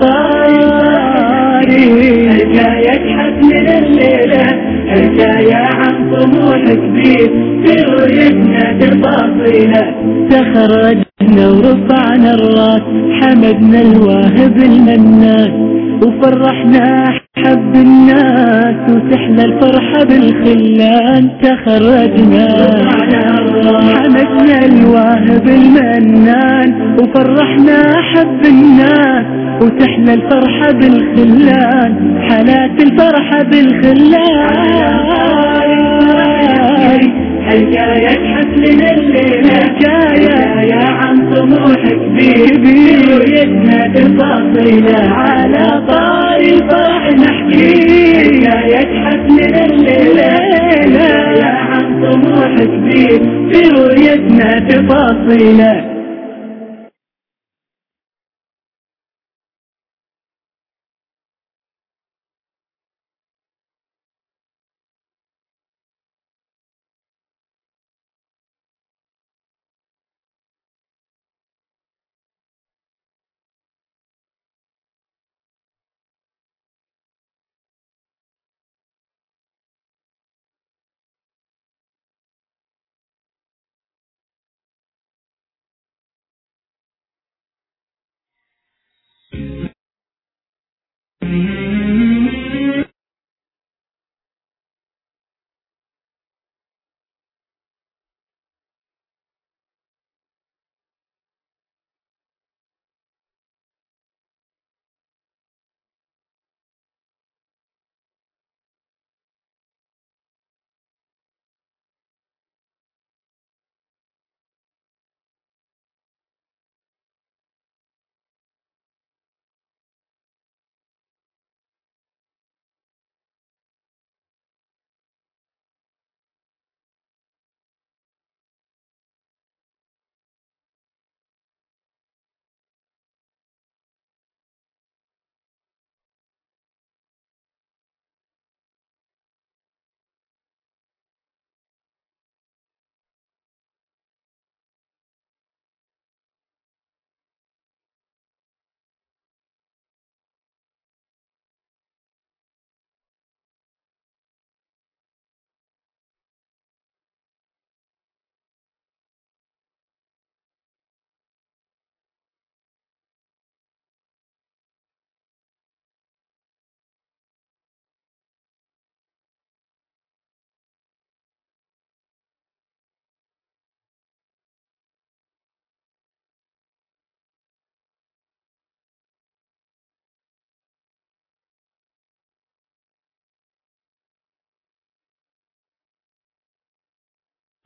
طاري. حكاية من الليلة؟ حكاية عن طموح كبير؟ في رؤيتنا تفاصيله تخرجنا ورفعنا الراس حمدنا الواهب المنان وفرحنا حب الناس وتحلى الفرحة بالخلان. تخرجنا. حمدنا الواهب المنان وفرحنا حب الناس وتحلى الفرحة بالخلان حالات الفرحة بالخلان. حكاية حفلنا الليلة؟ حكاية حكاية عن طموح كبير كبير. رؤيتنا تفاصيله على طاري الفرح نحكي حكاية حفلنا الليلة حكاية عن طموح كبير في رؤيتنا تفاصيله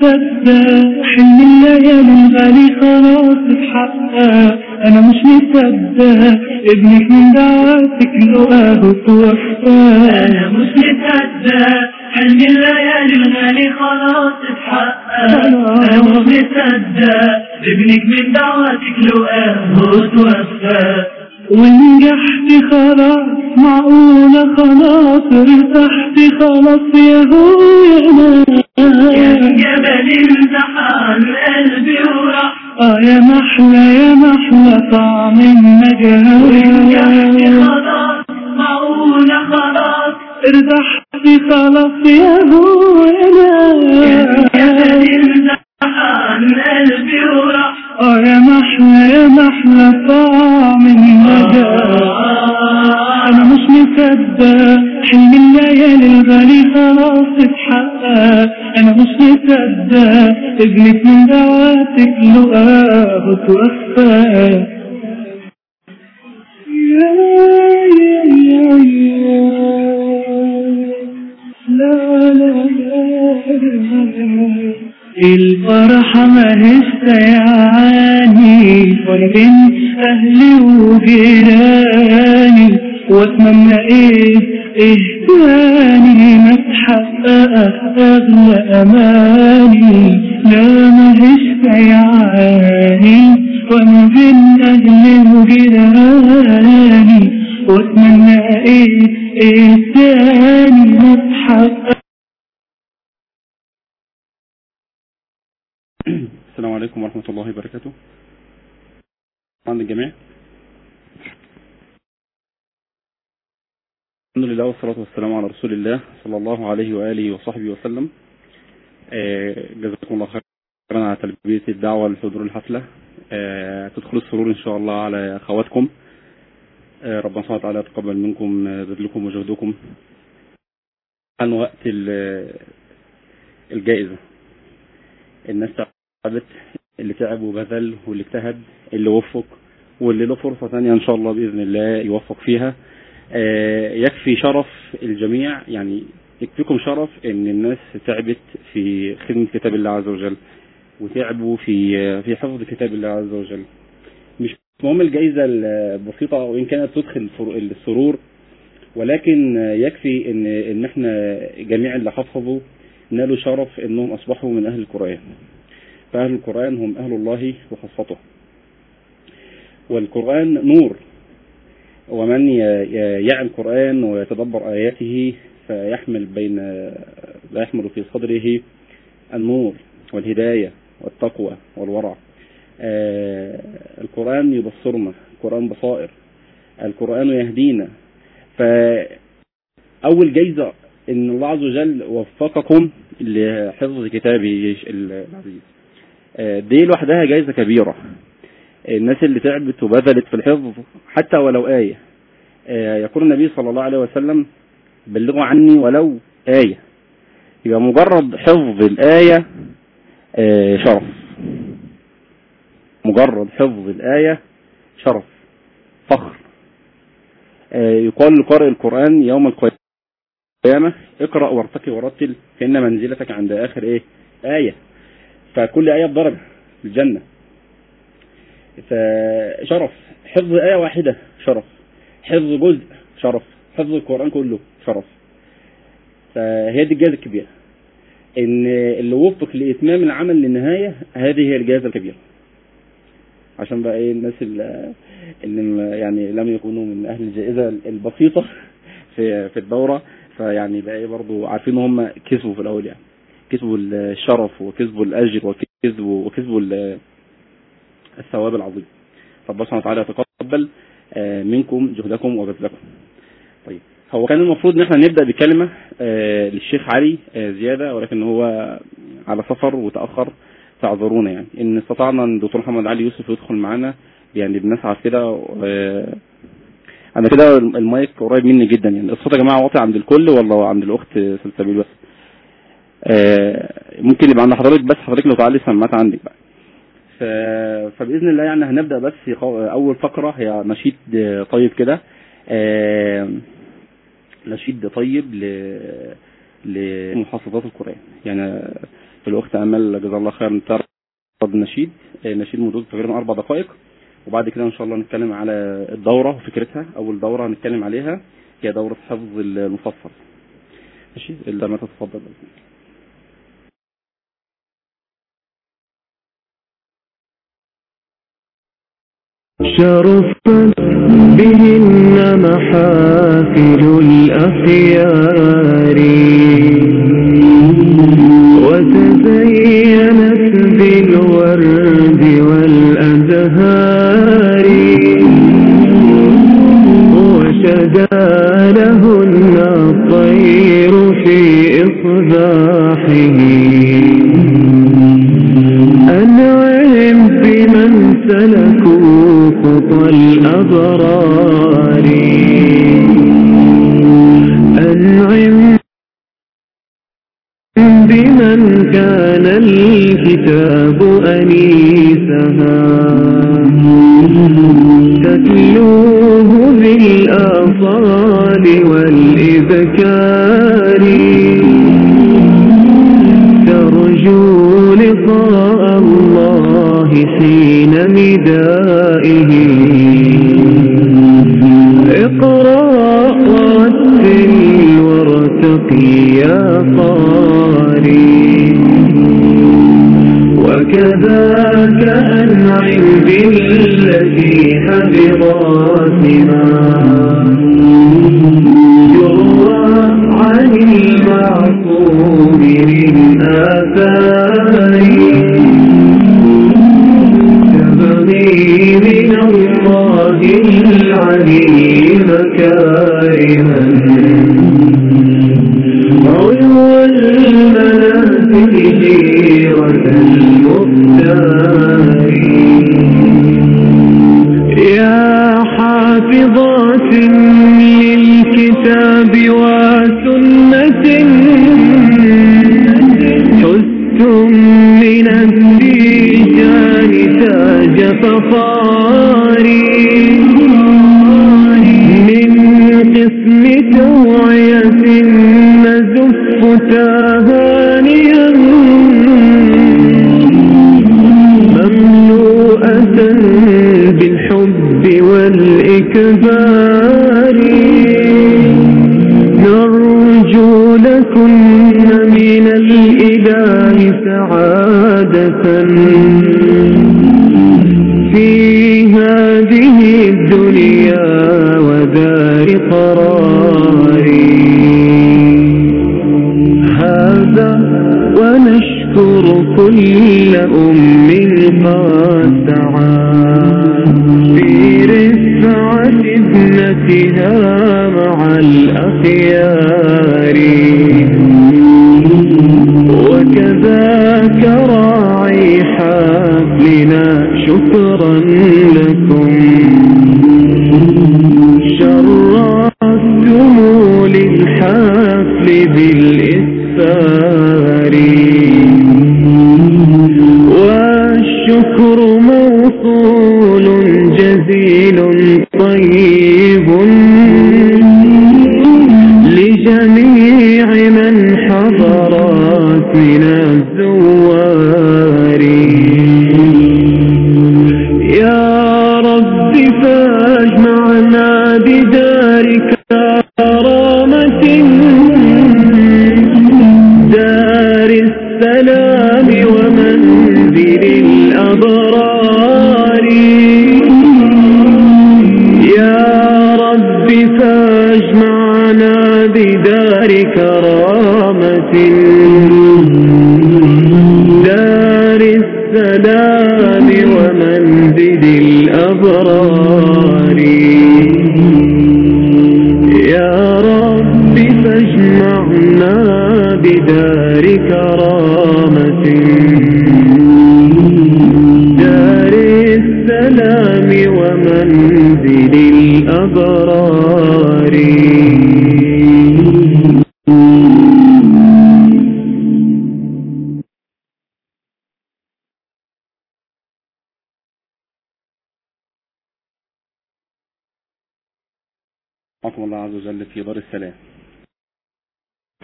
صدق حلم الليالي الغالي خلاص اتحقق أنا مش مصدق ابنك من دعواتك لقاه توفى. أنا مش مصدق حلم الليالي الغالي خلاص اتحقق أنا مش مصدق ابنك من دعواتك لقاه توفى. ونجحت خلاص معقولة خلاص ارتحت خلاص يا هو يا جبل امتحان قلبي وراح آه يا محلى يا محلى طعم النجاة. ونجحت خلاص معقولة خلاص. ارتحت خلاص يا هو يا جبل أنا يا محلى طعم النجاة أنا مش مصدق حلم الليالي الغالي خلاص اتحقق أنا مش مصدق ابنك من دعواتك لقاه توفى الفرحة وأنا بين أهلي وجيراني وأتمنى إيه تاني ما تحقق اغلى أماني. لا وأنا بين أهلي وجيراني وأتمنى إيه تاني ما تحقق عليكم ورحمة الله وبركاته. عند الجميع. الحمد لله والصلاة والسلام على رسول الله صلى الله عليه وآله وصحبه وسلم. آه، جزاكم الله خيرا على تلبية الدعوة لحضور الحفلة. آه، تدخلوا السرور إن شاء الله على أخواتكم. آه، ربنا سبحانه وتعالى يتقبل منكم بذلكم وجهدكم عن وقت ال- الجائزة. الناس تعبت اللي تعب وبذل واللي اجتهد اللي وفق واللي له فرصة ثانية إن شاء الله بإذن الله يوفق فيها. آه، يكفي شرف الجميع. يعني يكفيكم شرف إن الناس تعبت في خدمة كتاب الله عز وجل وتعبوا في في حفظ كتاب الله عز وجل. مش مهم الجائزة البسيطة وإن كانت تدخل السرور ولكن يكفي إن إن إحنا جميع اللي حفظوا نالوا شرف إنهم أصبحوا من أهل القرآن. فاهل القرآن هم أهل الله وخاصته. والقرآن نور. ومن يعي القرآن ويتدبر آياته فيحمل بين يحمل في صدره النور والهداية والتقوى والورع. آه، القرآن يبصرنا القرآن بصائر. القرآن يهدينا. فأول جايزة إن الله عز وجل وفقكم لحفظ كتابه العزيز. دي لوحدها جايزة كبيرة. الناس اللي تعبت وبذلت في الحفظ حتى ولو آية. آه، يقول النبي صلى الله عليه وسلم بلغوا عني ولو آية. يبقى مجرد حفظ الآية آه، شرف. مجرد حفظ الآية شرف فخر. آه، يقال لقارئ القرآن يوم القيامة اقرأ وارتقي ورتل فإن منزلتك عند آخر إيه؟ آية. فكل آية بدرجة في الجنة. فشرف حفظ آية واحدة شرف. حفظ جزء شرف. حفظ القرآن كله شرف. فهي دي الجائزة الكبيرة. إن اللي وفق لإتمام العمل للنهاية هذه هي الجائزة الكبيرة. عشان بقى إيه الناس اللي, اللي يعني لم يكونوا من أهل الجائزة البسيطة في في الدورة. فيعني بقى إيه برضو عارفين هم كسبوا في الأول يعني. كسبوا الشرف وكسبوا الأجر وكسبوا وكسبوا ال- الثواب العظيم. ربنا سبحانه وتعالى يتقبل آه، منكم جهدكم وبذلكم. طيب هو كان المفروض إن إحنا نبدأ بكلمة آه، للشيخ علي آه، زيادة ولكن هو على سفر وتأخر فاعذرونا يعني. إن استطعنا أن الدكتور محمد علي يوسف يدخل معانا يعني بنسعى كده أنا كده المايك قريب مني جدا يعني. الصوت يا جماعة واطي عند الكل ولا عند الأخت سلسبيل بس؟ ممكن يبقى عند حضرتك بس حضرتك لو تعلي السماعات عندك بقى. ف... فبإذن الله يعني هنبدأ بس أول فقرة هي نشيد آه، طيب كده. آه، نشيد طيب ل لمحافظات القرآن. يعني الاخت أمل جزاها الله خير تعرض نشيد. آه، نشيد مدته تقريبا أربع دقائق. وبعد كده إن شاء الله نتكلم على الدورة وفكرتها. أول دورة هنتكلم عليها هي دورة حفظ المفصل. ماشي؟ إلا ما تتفضل. شرفت بهن محافل الأخيار. وتزينت بالورد والأزهار. وشدا لهن الطير في إصباحه الأبرار. أنعم بمن كان الكتاب أنيسها. تتلوه بالآصال والإذكار. حين ندائه اقرأ ورتل وارتقي يا قاري وكذاك أنعم بالتي حفظاتنا يروى عن المعصوم من العليم كارما عيو المنازل جيرة المختار يا حافظات للكتاب وسنة حزتم من التيجان تاج فخار توعية نزف تهانيا مملوءة بالحب والإكبار نرجو لكن من الإله سعادة في هذه الدنيا ودار قرار كل أم قد في رفعة ابنتها مع الأخيار. وكذاك راعي حفلنا شكرا لكم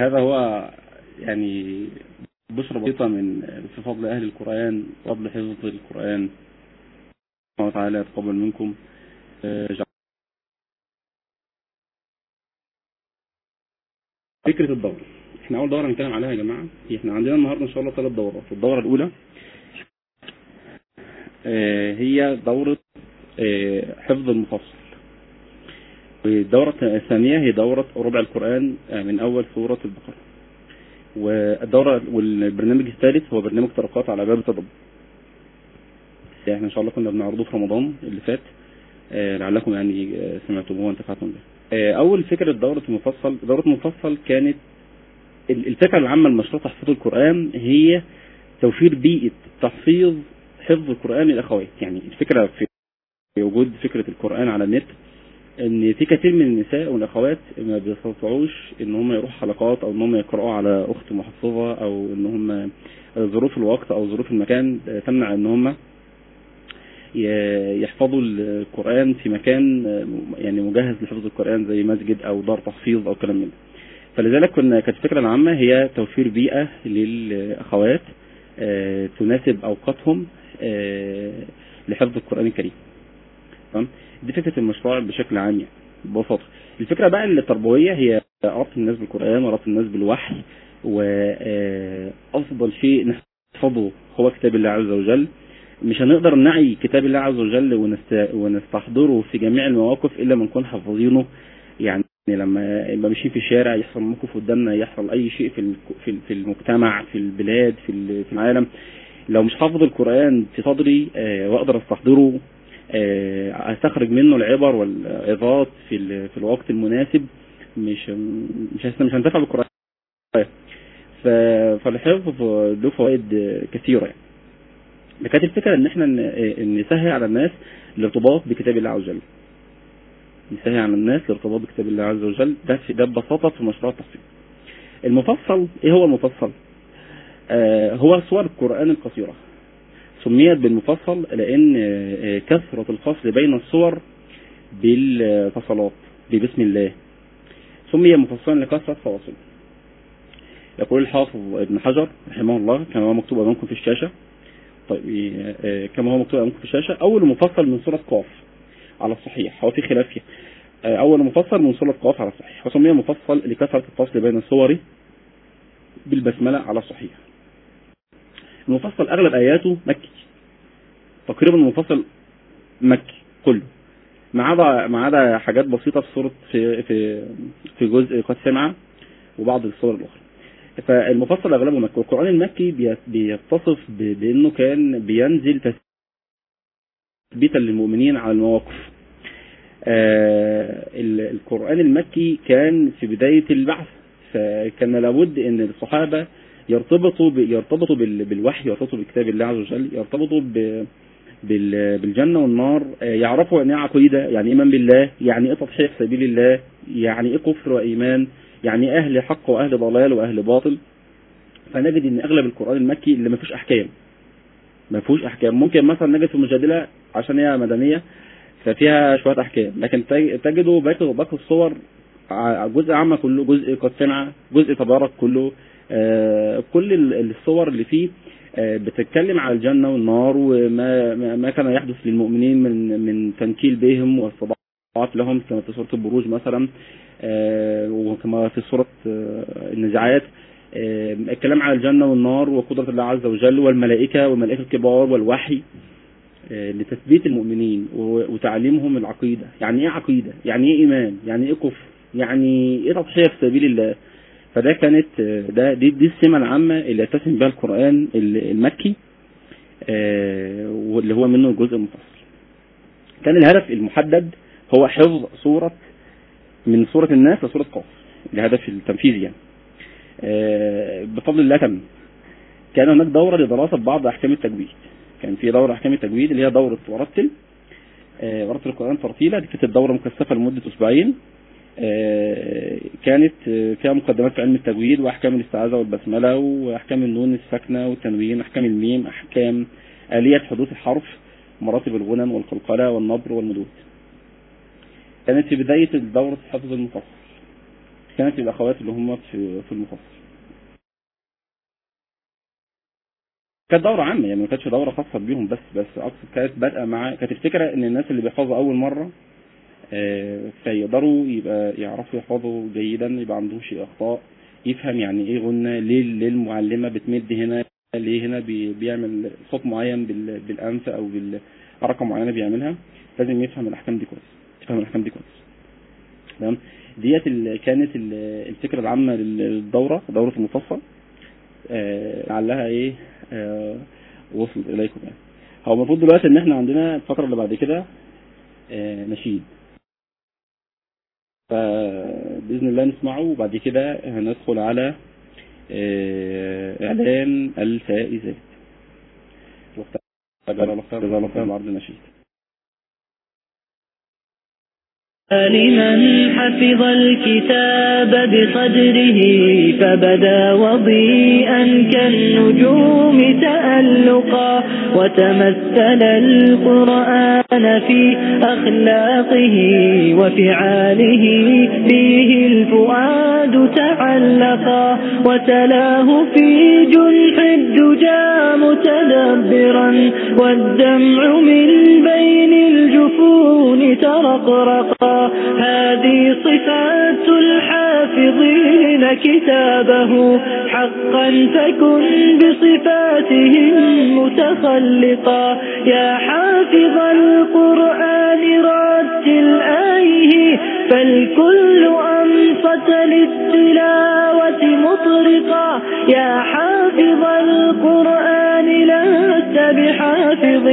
هذا هو يعني بشرى بسيطة من في فضل أهل القرآن فضل حفظ القرآن. سبحانه وتعالى يتقبل منكم. آه، فكرة الدورة. إحنا أول دورة هنتكلم عليها يا جماعة. إحنا عندنا النهاردة إن شاء الله ثلاث دورات. الدورة الأولى آه، هي دورة آه، حفظ المفصل. والدورة الثانية هي دورة ربع القرآن آه، من أول سورة البقرة. والدورة والبرنامج الثالث هو برنامج طرقات على باب التدبر يعني إحنا إن شاء الله كنا بنعرضه في رمضان اللي فات آه، لعلكم يعني آه، سمعتموه وانتفعتم به أول فكرة دورة المفصل دورة المفصل كانت ال- الفكرة العامة المشروع تحفيظ القرآن هي توفير بيئة تحفيظ حفظ القرآن للأخوات. يعني الفكرة في وجود فكرة القرآن على النت إن في كثير من النساء والأخوات ما بيستطيعوش إن هم يروحوا حلقات أو إن هم يقرأوا على أخت محفظة أو إن هم ظروف الوقت أو ظروف المكان تمنع إن هم يحفظوا القرآن في مكان يعني مجهز لحفظ القرآن زي مسجد أو دار تحفيظ أو كلام من ده. فلذلك كنا كانت الفكرة العامة هي توفير بيئة للأخوات آه، تناسب أوقاتهم آه، لحفظ القرآن الكريم. تمام دي فكرة المشروع بشكل عام يعني ببساطة. الفكرة بقى التربوية هي ربط الناس بالقرآن وربط الناس بالوحي وأفضل شيء نحفظه هو كتاب الله عز وجل. مش هنقدر نعي كتاب الله عز وجل ونست... ونستحضره في جميع المواقف إلا ما نكون حافظينه. يعني لما يبقى ماشيين في الشارع يحصل موقف قدامنا يحصل أي شيء في في المجتمع في البلاد في ال- في العالم. لو مش حافظ القرآن في صدري آه، وأقدر أستحضره آه، استخرج منه العبر والعظات في في الوقت المناسب. مش مش مش هنتفع بالقرآن ف- فالحفظ له فوائد آه، كثيرة. يعني كانت الفكرة إن إحنا آه، نسهل على الناس الارتباط بكتاب الله عز وجل. يسهل على الناس الارتباط بكتاب الله عز وجل. ده ده ببساطة في مشروع التفصيل. المفصل إيه هو المفصل؟ آه هو سور القرآن القصيرة. سميت بالمفصل لأن آه، كثرة الفصل بين الصور بالفصلات ببسم الله. سمي مفصلا لكثرة فواصل. يقول الحافظ ابن حجر رحمه الله كما هو مكتوب أمامكم في الشاشة. طيب آه، كما هو مكتوب أمامكم في الشاشة. أول مفصل من سورة قاف على الصحيح. هو في خلاف فيها. آه، أول مفصل من سورة قاف على الصحيح. وسمي مفصل لكثرة الفصل بين الصور بالبسملة على الصحيح. المفصل أغلب آياته مكي. تقريبا المفصل مكي كله. ما عدا ما عدا حاجات بسيطة في سوره في في في جزء قد سمع وبعض الصور الأخرى. فالمفصل أغلبه مكي. والقرآن المكي بي- بيتصف ب- بأنه كان بينزل تثبيتا للمؤمنين على المواقف. آه، ال- القرآن المكي كان في بداية البعث فكان لابد إن الصحابة يرتبطوا ب- يرتبطوا بال- بالوحي يرتبطوا بكتاب الله عز وجل يرتبطوا ب بال- بالجنة والنار آه، يعرفوا يعني إيه عقيدة يعني إيمان بالله يعني إيه تضحية في سبيل الله يعني إيه كفر وإيمان يعني إيه أهل حق وأهل ضلال وأهل باطل. فنجد إن أغلب القرآن المكي اللي ما فيهوش أحكام. ما فيهوش أحكام. ممكن مثلا نجد في المجادلة عشان هي مدنية ففيها شوية أحكام. لكن تج- تجدوا باقي باقي الصور جزء عامة كله جزء قد سمع جزء تبارك كله. كل ال- الصور اللي فيه آه، بتتكلم على الجنة والنار وما ما- كان يحدث للمؤمنين من من تنكيل بهم واستضعاف لهم كما في سورة البروج مثلا آه، وكما في سورة آه، النزاعات. آه، الكلام على الجنة والنار وقدرة الله عز وجل والملائكة والملائكة الكبار والوحي آه، لتثبيت المؤمنين وتعليمهم العقيدة. يعني إيه عقيدة؟ يعني إيه إيمان؟ يعني إيه كفر؟ يعني إيه تضحية في سبيل الله؟ فده كانت ده دي, دي السمة العامة اللي يتسم بها القرآن ال- المكي آه، واللي هو منه الجزء المفصل. كان الهدف المحدد هو حفظ سورة من سورة الناس لسورة قاف الهدف التنفيذي يعني. آه، بفضل الله تم. كان هناك دورة لدراسة بعض أحكام التجويد. كان في دورة أحكام التجويد اللي هي دورة ورتل. آه، ورتل القرآن ترتيلا دي كانت الدورة مكثفة لمدة أسبوعين. كانت آه، فيها مقدمات في علم التجويد وأحكام الاستعاذة والبسملة وأحكام النون الساكنة والتنوين أحكام الميم أحكام آلية حدوث الحرف مراتب الغنن والقلقلة والنبر والمدود. كانت في بداية دوره حفظ المفصل. كانت الأخوات اللي هم في في المفصل. كانت دورة عامة يعني ما كانتش دورة خاصة بيهم بس بس أقصد كانت بادئة مع كانت الفكرة إن الناس اللي بيحفظوا أول مرة آه، فيقدروا يبقى يعرفوا يحفظوا جيدا يبقى عندهم شيء أخطاء يفهم يعني إيه غنى ليه ليه المعلمه بتمد هنا ليه هنا بي- بيعمل صوت معين بال- بالأنف أو بالحركة معينة بيعملها لازم يفهم الأحكام دي كويس يفهم الأحكام دي كويس. تمام؟ ديت كانت ال- الفكرة العامة للدورة دورة المفصل. آه، لعلها إيه؟ آه، وصلت إليكم يعني. هو المفروض دلوقتي إن إحنا عندنا الفترة اللي بعد كده آه، نشيد. فبإذن الله نسمعه. وبعد كده هندخل على آه، إعلان الفائزات جزا الله خير جزا الله خير العرض النشيد. لمن حفظ الكتاب بصدره فبدا وضيئا كالنجوم تألقا وتمثل القرآن في أخلاقه وفعاله. فيه الفؤاد تعلقا وتلاه في جنح الدجى متدبرا. والدمع من بين الجفون ترقرقا هذه صفات الحافظين كتابه. حقا فكن بصفاتهم متخلقا. يا حافظ القرآن رتل آيه فالكل أنصت للتلاوة مطرقا. يا حافظ القرآن لست بحافظ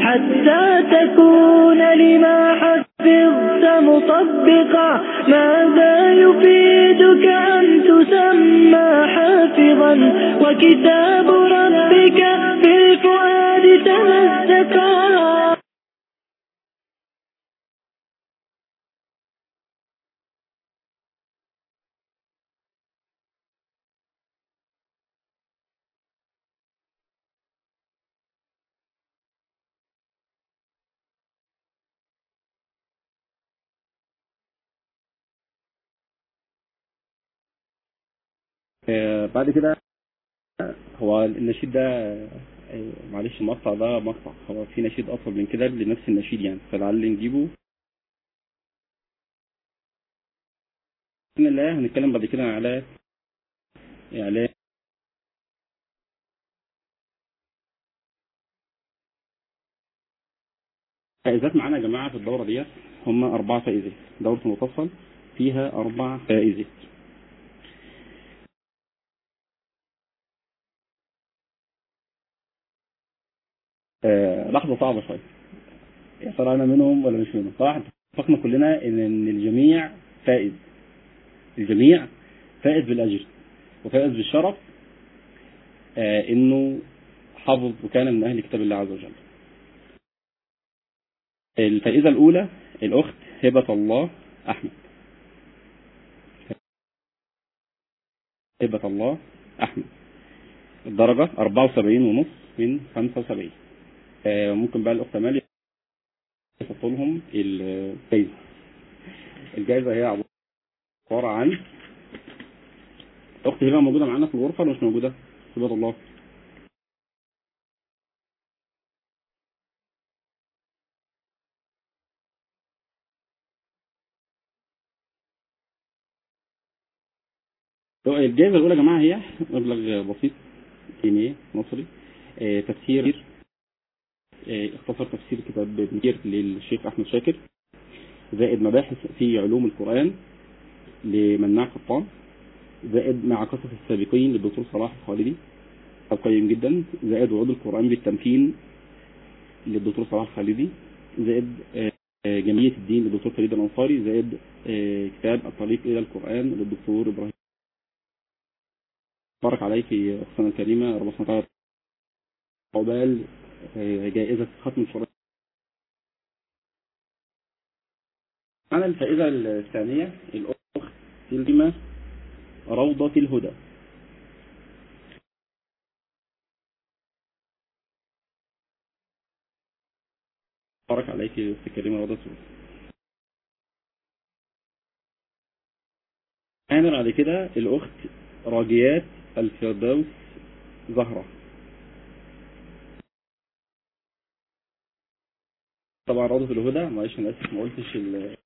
حتى تكون لما حفظت مطبقا. ماذا يفيدك أن تسمى حافظا؟ وكتاب ربك في الفؤاد تمسكا. بعد كده هو النشيد ده آه، معلش المقطع ده مقطع. هو في نشيد أطول من كده لنفس النشيد يعني. فلعل نجيبه. بسم الله هنتكلم بعد كده على إعلان. فائزات معانا يا جماعة في الدورة ديت. هم أربع فائزات. دورة مفصل فيها أربع فائزات. لحظة صعبة شوية. يا ترى أنا منهم ولا مش منهم؟ طبعا اتفقنا كلنا إن الجميع فائز الجميع فائز بالأجر وفائز بالشرف آه إنه حافظ وكان من أهل كتاب الله عز وجل. الفائزة الأولى الأخت هبة الله أحمد. هبة الله أحمد. الدرجة 74 ونص من 75 آه، ممكن بقى الأخت مالي يحط لهم الجايزة الجايزة هي عبارة عن أخت هبة موجودة معانا في الغرفة ولا مش موجودة؟ هبة الله الجائزة الأولى يا جماعة هي مبلغ بسيط جنيه مصري آه، تفسير آه، اختصر تفسير كتاب كثير للشيخ أحمد شاكر زائد مباحث في علوم القرآن لمناع قطان زائد مع قصص السابقين للدكتور صلاح الخالدي كتاب قيم جدا زائد وعود القرآن بالتمكين للدكتور صلاح الخالدي زائد آه، جمعية الدين للدكتور فريد الأنصاري زائد آه، كتاب الطريق إلى القرآن للدكتور إبراهيم. بارك عليك أختنا الكريمة ربنا سبحانه وتعالى عقبال جائزة ختم القرآن أنا الفائدة الثانية الأخت سلمى روضة الهدى. بارك عليك أخت الكريمة روضة أنا بعد كده الأخت راجيات الفردوس زهرة. طبعا روضة الهدى. معلش أنا آسف ما قلتش ال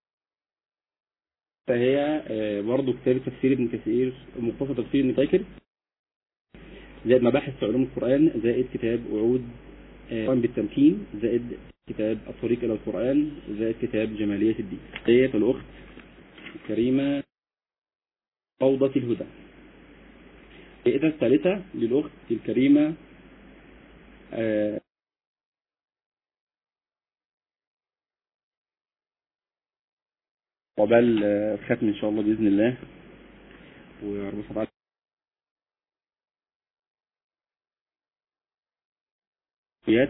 فهي آه، برضه كتاب تفسير ابن كثير مختصر تفسير ابن كثير زائد مباحث علوم القرآن زائد كتاب وعود آه، القرآن بالتمكين زائد كتاب الطريق إلى القرآن زائد كتاب جمالية الدين. ديت الأخت الكريمة روضة الهدى. الثالثة للأخت الكريمة آه، آه، الختم إن شاء الله بإذن الله. وربنا وتعالى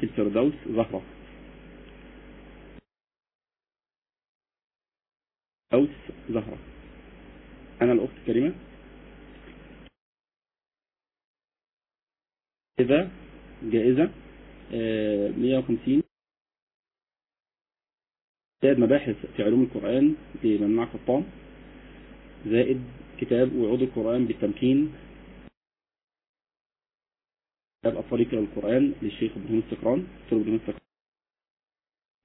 الفردوس زهرة. فردوس زهرة. أنا الأخت الكريمة جائزة جائزة آه، 150 زائد مباحث في علوم القرآن لممنوع قطان زائد كتاب وعود القرآن بالتمكين. كتاب الطريق إلى القرآن للشيخ إبراهيم السكران دكتور إبراهيم السكران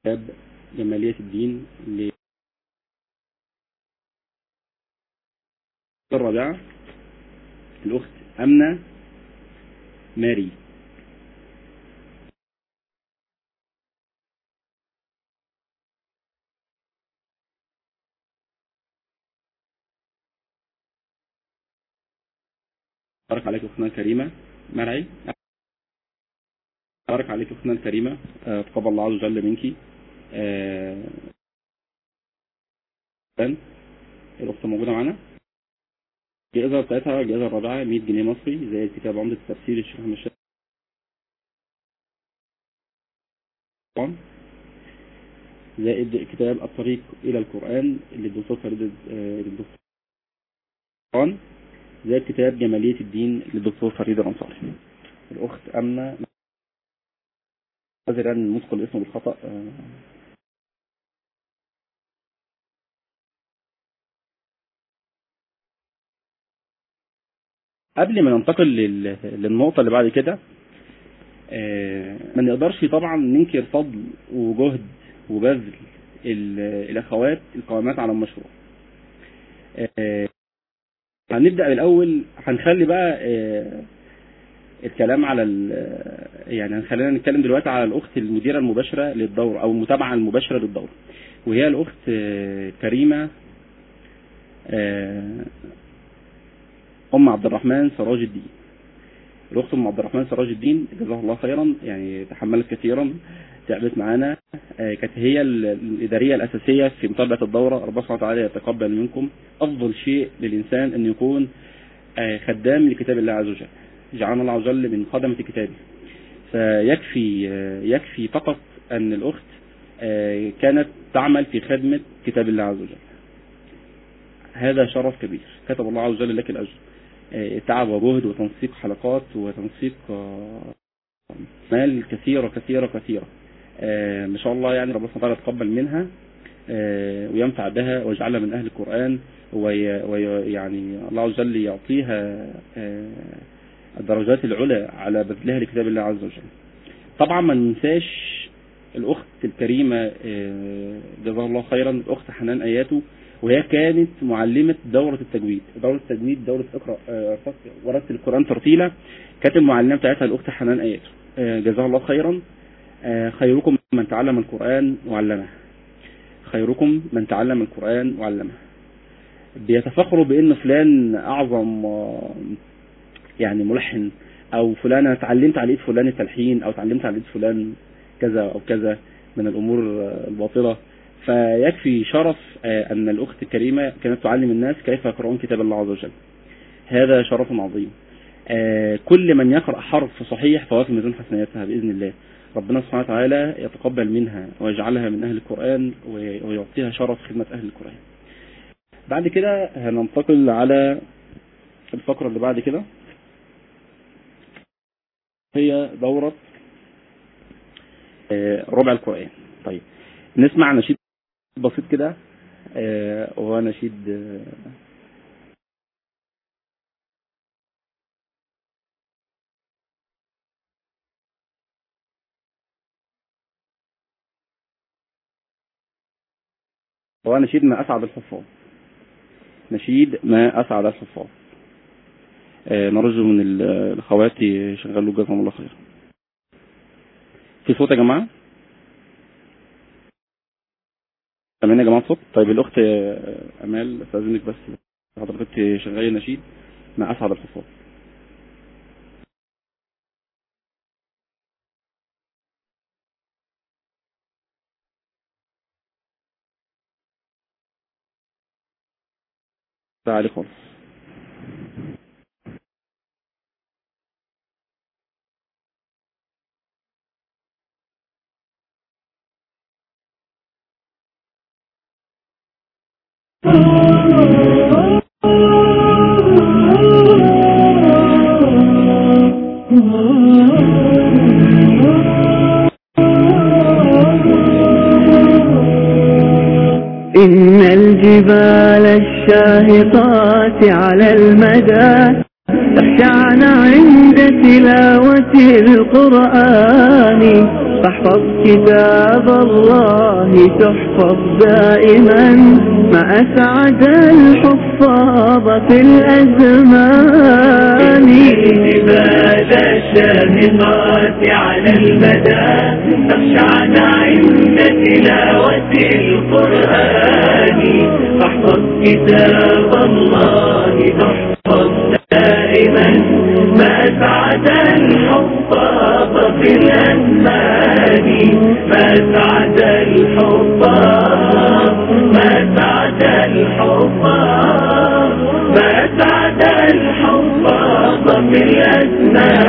كتاب جمالية الدين ل الرابعة الأخت أمنة ماري. بارك عليك أختنا الكريمة. مرعي. بارك عليك أختنا الكريمة. آه، تقبل الله عز وجل منك. آه، الأخت موجودة معنا. الجائزة بتاعتها الجائزة الرابعة 100 جنيه مصري زي كتاب عمدة التفسير الشيخ أحمد الشافعي زائد كتاب الطريق إلى القرآن للدكتور فريد آه، للدكتور. زائد كتاب جمالية الدين للدكتور فريد الأنصاري. الأخت أمنة عذرا نطق الاسم بالخطأ آه، قبل ما ننتقل لل- للنقطة اللي بعد كده آه، ما نقدرش طبعا ننكر فضل وجهد وبذل ال- الأخوات القائمات على المشروع. آه، هنبدأ الأول هنخلي بقى آه، الكلام على ال- يعني هنخلينا نتكلم دلوقتي على الأخت المديرة المباشرة للدورة أو المتابعة المباشرة للدورة وهي الأخت آه، كريمة آه، أم عبد الرحمن سراج الدين. الأخت أم عبد الرحمن سراج الدين جزاها الله خيرا يعني تحملت كثيرا. تعبت معانا آه، كانت هي ال- الإدارية الأساسية في متابعة الدورة. ربنا سبحانه وتعالى يتقبل منكم. أفضل شيء للإنسان أن يكون آه، خدام لكتاب الله عز وجل. جعلنا الله عز وجل من خدمة كتابه. فيكفي آه، يكفي فقط أن الأخت كانت تعمل في خدمة كتاب الله عز وجل. هذا شرف كبير. كتب الله عز وجل لك الأجر. تعب وجهد وتنسيق حلقات وتنسيق مال كثيرة كثيرة كثيرة. آه، ما شاء الله يعني ربنا سبحانه وتعالى يتقبل منها آه، وينفع بها ويجعلها من أهل القرآن ويعني الله عز وجل يعطيها آه، الدرجات العلى على بذلها لكتاب الله عز وجل. طبعا ما ننساش الأخت الكريمة آه، جزاها الله خيرا الأخت حنان آياته وهي كانت معلمة دورة التجويد دورة التجويد دورة اقرأ ورتل القرآن ترتيلا كانت المعلمة بتاعتها الأخت حنان آياته جزاها الله خيرا. خيركم من تعلم القرآن وعلمه. خيركم من تعلم القرآن وعلمه. بيتفخروا بأن فلان أعظم آه، يعني ملحن أو فلانة اتعلمت على إيد فلان التلحين أو اتعلمت على إيد فلان كذا أو كذا من الأمور آه، الباطلة. فيكفي شرف آه، أن الأخت الكريمة كانت تعلم الناس كيف يقرؤون كتاب الله عز وجل. هذا شرف عظيم. آه، كل من يقرأ حرف صحيح في ميزان حسناتها بإذن الله. ربنا سبحانه وتعالى يتقبل منها ويجعلها من أهل القرآن وي- ويعطيها شرف خدمة أهل القرآن. بعد كده هننتقل على الفقرة اللي بعد كده. هي دورة آه، ربع القرآن. طيب نسمع نشيد بسيط كده آه، هو نشيد ما أسعد الحفاظ. نشيد ما أسعد الحفاظ. آه، نرجو من ال- الأخوات يشغلوا جزاهم الله خير في صوت يا جماعة؟ سامعين يا جماعة صوت طيب الأخت آه، أمال أستأذنك بس. حضرتك تشغلي نشيد. ما أسعد الحفاظ. خالص إن الجبال الشاهقات على المدى. تخشعن عند تلاوة القرآن. فاحفظ كتاب الله تحفظ دائما. ما أسعد الحفاظ في الأزمان. الجبال الشاهقات على المدى. تخشعن عند تلاوة القرآن فاحفظ كتاب الله تحفظ دائما ما أسعد الحفاظ في الأزمان ما أسعد الحفاظ ما أسعد الحفاظ ما أسعد الحفاظ في الأزمان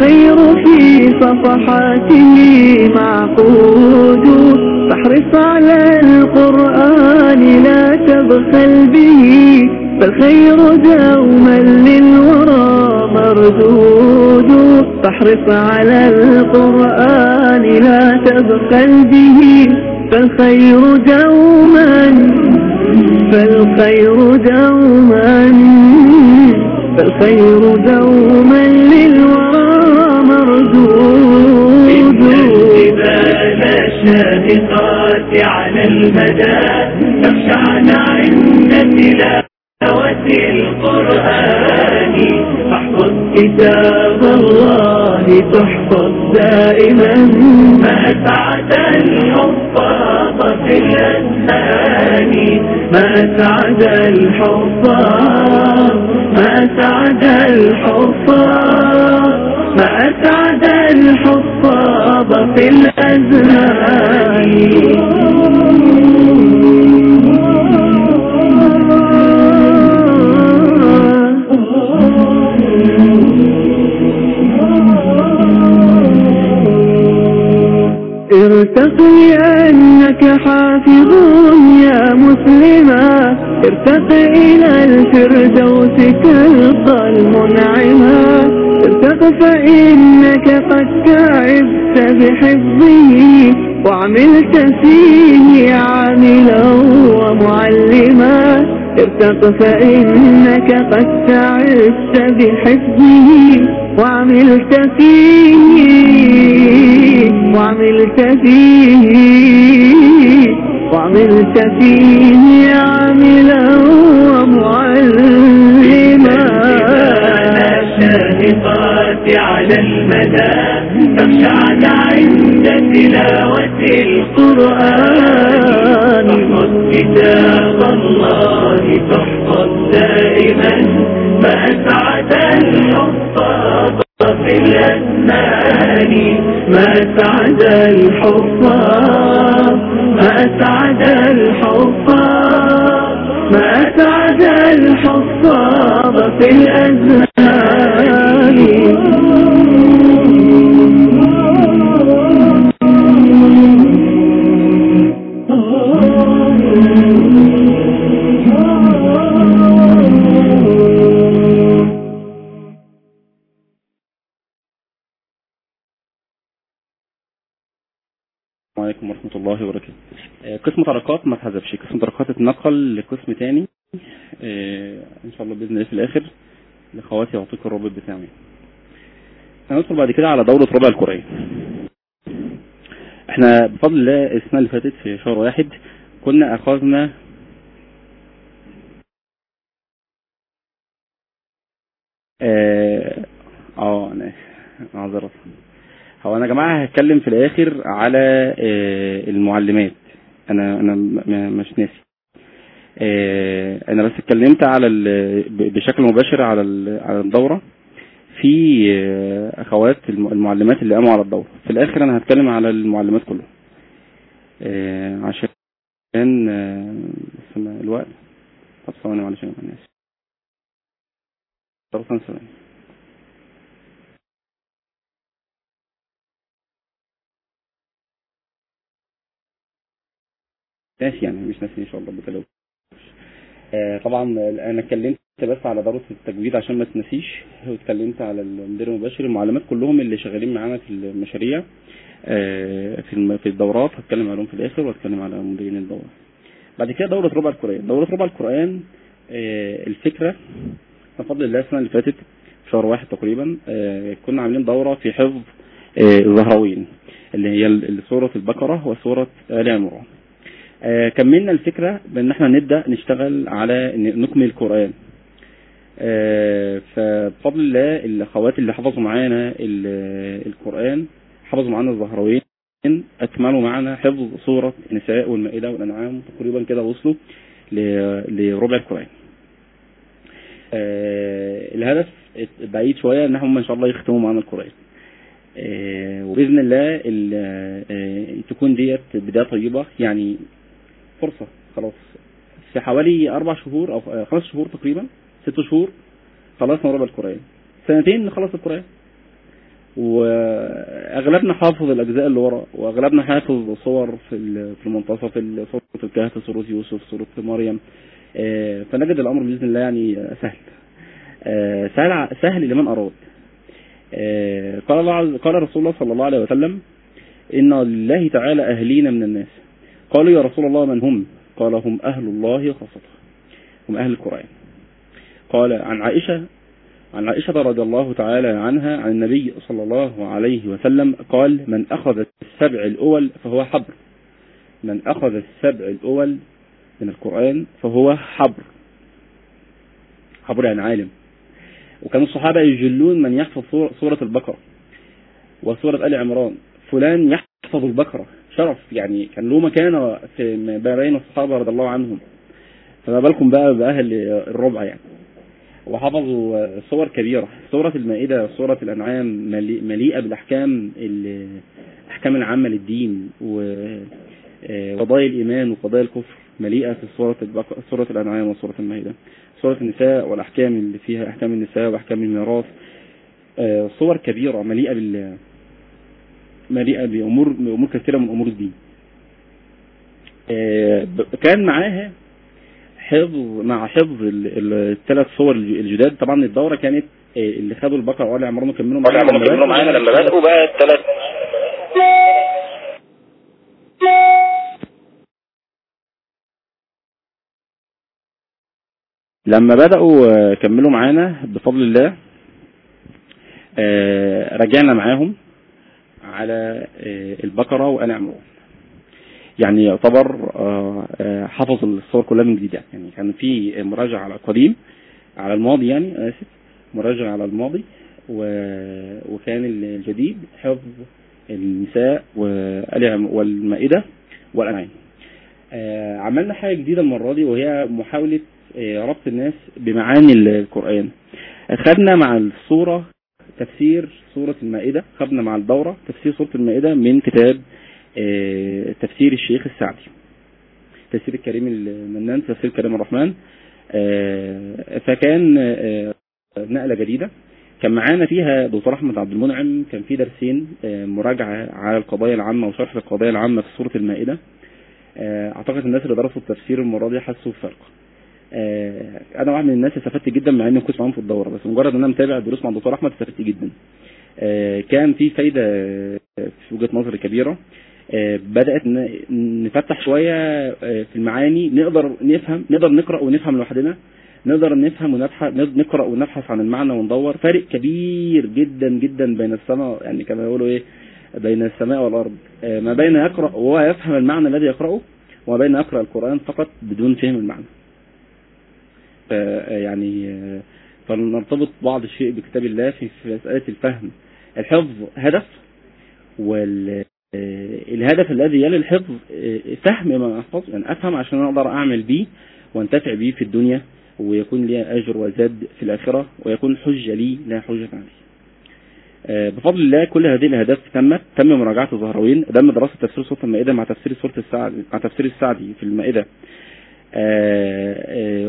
والخير في صفحاته معقود. فاحرص على القرآن لا تبخل به فالخير دوما للورى مردود. فاحرص على القرآن لا تبخل به فالخير دوما فالخير دوما فالخير دوما للورى الشاهقات على المدى تخشعن عند تلاوة القرآن. فاحفظ كتاب الله تحفظ دائما. ما سعد الحفاظ في الأذهان. ما سعد الحفاظ ما سعد الحفاظ. في ارتق لأنك حافظ يا مسلما ارتق إلى الفردوس المنعما ارتق فإنك قد تعبت بحفظه وعملت فيه عاملا ومعلما. ارتق فإنك قد تعبت بحفظه وعملت فيه وعملت فيه وعملت فيه عاملا ومعلما. الشاهقات المدى تخشعن عند تلاوة القرآن. تحفظ كتاب الله تحفظ دائما ما أسعد الحفاظ في الأزمان ما أسعد الحفاظ ما أسعد الحفاظ ما أسعد الحفاظ في الأزمان قسم طرقات ما اتحذفش قسم طرقات اتنقل لقسم تاني. آه، إن شاء الله بإذن الله في الآخر. لأخواتي يعطيك الرابط بتاعي. هندخل بعد كده على دورة ربع القرآن إحنا بفضل الله السنة اللي فاتت في شهر واحد كنا أخذنا آه آه أنا معذرة. هو أنا يا جماعة هتكلم في الآخر على آه، المعلمات. أنا أنا مش ناسي. آه، أنا بس اتكلمت على بشكل مباشر على على الدورة. في آه، أخوات الم- المعلمات اللي قاموا على الدورة. في الآخر أنا هتكلم على المعلمات كلهم. آه، عشان الوقت. طب ثواني معلش أنا ناسي. طب ثواني ثواني ناسي يعني مش ناسي إن شاء الله بتلو آه طبعا أنا اتكلمت بس على دورة التجويد عشان ما تنسيش واتكلمت على المدير المباشر المعلمات كلهم اللي شغالين معانا في المشاريع آه في في الدورات هتكلم عليهم في الآخر وهتكلم على مديرين الدورة. بعد كده دورة ربع القرآن. دورة ربع القرآن آه الفكرة بفضل الله السنة اللي فاتت شهر واحد تقريبا كنا عاملين دورة في حفظ الزهراوين اللي هي سورة البقرة وسورة آل عمران. آه، كملنا الفكرة بأن إحنا نبدأ نشتغل على نكمل القرآن. آه، فبفضل الله الأخوات اللي حفظوا معانا ال- القرآن حفظوا معانا الزهراوين أكملوا معنا حفظ سورة النساء والمائدة والأنعام تقريبا كده وصلوا لربع القرآن. آه، الهدف بعيد شوية إن هم إن شاء الله يختموا معانا القرآن. آه، وبإذن الله ال- آه، تكون ديت بداية طيبة. يعني فرصة خلاص. في حوالي أربع شهور آه، خمس شهور تقريبا ست شهور خلصنا ربع القرآن. سنتين نخلص القرآن. وأغلبنا حافظ الأجزاء اللي ورا وأغلبنا حافظ صور في في المنتصف ال- سوره الكهف سوره يوسف سوره مريم. آه، فنجد الأمر بإذن الله يعني سهل. آه، سهل سهل لمن أراد. آه، قال قال رسول الله صلى الله عليه وسلم إن لله تعالى اهلين من الناس. قالوا يا رسول الله من هم؟ قال هم أهل الله خاصته هم أهل القرآن. قال عن عائشة عن عائشة رضي الله تعالى عنها عن النبي صلى الله عليه وسلم قال من أخذ السبع الأول فهو حبر. من أخذ السبع الأول من القرآن فهو حبر. حبر يعني عالم. وكان الصحابة يجلون من يحفظ سور- سورة البقرة وسورة آل عمران. فلان يحفظ البقرة شرف يعني كان له مكانة في بين الصحابة رضي الله عنهم. فما بالكم بقى بأهل الربع يعني. وحفظوا صور كبيرة. سورة المائدة سورة الأنعام ملي- مليئة بالأحكام ال- الأحكام العامة للدين وقضايا الإيمان وقضايا الكفر. مليئة في سورة سورة الأنعام وسورة المائدة. سورة النساء والأحكام اللي فيها أحكام النساء وأحكام الميراث. آه، صور كبيرة مليئة بال مليئة بأمور بأمور كثيرة من أمور الدين. آه، كان معاها حفظ مع حفظ الثلاث صور الج- الجداد. طبعا الدورة كانت آه، اللي خدوا البقرة وآل عمران وكملوا معانا لما بدأوا بقى الثلاث. لما بدأوا آه، كملوا معانا بفضل الله رجعنا معاهم. على آه، البقرة وآل عمران. يعني يعتبر آه، آه، حفظ الصور كلها من جديد. يعني كان في مراجعة على القديم على الماضي يعني أنا آسف مراجعة على الماضي وكان الجديد حفظ النساء والمائدة والأنعام. عملنا حاجة جديدة المرة دي وهي محاولة ربط الناس بمعاني القرآن. خدنا مع الصورة تفسير سورة المائدة خدنا مع الدورة تفسير سورة المائدة من كتاب آه، تفسير الشيخ السعدي. تفسير الكريم المنان تفسير كريم الرحمن. آه، فكان آه، نقلة جديدة. كان معانا فيها دكتور أحمد عبد المنعم. كان في درسين مراجعة على القضايا العامة وشرح القضايا العامة في سورة المائدة. آه، أعتقد الناس اللي درسوا التفسير المرة دي حسوا بفرق. أنا واحد من الناس استفدت جدا مع إني ما كنتش معاهم في الدورة بس مجرد إن أنا متابع الدروس مع الدكتور أحمد استفدت جدا. آه، كان في فايدة آه، في وجهة نظري كبيرة. آه، بدأت نفتح شوية آه، في المعاني نقدر نفهم نقدر نقرأ ونفهم لوحدنا نقدر نفهم ونبحث نقرأ ونبحث عن المعنى وندور. فرق كبير جدا جدا بين السماء يعني كما يقولوا إيه بين السماء والأرض. آه، ما بين يقرا وهو يفهم المعنى الذي يقرأه وما بين يقرا القرآن فقط بدون فهم المعنى. آه، يعني آه، فلنرتبط بعض الشيء بكتاب الله في مسألة الفهم. الحفظ هدف والهدف الذي يلي الحفظ آه، فهم ما أحفظ يعني أفهم عشان أقدر أعمل بيه وأنتفع بيه في الدنيا ويكون لي أجر وزاد في الآخرة ويكون حجة لي لا حجة علي آه، بفضل الله كل هذه الأهداف تمت تم مراجعة الزهراوين تم دراسة تفسير سورة المائدة مع تفسير سورة السعدي مع تفسير السعدي في المائدة. آه، آه،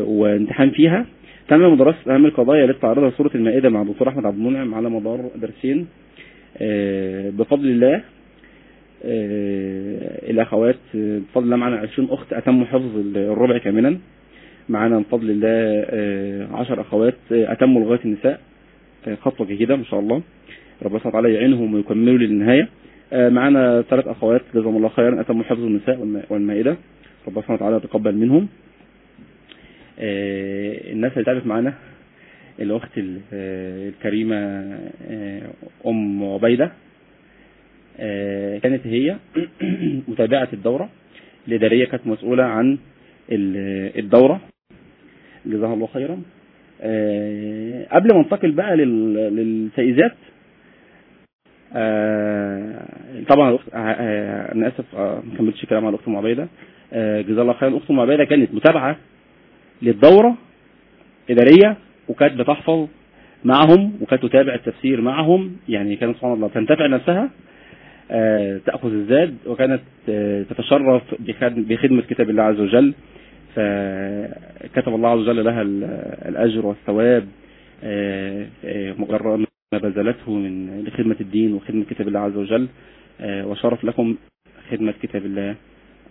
وامتحان فيها. تم دراسة أهم القضايا التي تعرضها سورة المائدة مع الدكتور أحمد عبد المنعم على مدار درسين. آه، بفضل الله. آه، الأخوات آه، بفضل الله معنا 20 أخت أتموا حفظ الربع كاملا. معنا بفضل الله آه، 10 أخوات آه، أتموا لغاية النساء آه، خطوة جيدة ما شاء الله. ربنا سبحانه وتعالى يعينهم ويكملوا للنهاية. آه، معنا ثلاث أخوات جزاهم الله خيرا أتموا حفظ النساء والما- والمائدة. ربنا سبحانه وتعالى يتقبل منهم. آه، الناس اللي تعبت معانا الأخت ال- آه، الكريمة آه، أم عبيدة كانت هي متابعة الدورة الإدارية كانت مسؤولة عن ال- الدورة. جزاها الله خيرا. قبل ما انتقل بقى لل- للفائزات طبعا أنا آسف ما كملتش كلام على الأخت أم عبيدة. آه، جزاها الله خيرا. ام عبيده كانت متابعة للدورة إدارية وكانت بتحفظ معهم وكانت تتابع التفسير معهم. يعني كانت سبحان الله تنتفع نفسها آه، تأخذ الزاد وكانت آه، تتشرف بخد- بخدمة كتاب الله عز وجل. فكتب الله عز وجل لها ال- الأجر والثواب مجرد بذلته من لخدمة الدين وخدمة كتاب الله عز وجل. وشرف لكم خدمة كتاب الله.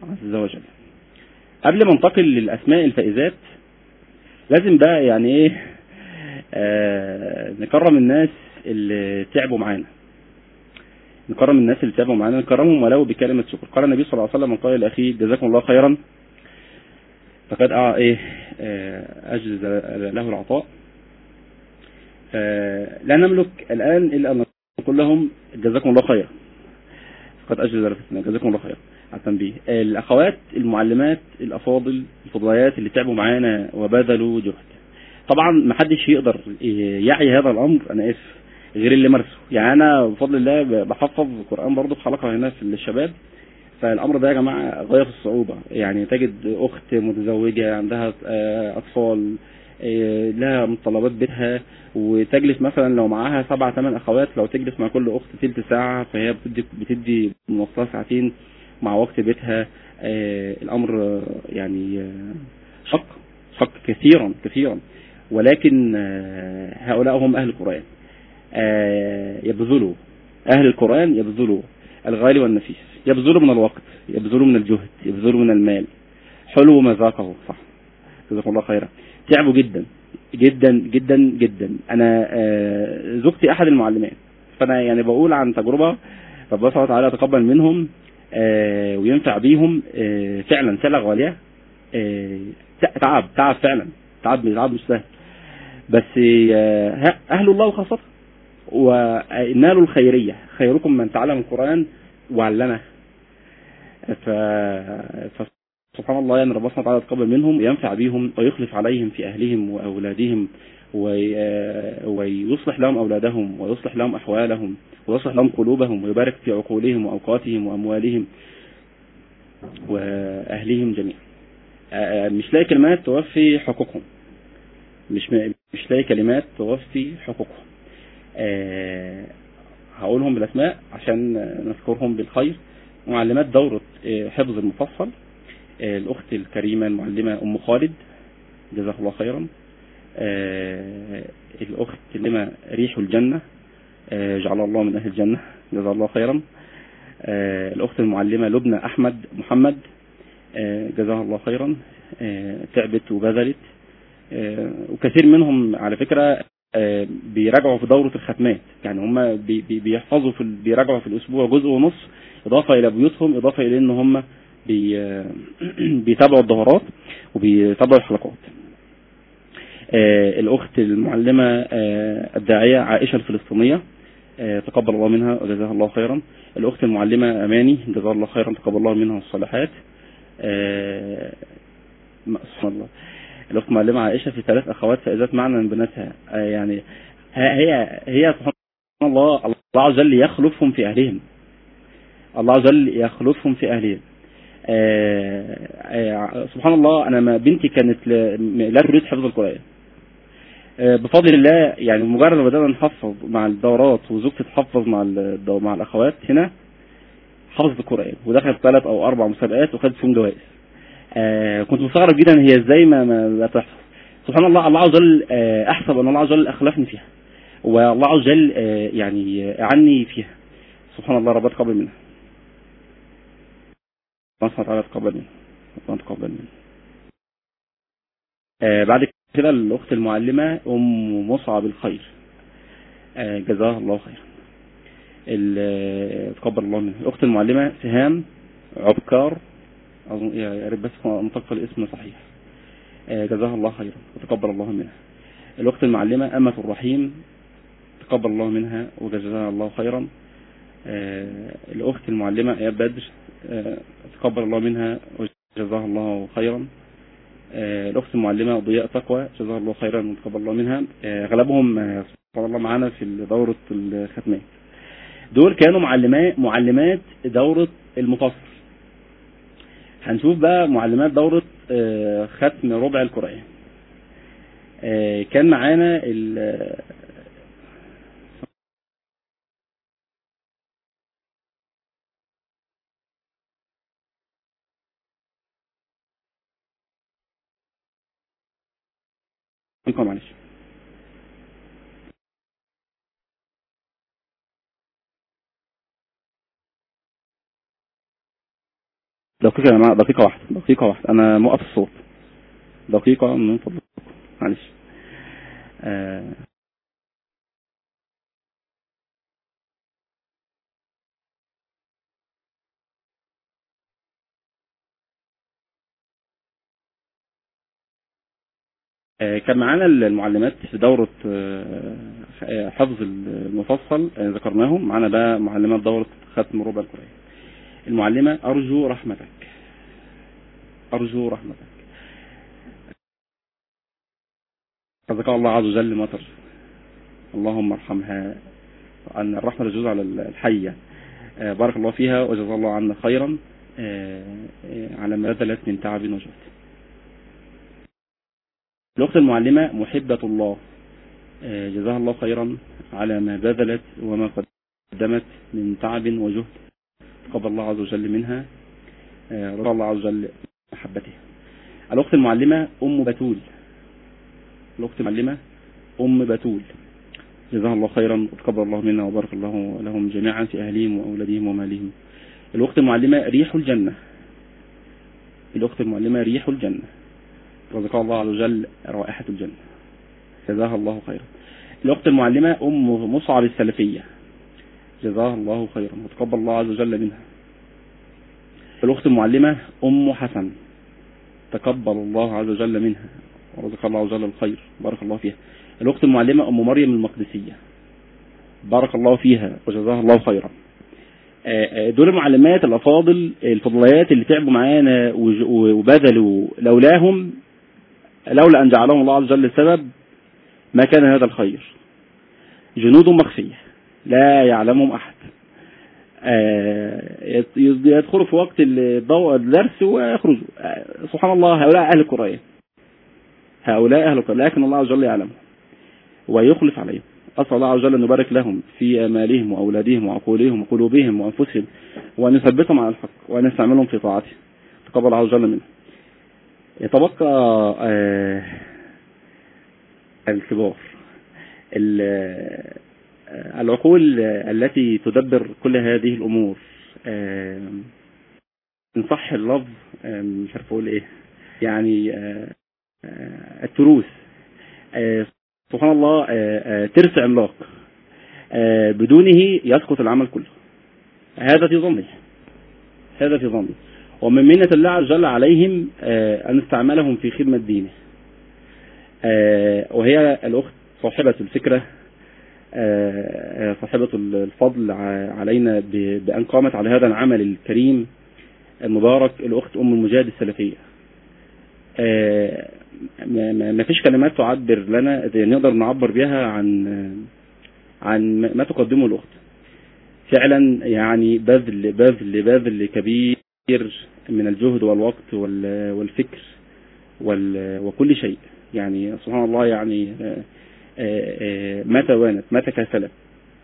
عز وجل. قبل ما انتقل للأسماء الفائزات لازم بقى يعني إيه آه نكرم الناس اللي تعبوا معانا. نكرم الناس اللي تعبوا معانا نكرمهم ولو بكلمة شكر. قال النبي صلى الله عليه وسلم قال لأخيه جزاكم الله خيرا. فقد آه إيه أجز له العطاء. آه لا نملك الآن إلا أن نقول لهم جزاكم الله خيرا. فقد أجز له جزاكم الله خيرا. التنبيه. الأخوات المعلمات الأفاضل الفضليات اللي تعبوا معانا وبذلوا جهد. طبعا ما حدش يقدر يعي هذا الأمر أنا آسف غير اللي مارسه. يعني أنا بفضل الله بحفظ القرآن برضه في حلقة هنا في الشباب. فالأمر ده يا جماعة غاية في الصعوبة. يعني تجد أخت متزوجة عندها آه، أطفال آه، لها متطلبات بيتها. وتجلس مثلا لو معاها سبع ثمان أخوات لو تجلس مع كل أخت تلت ساعة فهي بتدي بتدي مواصلات ساعتين. مع وقت بيتها آه، الأمر آه، يعني آه، شق شق كثيرا كثيرا. ولكن هؤلاء هم أهل القرآن. يبذلوا أهل القرآن يبذلوا الغالي والنفيس. يبذلوا من الوقت يبذلوا من الجهد يبذلوا من المال. حلو ما ذاقه صح. جزاكم الله خيرا. تعبوا جدا جدا جدا جدا. أنا زوجتي أحد المعلمات فأنا يعني بقول عن تجربة ربنا سبحانه وتعالى يتقبل منهم. وينفع بيهم آه، فعلا فعلا غالية آه، تعب تعب فعلا تعب تعب مش سهل. بس آه، أهل الله وخاصته. ونالوا الخيرية. خيركم من تعلم القرآن وعلمه. ف... فسبحان الله يعني ربنا سبحانه وتعالى يتقبل منهم وينفع بهم ويخلف عليهم في أهلهم وأولادهم. ويصلح لهم أولادهم ويصلح لهم أحوالهم ويصلح لهم قلوبهم ويبارك في عقولهم وأوقاتهم وأموالهم وأهلهم جميعا. آه، مش لاقي كلمات توفي حقوقهم. مش. مش لاقي كلمات توفي حقوقهم. آه، هقولهم بالأسماء عشان نذكرهم بالخير. معلمات دورة آه، حفظ المفصل. آه، الأخت الكريمة المعلمة أم خالد. جزاها الله خيرا. آه، الأخت لما ريح الجنة آه، جعل الله من أهل الجنة جزاها الله خيرا. آه، الأخت المعلمة لبنى أحمد محمد آه، جزاها الله خيرا. آه، تعبت وبذلت. آه، وكثير منهم على فكرة آه، بيراجعوا في دورة الختمات. يعني هم بي- بي- بيحفظوا في بيراجعوا في الأسبوع جزء ونص إضافة إلى بيوتهم إضافة إلى إن هم بي بيتابعوا الدورات وبيتابعوا الحلقات. آه، الأخت المعلمة آه، الداعية عائشة الفلسطينية آه، تقبل الله منها وجزاها الله خيرا. الأخت المعلمة أماني جزاها الله خيرا تقبل الله منها الصالحات. آه، سبحان الله. الأخت المعلمة عائشة في ثلاث أخوات فائزات معنى من بناتها. آه، يعني هي هي سبحان الله الله عز وجل يخلفهم في أهلهم. الله عز وجل يخلفهم في أهلهم. آه، آه، سبحان الله أنا ما بنتي كانت لا تريد حفظ القرآن. آه، بفضل الله يعني مجرد ما بدأنا نحفظ مع الدورات وزوجتي تحفظ مع مع الأخوات هنا حفظت القرآن ودخلت ثلاث أو أربع مسابقات وخدت فيهم جوائز. آه، كنت مستغرب جدا هي إزاي ما ما تحفظ. سبحان الله الله عز وجل آه، أحسب أن الله عز وجل أخلفني فيها. والله عز وجل آه، يعني أعني فيها. سبحان الله ربنا تقبل منها. الله سبحانه وتعالى تقبل منها. ربنا تقبل منها. آه، بعد كده الأخت المعلمة أم مصعب الخير. آه، جزاها الله خيرا. ال- تقبل الله منها. الأخت المعلمة سهام عبكار أظن يا ريت بس أنطق الاسم صحيح. آه، جزاها الله خيرا. وتقبل الله منها. الأخت المعلمة أمة الرحيم. تقبل الله منها وجزاها الله خيرا. آه، الأخت المعلمة إياد بدر. آه، تقبل الله منها وجزاها الله خيرا. آه، الأخت المعلمة ضياء تقوى جزاها الله خيرا وتقبل الله منها. آه، أغلبهم آه، سبحان الله معانا في دورة الختمات دول كانوا معلمات معلمات دورة المفصل. هنشوف بقى معلمات دورة آه، ختم ربع القرآن. آه، كان معانا انكم معلش. دقيقة يا جماعة دقيقة واحدة دقيقة واحدة. أنا موقف الصوت. دقيقة من فضلك. معلش. آه كان معانا المعلمات في دورة آه، حفظ المفصل آه، ذكرناهم. معانا بقى معلمات دورة ختم ربع القرآن. المعلمة أرجو رحمتك. أرجو رحمتك. رزق الله عز وجل ترجو. اللهم ارحمها. أن الرحمة تجوز على الحية. آه، بارك الله فيها وجزا الله عنا خيرا. آه، آه، على ما بذلت من تعب وجهد الأخت المعلمة محبة الله. آه، جزاها الله خيرا على ما بذلت وما قدمت من تعب وجهد تقبل الله عز وجل منها آه، رضا الله عز وجل محبتها الأخت المعلمة أم بتول. الأخت المعلمة أم بتول. جزاها الله خيرا وتقبل الله منا وبارك الله لهم جميعا في أهلهم وأولادهم ومالهم. الأخت المعلمة ريح الجنة. الأخت المعلمة ريح الجنة. رزقها الله عز وجل رائحة الجنة جزاها الله خيرا. الأخت المعلمة أم مصعب السلفية. جزاها الله خيرا. وتقبل الله عز وجل منها. الأخت المعلمة أم حسن. تقبل الله عز وجل منها. ورزق الله عز وجل الخير. بارك الله فيها. الأخت المعلمة أم مريم المقدسية. بارك الله فيها. وجزاها الله خيرا. آه، آه، دول المعلمات الأفاضل الفضليات اللي تعبوا معانا وبذلوا لولاهم لولا أن جعلهم الله عز وجل سبب ما كان هذا الخير. جنود مخفية. لا يعلمهم أحد. آه، يدخلوا في وقت الدرس ويخرجوا. آه، سبحان الله هؤلاء أهل القرآن هؤلاء أهل القرآن لكن الله عز وجل يعلمهم. ويخلف عليهم. أسأل الله عز وجل أن يبارك لهم في آمالهم وأولادهم وعقولهم وقلوبهم وأنفسهم. وأن يثبتهم على الحق. وأن يستعملهم في طاعته. تقبل الله عز وجل منهم يتبقى آه، الكبار. ال- آه، العقول التي تدبر كل هذه الأمور آه، إن صح اللفظ مش عارف أقول إيه يعني التروس. سبحان الله ترس عملاق بدونه يسقط العمل كله. هذا في ظني هذا في ظني ومن منة الله عز وجل عليهم آه، أن استعملهم في خدمة دينه. آه، وهي الأخت صاحبة الفكرة آه، صاحبة الفضل علينا بأن قامت على هذا العمل الكريم المبارك الأخت أم المجاهد السلفية. ما فيش كلمات تعبر لنا نقدر نعبر بها عن عن ما تقدمه الأخت. فعلا يعني بذل بذل بذل كبير. من الجهد والوقت وال- والفكر وال- وكل شيء. يعني سبحان الله يعني آه، آه، آه، ما توانت ما تكاسلت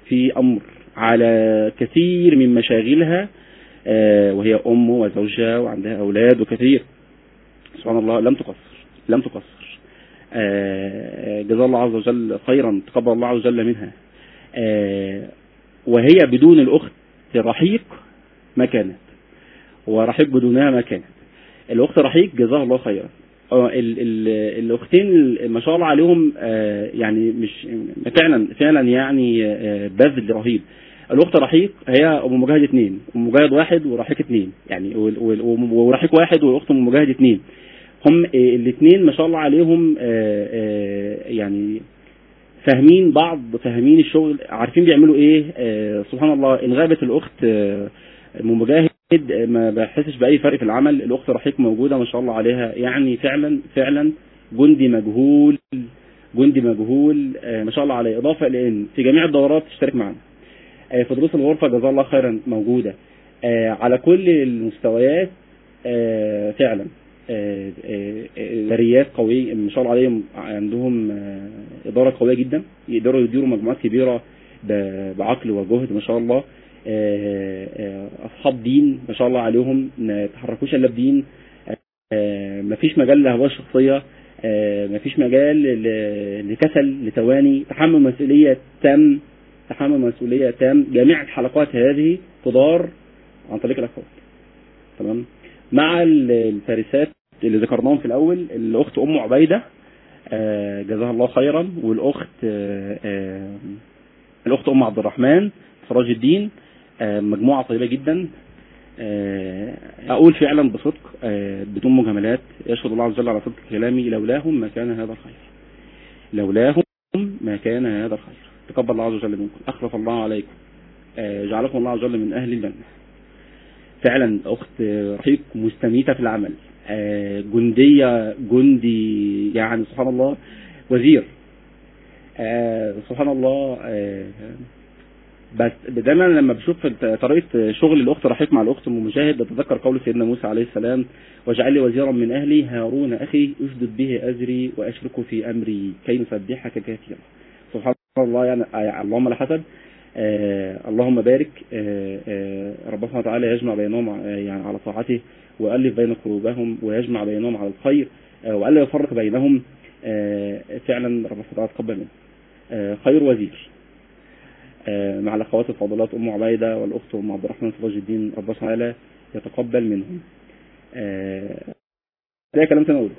في أمر على كثير من مشاغلها وهي أم وزوجها وعندها أولاد وكثير. سبحان الله لم تقصر لم تقصر. جزا الله عز وجل خيرا تقبل الله عز وجل منها. وهي بدون الأخت رحيق ما كانت. ورحيق بدونها ما كانت الأخت رحيق جزاها الله خيرا. آه، ال- ال- الأختين ما شاء الله عليهم آه، يعني مش فعلا فعلا يعني آه، بذل رهيب. الأخت رحيق هي أم مجاهد اثنين أم مجاهد واحد ورحيق اثنين يعني ورحيق واحد والأخت أم مجاهد اثنين هم الاثنين ما شاء الله عليهم يعني فاهمين بعض فاهمين الشغل عارفين بيعملوا إيه. سبحان الله إن غابت الأخت أم مجاهد ما بحسش بأي فرق في العمل الأخت رحيق موجودة ما شاء الله عليها. يعني فعلا فعلا جندي مجهول جندي مجهول آه، ما شاء الله عليه. إضافة لأن في جميع الدورات تشترك معنا آه، في دروس الغرفة جزاها الله خيرا موجودة. آه، على كل المستويات فعلا. إداريات قوية ما شاء الله عليهم عندهم إدارة قوية جدا. يقدروا يديروا مجموعات كبيرة بعقل وجهد ما شاء الله. أصحاب دين ما شاء الله عليهم ما يتحركوش إلا بدين. آه، مفيش مجال لهواه الشخصية. آه، مفيش مجال لكسل لتواني. تحمل مسؤولية تام تحمل مسؤولية تام. جميع الحلقات هذه تدار عن طريق الاخوات تمام؟ مع ال- الفارسات اللي ذكرناهم في الأول الأخت أم عبيدة آه، جزاها الله خيرا والأخت آه، آه، الأخت أم عبد الرحمن سراج الدين. آه، مجموعة طيبه جدا. آه، أقول فعلا بصدق آه، بدون مجاملات يشهد الله عز وجل على صدق كلامي لولاهم ما كان هذا الخير. لولاهم ما كان هذا الخير. تقبل الله عز وجل منكم. أخلف الله عليكم. جعلكم الله عز وجل من أهل الجنة. فعلا أخت رحيق مستميتة في العمل. جندية جندي يعني سبحان الله وزير. سبحان الله بس دايما لما بشوف طريقة شغل الأخت رحيق مع الأخت أم مجاهد بتذكر قول سيدنا موسى عليه السلام واجعل لي وزيرا من أهلي هارون أخي اشدد به أزري واشركه في أمري كي نسبحك كثيرا. سبحان الله يعني آه، اللهم لا حسد آه اللهم بارك. آه آه ربنا سبحانه وتعالى يجمع بينهم آه يعني على طاعته ويؤلف بين قلوبهم ويجمع بينهم على الخير آه وألا يفرق بينهم. آه فعلا ربنا سبحانه وتعالى يتقبل منه. خير وزير. مع الأخوات الفاضلات أم عبيدة والأخت أم عبد الرحمن سراج الدين ربنا وتعالى يتقبل منهم. آه ده كلام تاني أقوله.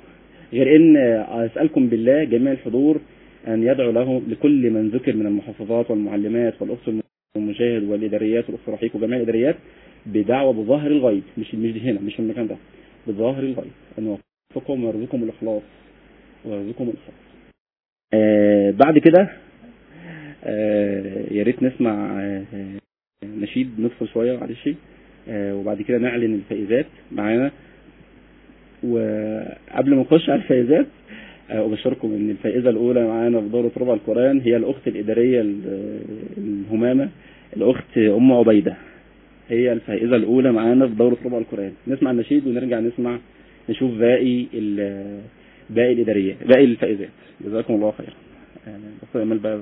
غير إن آه، أسألكم بالله جميع الحضور أن يدعو له لكل من ذكر من المحافظات والمعلمات والأخت المجاهد والإداريات والأخت رحيق وجميع الإداريات بدعوة بظاهر الغيب. مش مش هنا مش في المكان ده. بظاهر الغيب. أن يوفقكم ويرزقكم الإخلاص. ويرزقكم الإخلاص. آه بعد كده آه يا ريت نسمع آه نشيد نفصل شوية معلش آه وبعد كده نعلن الفائزات معانا. وقبل ما نخش على الفائزات آه، أبشركم إن الفائزة الأولى معانا في دورة ربع القرآن هي الأخت الإدارية ال- الهمامة الأخت أم عبيدة. هي الفائزة الأولى معانا في دورة ربع القرآن. نسمع النشيد ونرجع نسمع نشوف باقي باقي الإدارية باقي الفائزات. جزاكم الله آه، أخت أمال بقى.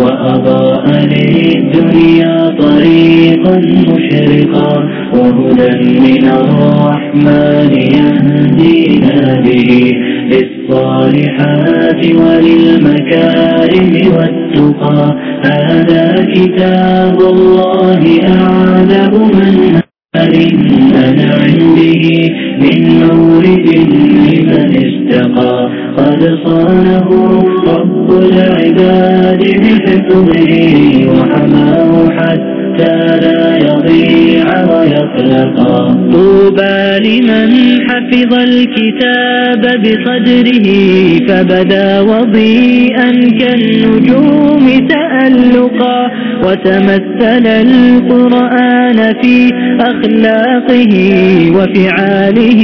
وأضاء للدنيا طريقا مشرقا وهدى من الرحمن يهدينا به للصالحات وللمكارم والتقى. هذا كتاب الله أعذب من أنعم به من مورد لمن استقى قد صانه رب العباد بحفظه وحماه حتى لا يضيع ويخلقا طوبى لمن حفظ الكتاب بصدره فبدا وضيئا كالنجوم تألقا. وتمثل القرآن في أخلاقه وفعاله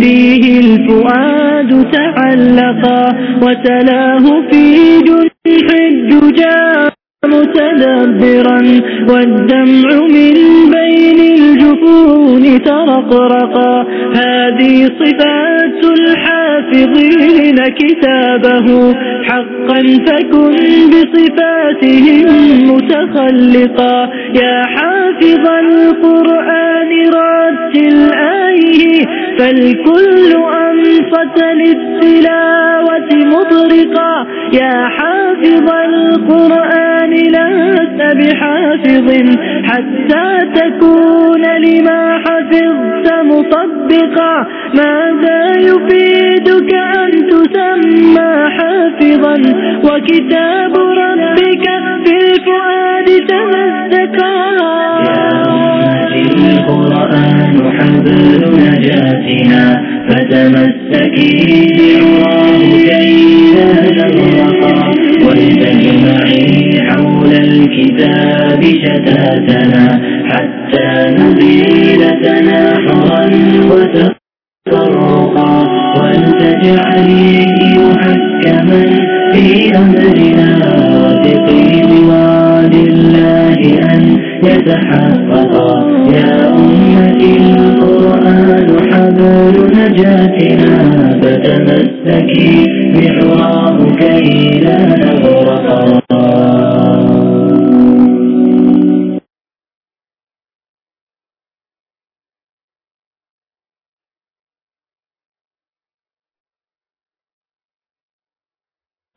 فيه الفؤاد تعلقا. وتلاه في جنح الدجى. متدبرا والدمع من بين الجفون ترقرقا هذه صفات الحافظين كتابه. حقا فكن بصفاتهم متخلقا. يا حافظ القرآن رتل آيه. فالكل أنصت للتلاوة مطرقا. يا حافظ القرآن لست بحافظ حتى تكون لما حفظت مطبقا ماذا يفيدك أن تسمى حافظا؟ وكتاب ربك في الفؤاد تمزقا. القرآن حبل نجاتنا فتمسكي بعراه كي لا ولتجمعي حول الكتاب شتاتنا حتى نزيل تناحرا وتفرقا ولتجعليه محكما في أمرنا وثقي بوعد الله أن يتحققا نبكي نحواه كي لا نغرق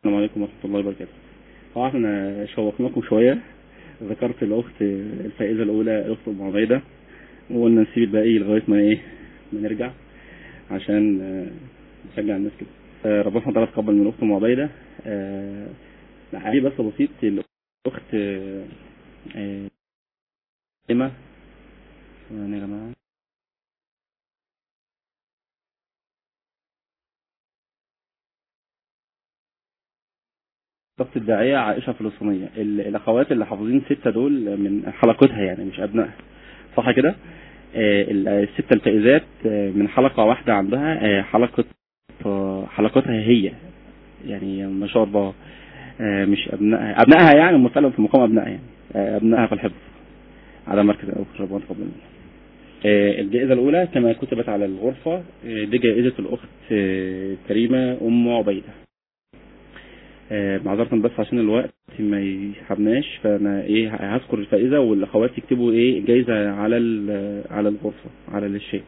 السلام عليكم ورحمة الله وبركاته. طبعا إحنا شوقناكم شوية. ذكرت الأخت الفائزة الأولى الأخت أم عبيدة وقلنا نسيب الباقي لغاية ما إيه ما نرجع. عشان آه، نشجع الناس كده. آه، ربنا سبحانه وتعالى تقبل من الأخت أم عبيدة. آه، بس بسيط الأخت آه، إما ثواني يا جماعة. ضبط الداعية عائشة فلسطينية. ال- الأخوات اللي حافظين ستة دول من حلقتها يعني مش أبنائها. صح كده؟ ال- الستة الفائزات آه، من حلقة واحدة عندها آه، حلقة آه، حلقتها هي. يعني ما شاء الله مش أبنائها أبنائها يعني مثلا في مقام أبنائها يعني. أبنائها في الحفظ على مركز الأول ربنا تقبل الجائزة الأولى كما كتبت على الغرفة دي جائزة الأخت كريمة أم عبيدة. معذرة بس عشان الوقت. ما يسحبناش فأنا إيه هذكر الفائزة والأخوات يكتبوا إيه جايزة على على الغرفة على الشيء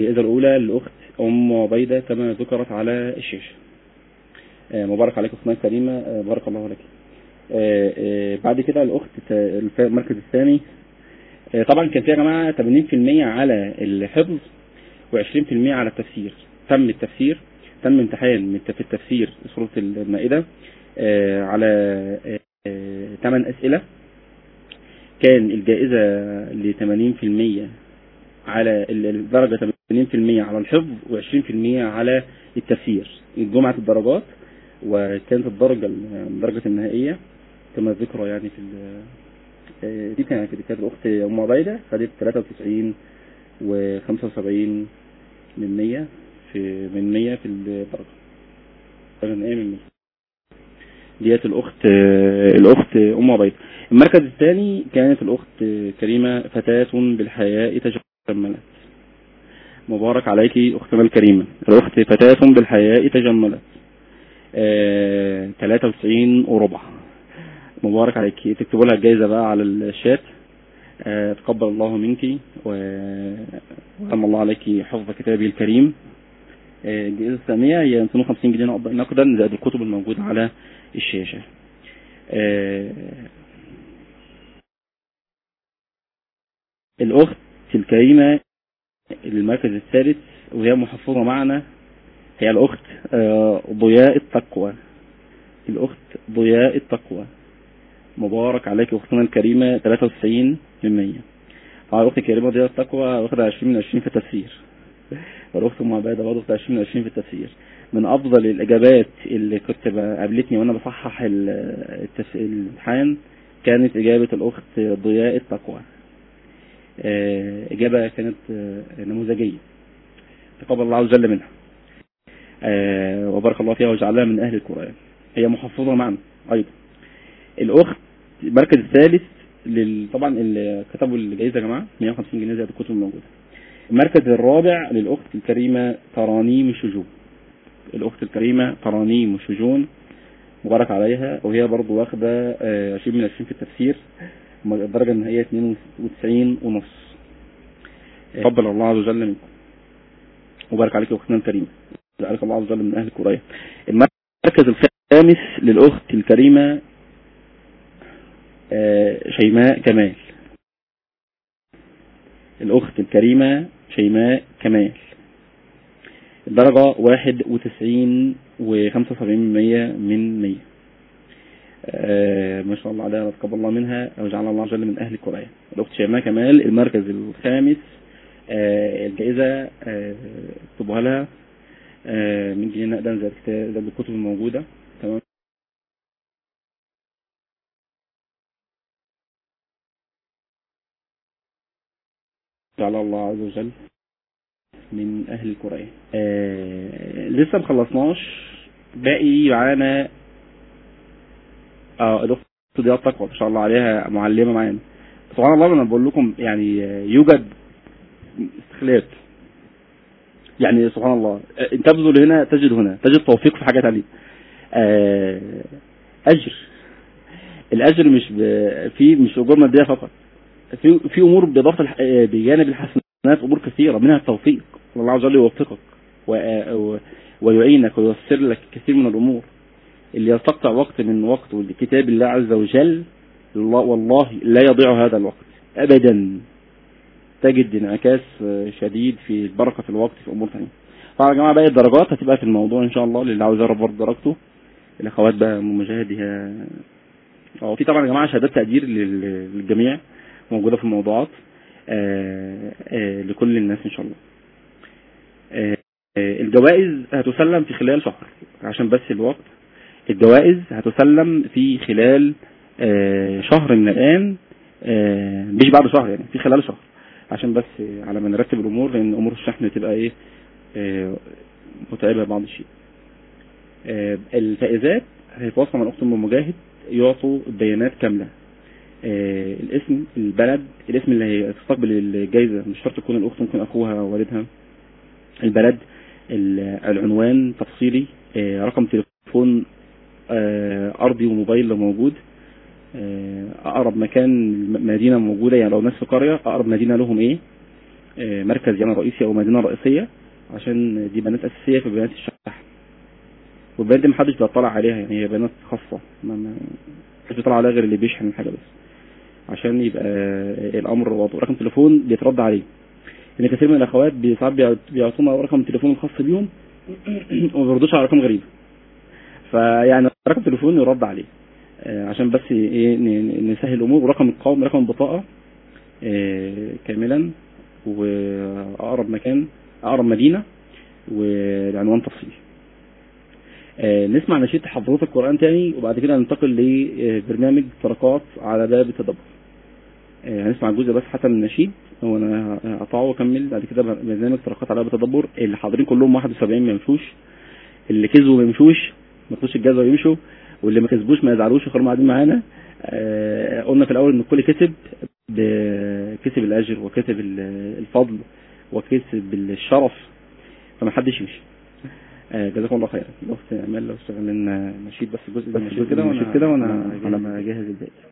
الجائزة الأولى للأخت أم عبيدة كما ذكرت على الشاشة آه، مبارك عليك أختنا الكريمة. آه، بارك الله لك آه، آه، بعد كده الأخت المركز الثاني. طبعا كان فيها يا جماعة 80% على الحفظ و20% على التفسير. تم التفسير تم امتحان في التفسير سورة المائدة. آه، على 8 أسئلة. كان الجائزة ل 80% على ال- الدرجة 80% على الحفظ و20% على التفسير. جمعة الدرجات وكانت الدرجة الدرجة النهائية كما ذكر يعني في آه، دي كانت كانت الأخت أم عبيدة. خدت 93 و 75 من 100 في من 100 في الدرجة. من 100 ديت الأخت آه، الأخت أم عبيدة المركز الثاني كانت الأخت آه، كريمة فتاة بالحياء تجملت. مبارك عليك أختنا الكريمة. الأخت فتاة بالحياء تجملت. آه، 93 وربع. مبارك عليك. تكتبوا لها الجايزة بقى على الشات. آه، تقبل الله منك و- وأتم الله عليك حفظ كتابه الكريم. الجائزة الثانية هي 250 جنيه نقد- نقدا زائد الكتب الموجودة على الشاشة. آه، الأخت الكريمة المركز الثالث وهي محفظة معنا. هي الأخت آه، ضياء التقوى. الأخت ضياء التقوى. مبارك عليك أختنا الكريمة 93 من 100 طبعا الأخت الكريمة ضياء التقوى واخدة 20 من 20 في التفسير. والأخت أم عبادة برضه واخدة 20 من 20 في التفسير. من أفضل الإجابات اللي كنت قابلتني وأنا بصحح. الامتحان كانت إجابة الأخت ضياء التقوى. آه، إجابة كانت آه، نموذجية. تقبل الله عز وجل منها. آه، وبارك الله فيها وجعلها من أهل القرآن. هي محفظة معنا أيضا. الأخت المركز الثالث لل... طبعا اللي كتبوا الجائزة يا جماعة 150 جنيه زائد الكتب الموجودة. المركز الرابع للأخت الكريمة ترانيم شجون. الأخت الكريمة ترانيم شجون. مبارك عليها. وهي برضو واخدة آه، 20 من 20 في التفسير. الدرجة النهائية 92 ونص. تقبل الله عز وجل منكم. وبارك عليك يا أختنا الكريمة. جعلك الله عز وجل من أهل القرية المركز الخامس للأخت الكريمة آه، شيماء كمال. الأخت الكريمة شيماء كمال. الدرجة واحد وتسعين وخمسة وسبعين مية من مية. آه ما شاء الله عليها تقبل الله منها. وجعل الله وجل من أهل القرآن. الأخت شيماء كمال المركز الخامس آه الجائزة اكتبوها لها. آه من جنيه نقدا زي الكتب الموجودة. جعل الله عز وجل من أهل القرآن. آه لسه مخلصناش باقي معانا آه الأخت دي التقوى ما شاء الله عليها معلمة معانا. سبحان الله أنا بقول لكم يعني يوجد استخلاف. يعني سبحان الله آه، انت تبذل هنا تجد هنا تجد توفيق في حاجة ثانية آه، أجر. الأجر مش ب- في مش أجور مادية فقط. في في أمور الح- آه، بجانب الحسنات أمور كثيرة منها التوفيق. الله عز وجل يوفقك آه، ويعينك وييسر لك كثير من الأمور. اللي يستقطع وقت من وقت لكتاب الله عز وجل الله والله لا يضيع هذا الوقت. ابدا. تجد انعكاس آه، شديد في البركه في الوقت في أمور ثانية طبعا يا جماعة باقي الدرجات هتبقى في الموضوع إن شاء الله. للي عاوز يعرف برضه درجته. الأخوات بقى مجاهدها آه في طبعا يا جماعة شهادات تقدير لل- للجميع. موجودة في الموضوعات آه، آه، لكل الناس إن شاء الله. آه، الجوائز هتسلم في خلال شهر عشان بس الوقت. الجوائز هتسلم في خلال شهر من الآن مش بعد شهر يعني في خلال شهر. عشان بس على ما نرتب الأمور لأن أمور الشحن تبقى إيه متعبة بعض الشيء. الفائزات هيتواصلوا مع الأخت أم مجاهد يعطوا بيانات كاملة. الاسم البلد الاسم اللي هتستقبل الجائزه مش شرط تكون الأخت ممكن أخوها أو والدها. البلد ال- العنوان تفصيلي آه، رقم تليفون آه، أرضي وموبايل لو موجود. آه، أقرب مكان م- مدينة موجودة يعني لو ناس في قرية أقرب مدينة لهم آه، مركز يعني رئيسي أو مدينة رئيسية عشان دي بيانات أساسية في بيانات الشحن. والبيانات دي محدش بيطلع عليها يعني هي بيانات ما- محدش بيطلع عليها غير اللي بيشحن الحاجة بس. عشان يبقى الأمر واضح. رقم تليفون بيترد عليه. لأن كثير من الأخوات ساعات بيعط- بيعطونا رقم التليفون الخاص بيهم وما بيردوش على رقم غريب. فيعني رقم تليفون يرد عليه. آه، عشان بس إيه نسهل الأمور. ورقم القوم رقم البطاقة آه، كاملا وأقرب مكان أقرب مدينة والعنوان تفصيلي آه، نسمع نشيد تحفظات القرآن تاني وبعد كده ننتقل لبرنامج طرقات على باب التدبر. هنسمع الجزء بس حتى من النشيد. هو أنا هقطعه وأكمل. بعد كده برنامج طرقات على باب التدبر. اللي حاضرين كلهم 71 ما يمشوش. اللي كسبوا ما يمشوش. ما ياخدوش الجزء ويمشوا. واللي ما كسبوش ما يزعلوش. يخرجوا قاعدين معانا. آه، قلنا في الأول إن الكل كسب كسب الأجر وكسب ال- الفضل وكسب الشرف. فما حدش يمشي. آه، جزاكم الله خيرا. الأخت أمال لو اشتغل لنا نشيد بس جزء من النشيد. كده وأنا كده وأنا على ما اجهز الباقي.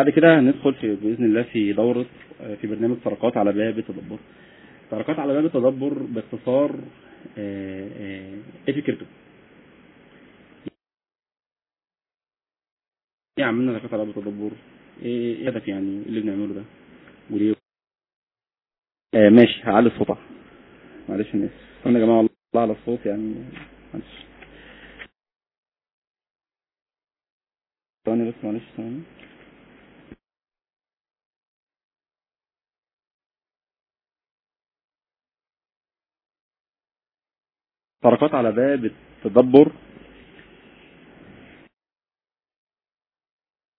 بعد كده هندخل في بإذن الله في دورة آه، في برنامج طرقات على باب التدبر. طرقات على باب التدبر باختصار آه، آه، إيه فكرته إيه عملنا زكاة على التدبر؟ إيه إيه هدف يعني؟ اللي بنعمله ده؟ وليه؟ آه ماشي هعلي الصوت معلش الناس استنى يا جماعة الله على الصوت يعني. معلش. ثواني بس معلش ثواني. طرقات على باب التدبر.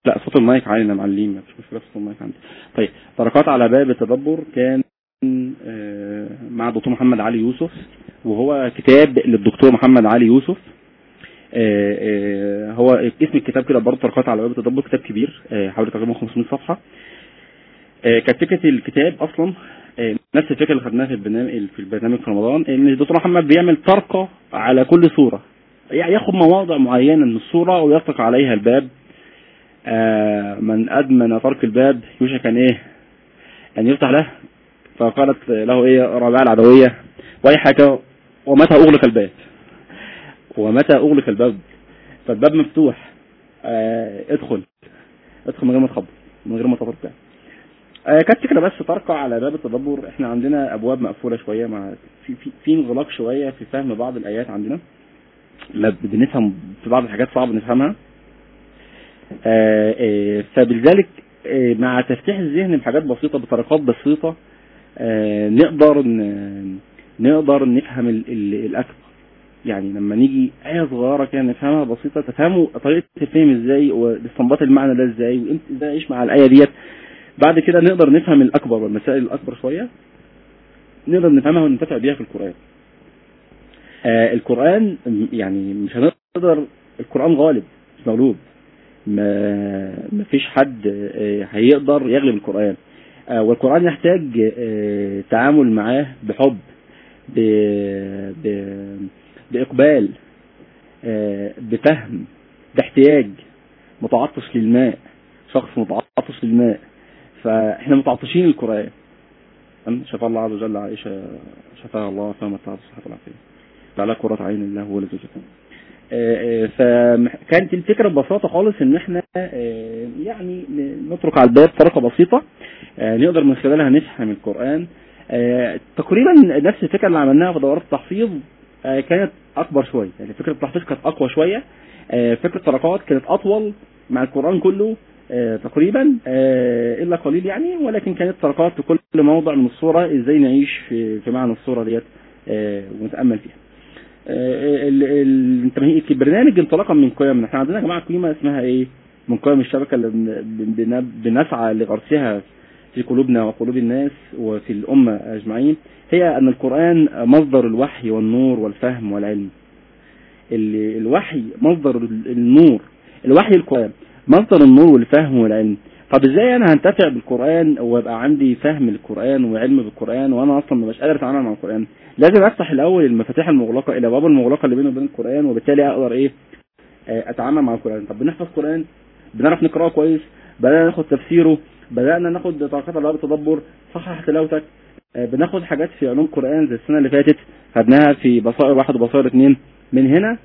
لا صوت المايك عالي أنا معلم مفيش مشكلة صوت المايك عندي. طيب طرقات على باب التدبر كان آه، مع الدكتور محمد علي يوسف وهو كتاب للدكتور محمد علي يوسف. آه، آه، هو اسم الكتاب كده برضه طرقات على باب التدبر كتاب كبير حوالي تقريبا 500 صفحة. كانت فكرة الكتاب أصلا نفس الفكرة اللي خدناها في البرنامج في البرنامج في رمضان إن الدكتور محمد بيعمل طرقة على كل صورة. يعني ياخد مواضع معينة من الصورة ويطلق عليها الباب. آه، من أدمن طرق الباب يوشك ان إيه؟ أن يفتح له. فقالت له إيه ربيعه العدوية. ويحك ومتى أغلق الباب؟ ومتى أغلق الباب؟ فالباب مفتوح. آه، ادخل. ادخل من غير ما تخبط من غير ما تطرق كانت فكره بس ترقى على باب التدبر. إحنا عندنا أبواب مقفولة شوية مع في في, في انغلاق شوية في فهم بعض الآيات عندنا. لا بنفهم في بعض الحاجات صعب نفهمها. آه، آه، فبذلك آه، مع تفتيح الذهن بحاجات بسيطة بطريقات بسيطة آه، نقدر نقدر نفهم ال- ال- الأكبر. يعني لما نيجي آية صغيرة كده نفهمها بسيطة تفهموا طريقة الفهم إزاي واستنباط المعنى ده إزاي وامتى إزاي اعيش مع الآية ديت. بعد كده نقدر نفهم الأكبر والمسائل الأكبر شوية؟ نقدر نفهمها وننتفع بيها في القرآن. آه القرآن يعني مش هنقدر القرآن غالب مش مغلوب. ما ما فيش حد آه، هيقدر يغلب القرآن. آه، والقرآن يحتاج تعامل معاه بحب ب... ب... بإقبال بفهم باحتياج متعطش للماء شخص متعطش للماء. فإحنا متعطشين أم؟ شفاء الله عز وجل عائشة شفاها الله فما تعطش الصحة والعافية لعلها قرة عين الله هو الذي شفاها فكانت الفكرة ببساطة خالص إن إحنا آه، يعني نترك على الباب طريقة بسيطة آه، نقدر من خلالها نفهم القرآن. آه، تقريبا نفس الفكرة اللي عملناها في دورات التحفيظ آه، كانت أكبر شوية. يعني فكرة التحفيظ كانت أقوى شوية. آه، فكرة الطرقات كانت أطول مع القرآن كله. آه، تقريبا آه، إلا قليل يعني ولكن كانت طرقات كل موضع من الصورة إزاي نعيش في في معنى الصورة ديت آه، ونتأمل فيها. آه، البرنامج انطلاقا من قيم. إحنا عندنا يا جماعة قيمة اسمها إيه؟ من قيم الشبكة اللي بن- بن- بنسعى لغرسها في قلوبنا وقلوب الناس وفي الأمة أجمعين هي أن القرآن مصدر الوحي والنور والفهم والعلم. ال- الوحي مصدر ال- النور. الوحي القرآن. مصدر النور والفهم والعلم. طب إزاي أنا هنتفع بالقرآن ويبقى عندي فهم للقرآن وعلم بالقرآن وأنا أصلا مش قادر أتعامل مع القرآن؟ لازم أفتح الأول المفاتيح المغلقة إلى باب المغلقة اللي بينه وبين القرآن وبالتالي أقدر إيه؟ آه، أتعامل مع القرآن. طب بنحفظ قرآن؟ بنعرف نقرأه كويس؟ بدأنا ناخد تفسيره؟ بدأنا ناخد طاقات الاب التدبر؟ صحح تلاوتك. آه، بناخد حاجات في علوم قران زي السنة اللي فاتت خدناها في بصائر واحد وبصائر اثنين من هنا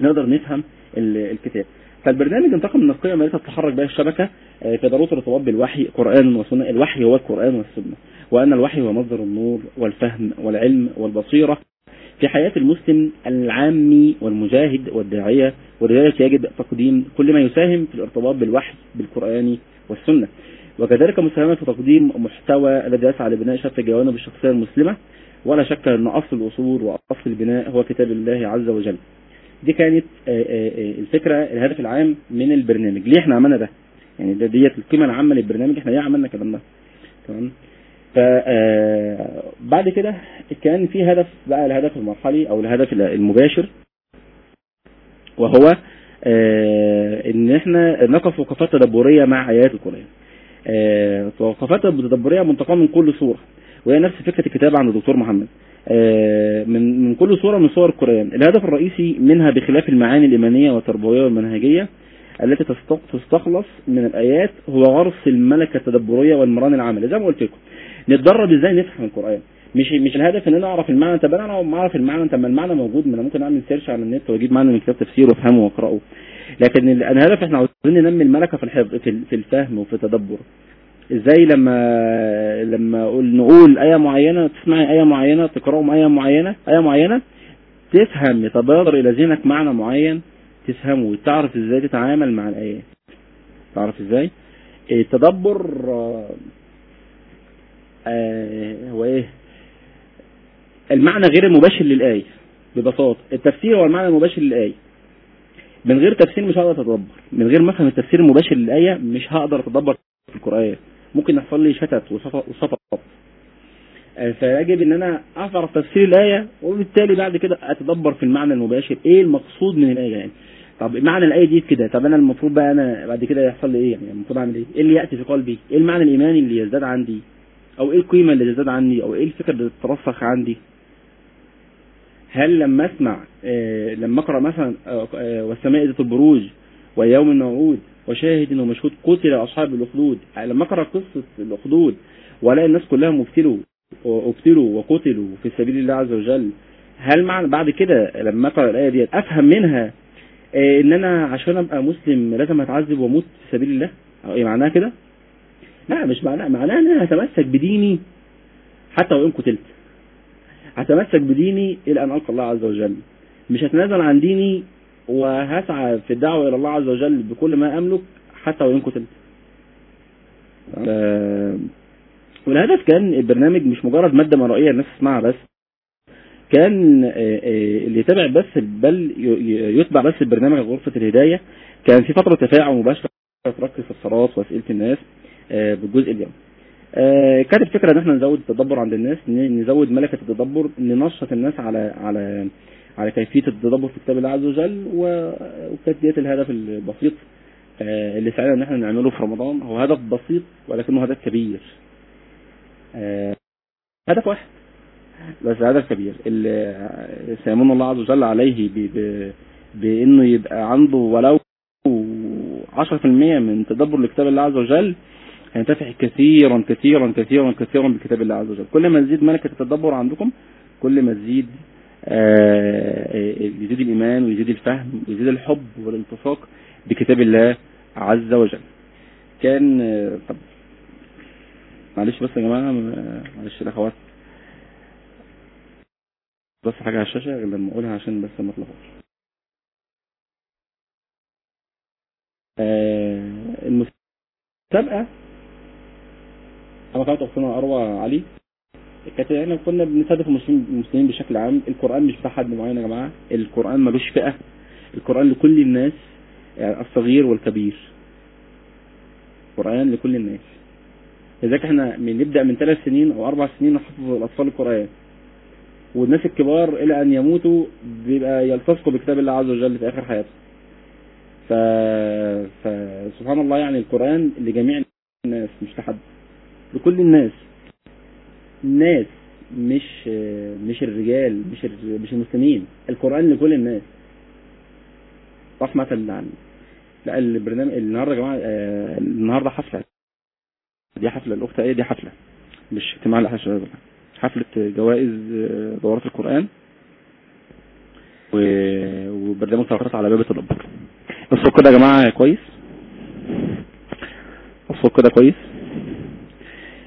نقدر نفهم ال- الكتاب. فالبرنامج انتقل من القيم التي تتحرك بها الشبكة آه، في ضرورة الارتباط بالوحي قرآن وسنة الوحي هو القرآن والسنة وأن الوحي هو مصدر النور والفهم والعلم والبصيرة. في حياة المسلم العامي والمجاهد والداعية ولذلك يجب تقديم كل ما يساهم في الارتباط بالوحي بالقرآن والسنة. وكذلك مساهمة في تقديم محتوى الذي يسعى لبناء شتى جوانب الشخصية المسلمة. ولا شك أن أصل الاصول وأصل البناء هو كتاب الله عز وجل. دي كانت آه، آه، آه، الفكرة الهدف العام من البرنامج. ليه إحنا عملنا ده؟ يعني ده ديت القيمة العامة للبرنامج إحنا ليه عملنا الكلام ده؟ تمام؟ ف بعد كده كان في هدف بقى الهدف المرحلي أو الهدف المباشر وهو إن إحنا نقف وقفات تدبرية مع ايات القران آه، وقفات تدبرية منتقاة من كل سوره وهي نفس فكرة الكتاب عند الدكتور محمد. من من كل سورة من سور القرآن. الهدف الرئيسي منها بخلاف المعاني الإيمانية والتربوية والمنهجية التي تست- تستخلص من الآيات هو غرس الملكة التدبرية والمران العملي. زي ما قلت لكم نتدرب إزاي نفهم القرآن. مش مش الهدف إن أنا أعرف المعنى طب أنا أعرف المعنى طب ما المعنى موجود ما أنا ممكن أعمل سيرش على النت وأجيب معنى من كتاب تفسير وأفهمه وأقرأه. لكن ال- الهدف إحنا عاوزين ننمي الملكة في الحفظ في ال- في الفهم وفي التدبر. إزاي لما لما أقول نقول آية معينة تسمعي آية معينة تقراهم آية معينة آية معينة تفهم يتبادر إلى ذهنك معنى معين تفهمه وتعرف إزاي تتعامل مع الايات تعرف إزاي؟ التدبر آه، هو إيه؟ المعنى غير المباشر للآية ببساطة. التفسير هو المعنى المباشر للآية. من غير تفسير مش هقدر أتدبر. من غير ما أفهم التفسير المباشر للآية مش هقدر أتدبر في القرآن. ممكن يحصل لي شتت وسقط آه، فيجب إن أنا أعرف تفسير الآية وبالتالي بعد كده أتدبر في المعنى المباشر. إيه المقصود من الآية يعني؟ طب معنى الآية دي كده طب أنا المفروض بقى أنا بعد كده يحصل لي إيه يعني؟ المفروض أعمل إيه؟ إيه اللي يأتي في قلبي؟ إيه المعنى الإيماني اللي يزداد عندي؟ أو إيه القيمة اللي تزداد عندي؟ أو إيه الفكرة اللي تترسخ عندي؟ هل لما أسمع آه، لما أقرأ مثلا آه، والسماء ذات البروج ويوم الموعود وشاهد ومشهود قتل أصحاب الأخدود. آه، لما أقرأ قصة الأخدود وألاقي الناس كلها مبتلوا وابتلوا وقتلوا في سبيل الله عز وجل هل معنى بعد كده لما أقرأ الآية ديت أفهم منها آه، إن أنا عشان أبقى مسلم لازم أتعذب وأموت في سبيل الله؟ أو إيه معناها كده؟ لا مش معناها معناها إن أنا هتمسك بديني حتى وإن قتلت. هتمسك بديني إلى أن ألقى الله عز وجل. مش هتنازل عن ديني وهسعى في الدعوة إلى الله عز وجل بكل ما أملك حتى قتلت. آه، والهدف كان البرنامج مش مجرد مادة مرئيه الناس تسمعها بس كان آه، آه، اللي يتابع بس بل يتبع بس البرنامج غرفة الهداية. كان في فترة تفاعل مباشرة تركز في الصلاه وأسئلة الناس آه، بالجزء اليومي كانت الفكرة إن إحنا نزود التدبر عند الناس نزود ملكة التدبر ننشط الناس على على على كيفية التدبر في كتاب الله عز وجل وكانت ديت الهدف البسيط آه، اللي سعينا إن إحنا نعمله في رمضان. هو هدف بسيط ولكنه هدف كبير. آه، هدف واحد. بس هدف كبير. اللي سيمن الله عز وجل عليه بإنه يبقى عنده ولو 10% من تدبر لكتاب الله عز وجل هينتفع كثيرا كثيرا كثيرا كثيرا بكتاب الله عز وجل. كل ما تزيد ملكة التدبر عندكم كل ما تزيد يزيد الإيمان ويزيد الفهم ويزيد الحب والالتصاق بكتاب الله عز وجل. كان آه، طب معلش بس يا جماعة آه، معلش الأخوات. بس حاجة على الشاشة غير لما أقولها عشان بس ما آه، المسابقة كما كانت أختنا أروى علي. كانت إحنا كنا بنستهدف المسلمين بشكل عام. القرآن مش بتاع حد معين يا جماعة. القرآن ملوش فئة. القرآن لكل الناس يعني الصغير والكبير. القرآن لكل الناس. لذلك إحنا من نبدأ من ثلاث سنين أو أربع سنين نحفظ الأطفال القرآن. والناس الكبار إلى أن يموتوا بيبقى يلتصقوا بكتاب الله عز وجل في آخر حياتهم. ف... فسبحان الله يعني القرآن لجميع الناس مش لحد. لكل الناس. الناس مش مش الرجال مش مش المسلمين القرآن لكل الناس. رحمة عن لا البرنامج النهارده يا جماعة آه، النهارده حفلة. دي حفلة الأخت إيه دي حفلة. مش اجتماع لا شباب حفلة جوائز آه، دورات القرآن. و- وبرنامج تلقيت على باب التدبر. الصوت كده يا جماعة كويس؟ الصوت كده كويس؟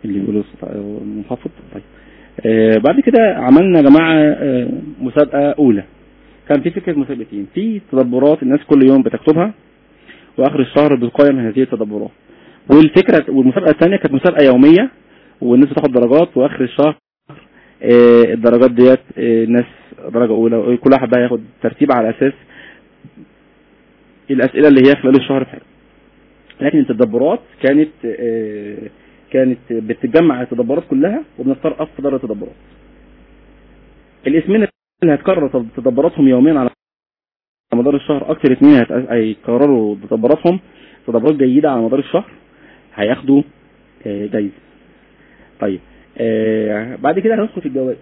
اللي بيقولوا منخفض طيب. آه بعد كده عملنا يا جماعة آه مسابقة أولى. كان في فكرة مسابقتين. في تدبرات الناس كل يوم بتكتبها وآخر الشهر بتقيم هذه التدبرات. والفكرة والمسابقة الثانية كانت مسابقة يومية والناس بتاخد درجات وآخر الشهر آه الدرجات ديت الناس درجة أولى كل واحد بقى ياخد ترتيب على أساس الأسئلة اللي هي خلال الشهر لكن التدبرات كانت كانت بتجمع التدبرات كلها وبنختار أفضل التدبرات الاسمين اللي هتكرر تدبراتهم يوميا على مدار الشهر أكثر اثنين هيكرروا تدبراتهم تدبرات جيدة على مدار الشهر هياخدوا آه، جايزة. طيب آه، بعد كده هندخل في الجوائز.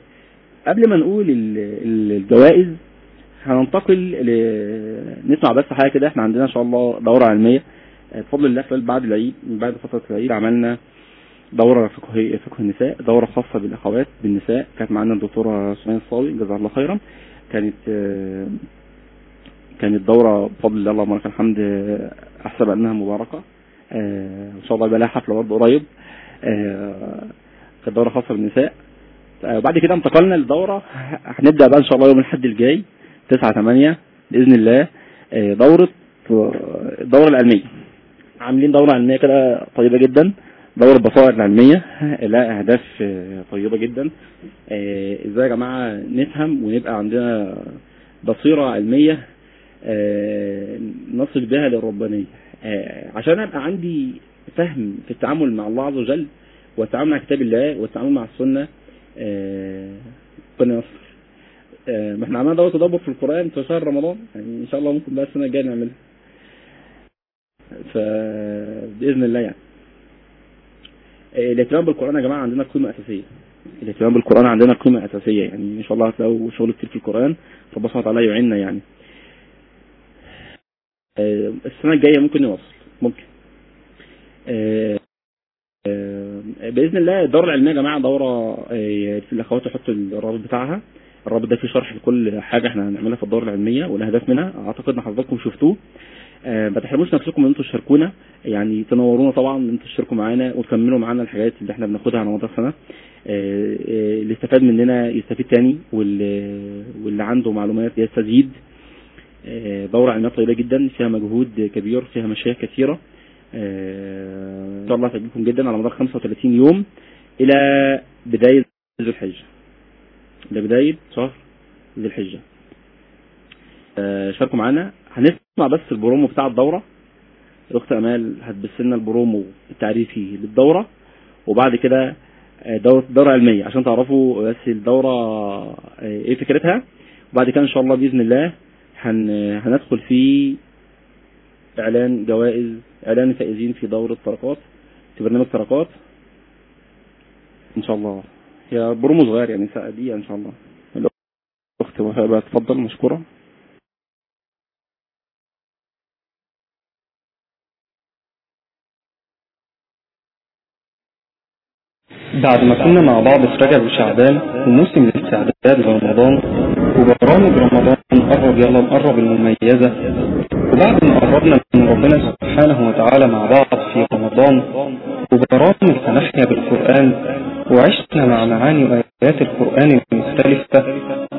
قبل ما نقول ال- ال- الجوائز هننتقل نسمع بس حاجة كده. إحنا عندنا إن شاء الله دورة علمية. آه، بفضل الله خلال بعد العيد بعد فترة العيد عملنا دورة فقهية فقه النساء دورة خاصة بالأخوات بالنساء. كانت معانا الدكتورة سمية الصاوي جزاها الله خيرا. كانت آه، كانت دورة بفضل الله اللهم لك الحمد آه، أحسب أنها مباركة. آه، إن شاء الله يبقى لها حفلة برضه قريب. آه، كانت دورة خاصة بالنساء. آه، وبعد كده انتقلنا لدورة هنبدأ بقى إن شاء الله يوم الأحد الجاي 9 8 بإذن الله. آه، دورة الدورة العلمية عاملين دورة علمية كده طيبة جدا. دورة بصائر العلمية لها أهداف آه، طيبة جدا. آه، إزاي يا جماعة نفهم ونبقى عندنا بصيرة علمية آه، نصل بها للربانية. عشان أبقى عندي فهم في التعامل مع الله عز وجل والتعامل مع كتاب الله والتعامل مع السنة ربنا آه، ما إحنا عملنا دورة تدبر في القرآن في شهر رمضان يعني إن شاء الله ممكن بقى السنة الجاية نعملها. فبإذن الله يعني. الاهتمام بالقرآن يا جماعة عندنا قيمة أساسية. الاهتمام بالقرآن عندنا قيمة أساسية يعني إن شاء الله هتلاقوا شغل كتير في القرآن ربنا سبحانه وتعالى يعيننا يعني. آه، السنة الجاية ممكن نوصل ممكن. آه، آه، بإذن الله الدورة العلمية يا جماعة دورة آه، في الأخوات يحطوا الرابط بتاعها. الرابط ده فيه شرح لكل حاجة إحنا هنعملها في الدورة العلمية والأهداف منها أعتقد إن حضراتكم شفتوه. آه، ما تحرموش نفسكم ان أنتوا تشاركونا. يعني تنورونا طبعا ان أنتوا تشاركوا معانا وتكملوا معانا الحاجات اللي إحنا بناخدها على مدار السنة آه، آه، اللي استفاد مننا يستفيد تاني واللي, واللي عنده معلومات يستزيد. آه، دورة علمية طويلة جدا فيها مجهود كبير فيها مشايخ كثيرة. آه، إن شاء الله تعجبكم جدا على مدار 35 يوم إلى بداية ذي الحجة. إلى بداية شهر ذي الحجة. آه، شاركوا معانا. هنسمع بس البرومو بتاع الدورة. الأخت أمال هتبث لنا البرومو التعريفي للدورة وبعد كده آه، دورة دورة علمية عشان تعرفوا بس الدورة آه، إيه فكرتها. وبعد كده إن شاء الله بإذن الله هن هندخل في إعلان جوائز إعلان الفائزين في دورة طرقات في برنامج طرقات. إن شاء الله. هي برومو صغير يعني ساعة دقيقة إن شاء الله. الأخت وفاء بقى تفضل مشكورة. بعد ما كنا مع بعض في رجب وشعبان وموسم الاستعداد لرمضان وبرامج رمضان قرب يلا نقرب المميزة. وبعد ما قربنا من ربنا سبحانه وتعالى مع بعض في رمضان وبرامج تنحيا بالقرآن وعشنا مع معاني وآيات القرآن المختلفة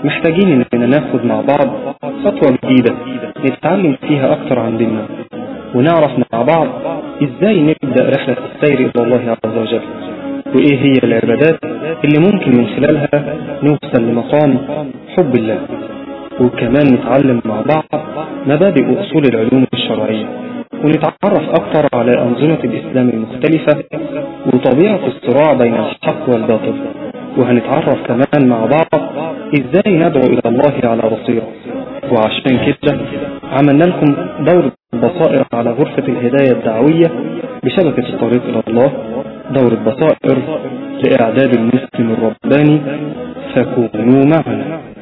محتاجين إننا ناخد مع بعض خطوة جديدة نتعلم فيها أكتر عن ديننا ونعرف مع بعض إزاي نبدأ رحلة السير إلى الله عز وجل. وإيه هي العبادات اللي ممكن من خلالها نوصل لمقام حب الله؟ وكمان نتعلم مع بعض مبادئ وأصول العلوم الشرعية ونتعرف أكثر على أنظمة الإسلام المختلفة وطبيعة الصراع بين الحق والباطل. وهنتعرف كمان مع بعض إزاي ندعو إلى الله على بصيرة. وعشان كده عملنا لكم دورة بصائر على غرفة الهداية الدعوية بشبكة الطريق إلى الله. دورة بصائر لإعداد المسلم الرباني فكونوا معنا.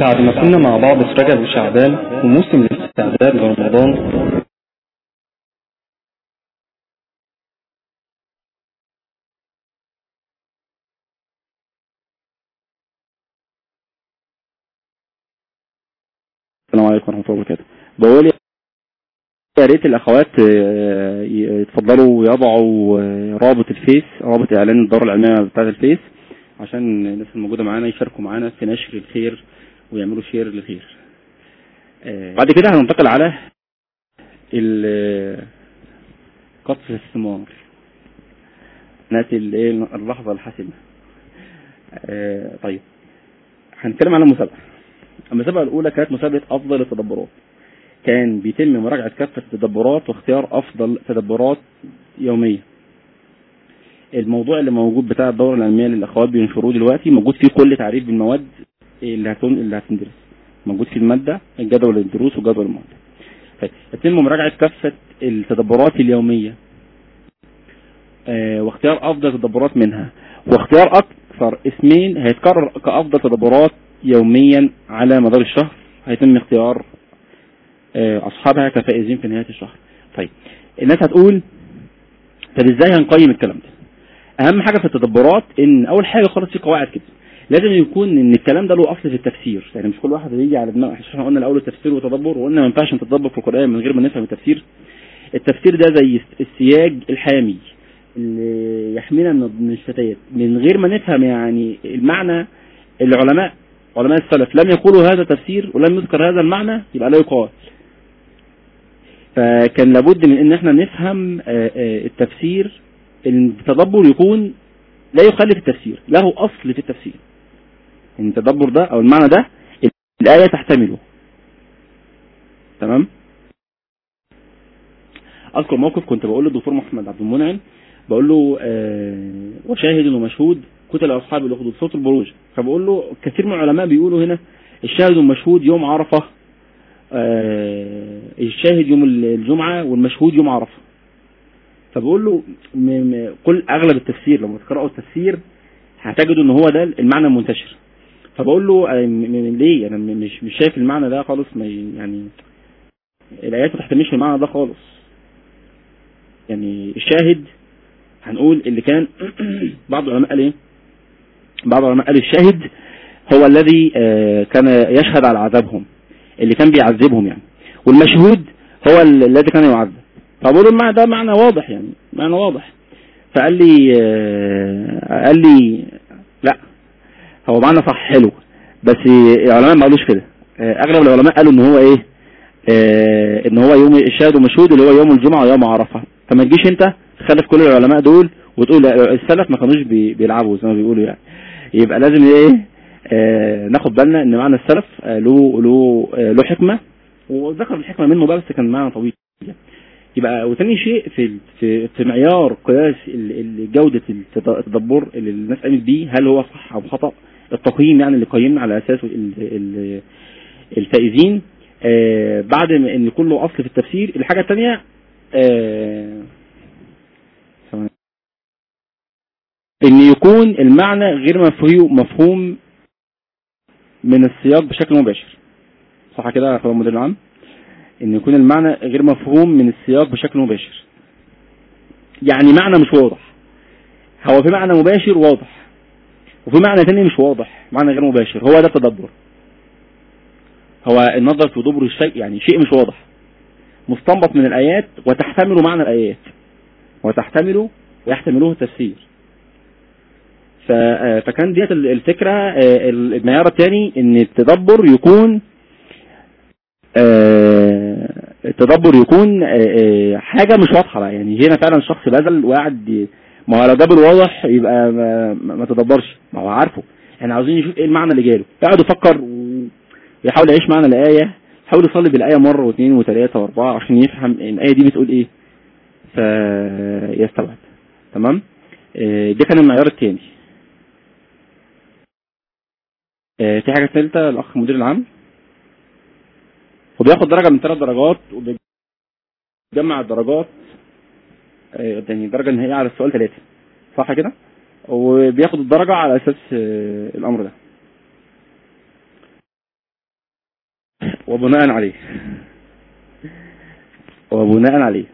بعد ما كنا مع بعض في رجب وشعبان وموسم الاستعداد لرمضان السلام عليكم ورحمة الله وبركاته. بقول يا ريت الأخوات آه، يتفضلوا يضعوا آه، رابط الفيس رابط إعلان الدورة العلمية بتاعت الفيس عشان الناس الموجودة معانا يشاركوا معانا في نشر الخير ويعملوا share للخير. آه، بعد كده هننتقل على قطف الثمار. نأتي الايه اللحظة الحاسمة. آه، طيب هنتكلم على مسابقة المسابقة الأولى كانت مسابقة أفضل التدبرات. كان بيتم مراجعة كافة التدبرات واختيار أفضل تدبرات يومية. الموضوع اللي موجود بتاع الدورة العلمية اللي الأخوات بينشروه دلوقتي موجود فيه كل تعريف بالمواد اللي هتون اللي هتندرس. موجود في المادة الجدول الدروس وجدول المواد. طيب يتم مراجعة كافة التدبرات اليومية. آه، واختيار أفضل تدبرات منها. واختيار أكثر اسمين هيتكرر كأفضل تدبرات يوميا على مدار الشهر. هيتم اختيار آه، أصحابها كفائزين في نهاية الشهر. طيب الناس هتقول طب إزاي هنقيم الكلام ده؟ أهم حاجة في التدبرات إن أول حاجة خالص في قواعد كده لازم يكون إن الكلام ده له أصل في التفسير. يعني مش كل واحد يجي على دماغه إحنا قلنا الأول التفسير وتدبر وقلنا ما ينفعش نتدبر في القرآن من غير ما نفهم التفسير. التفسير ده زي السياج الحامي اللي يحمينا من الشتات من غير ما نفهم يعني المعنى العلماء علماء السلف لم يقولوا هذا تفسير ولم يذكر هذا المعنى يبقى لا يقال. فكان لابد من إن إحنا نفهم آه، آه، التفسير. التدبر يكون لا يخالف التفسير له أصل في التفسير. إن التدبر ده أو المعنى ده الآية تحتمله. تمام؟ أذكر موقف كنت بقول للدكتور محمد عبد المنعم. بقول له آه وشاهد ومشهود قتل اصحاب الاخدود صوت البروج. فبقول له كثير من العلماء بيقولوا هنا الشاهد والمشهود يوم عرفة الشاهد يوم الجمعة والمشهود يوم عرفة. فبقول له كل أغلب التفسير لما تقرأوا التفسير هتجدوا إن هو ده المعنى المنتشر. فبقول له آه، ليه؟ أنا مش مش شايف المعنى ده خالص يعني الآيات ما تحتملش المعنى ده خالص. يعني الشاهد هنقول اللي كان بعض العلماء قال إيه؟ بعض العلماء قال الشاهد هو الذي آه، كان يشهد على عذابهم. اللي كان بيعذبهم يعني. والمشهود هو ال- الذي كان يعذب. فبقول المعنى ده معنى واضح يعني معنى واضح. فقال لي آه، قال لي لا هو معنى صح حلو بس العلماء ما قالوش كده. آه، أغلب العلماء قالوا إن هو إيه؟ آه، إن هو يوم الشاهد ومشهود اللي هو يوم الجمعة ويوم عرفة. فما تجيش أنت تخالف كل العلماء دول وتقول السلف ما كانوش بي- بيلعبوا زي ما بيقولوا يعني. يبقى لازم إيه؟ ناخد بالنا إن معنى السلف آه له له آه له حكمة. وذكر الحكمة منه بقى بس كان معنى طويل. يبقى وتاني شيء في في في معيار قياس جودة التد- التدبر اللي الناس قامت بيه هل هو صح أو خطأ؟ التقييم يعني اللي قيمنا على اساسه ال- ال- الفائزين. آه بعد ما إن يكون له أصل في التفسير. الحاجة الثانية آه. إن يكون المعنى غير مفهوم مفهوم من السياق بشكل مباشر. صح كده يا اخويا المدير العام إن يكون المعنى غير مفهوم من السياق بشكل مباشر. يعني معنى مش واضح. هو في معنى مباشر واضح. وفي معنى تاني مش واضح معنى غير مباشر. هو ده التدبر. هو النظر في دبر الشيء يعني شيء مش واضح. مستنبط من الآيات وتحتمل معنى الآيات. وتحتمل ويحتمله التفسير. فكان ديت ال- الفكرة آه، المعيار الثاني إن التدبر يكون آه، التدبر يكون آه، آه، حاجة مش واضحة بقى. يعني هنا فعلا الشخص بذل وقعد ما هو لو جاب الواضح يبقى ما, ما تدبرش. ما هو عارفه. إحنا عاوزين نشوف إيه المعنى اللي جاله. يقعد يفكر ويحاول يعيش معنى الآية يحاول يصلي بالآية مرة واثنين وثلاثة وأربعة عشان يفهم الآية دي بتقول إيه. فيستوعب تمام؟ آه، ده كان المعيار الثاني آه، في حاجة ثالثة الأخ المدير العام. وبياخد درجة من ثلاث درجات وبيجمع الدرجات آه، يعني الدرجة النهائية على السؤال ثلاثة صح كده؟ وبياخد الدرجة على أساس آه، الأمر ده. وبناء عليه. وبناء عليه.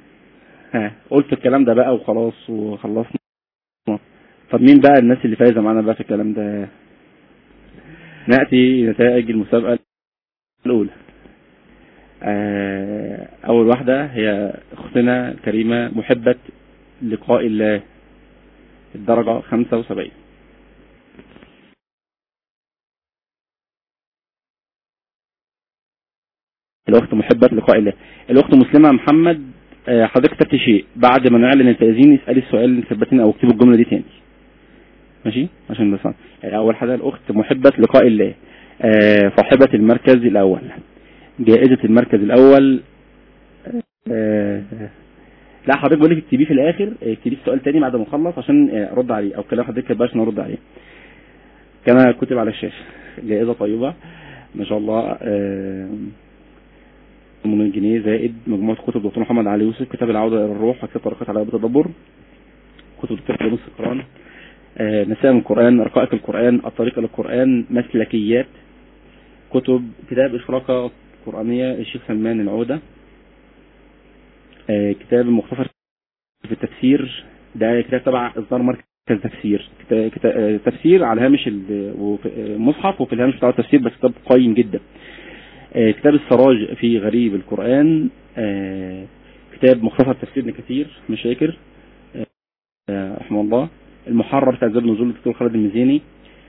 ها قلت الكلام ده بقى وخلاص وخلصنا. طب مين بقى الناس اللي فايزة معانا بقى في الكلام ده؟ نأتي نتائج المسابقة الأولى. آه، أول واحدة هي أختنا الكريمه محبة لقاء الله. الدرجة 75 الأخت محبة لقاء الله. الأخت مسلمة محمد آه، حضرتك كتبت شيء بعد ما نعلن الفائزين اسألي السؤال اللي ثبتنا أو اكتبوا الجملة دي تاني. ماشي؟ عشان بس. يعني أول حاجة الأخت محبه لقاء الله. آه، صاحبه المركز الأول. جائزة المركز الأول آه، لا حضرتك بقول لك اكتبيه في الآخر. اكتبيه السؤال تاني بعد ما اخلص عشان آه، أرد عليه. أو كلام حضرتك كده عشان ارد عليه. كما كتب على الشاشه جائزة طيبة. ما شاء الله. آه، 800 جنيه زائد مجموعة كتب دكتور محمد علي يوسف كتاب العودة إلى الروح وكتاب طريقات على التدبر كتب الكتاب نص القرآن آه، نسائم القرآن رقائق القرآن الطريق إلى القرآن مسلكيات كتب كتاب إشراقة القرآنية الشيخ سلمان العودة آه، كتاب مختصر في التفسير ده كتاب تبع إصدار مركز تفسير كتا- كتا- آه، تفسير على هامش ال- وفي- آه، الهامش بتاع التفسير بس كتاب قيم جدا. آه، كتاب السراج في غريب القرآن آه، كتاب مختصر تفسير ابن كثير مش فاكر آه، رحمه الله. المحرر أسباب نزول الدكتور خالد المزيني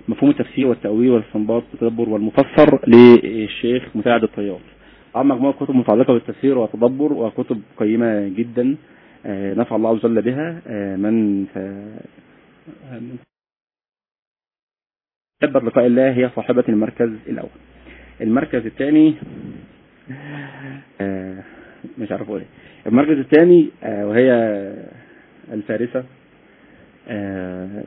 مفهوم التفسير والتأويل والاستنباط والتدبر والمفسر للشيخ مساعد الطيار. طبعا مجموعة كتب متعلقة بالتفسير والتدبر وكتب قيمة جدا آه، نفع الله عز وجل بها آه، من تحب لقاء الله هي صاحبة المركز الأول. المركز الثاني آه، مش عارف أقول إيه. المركز الثاني وهي الفارسة.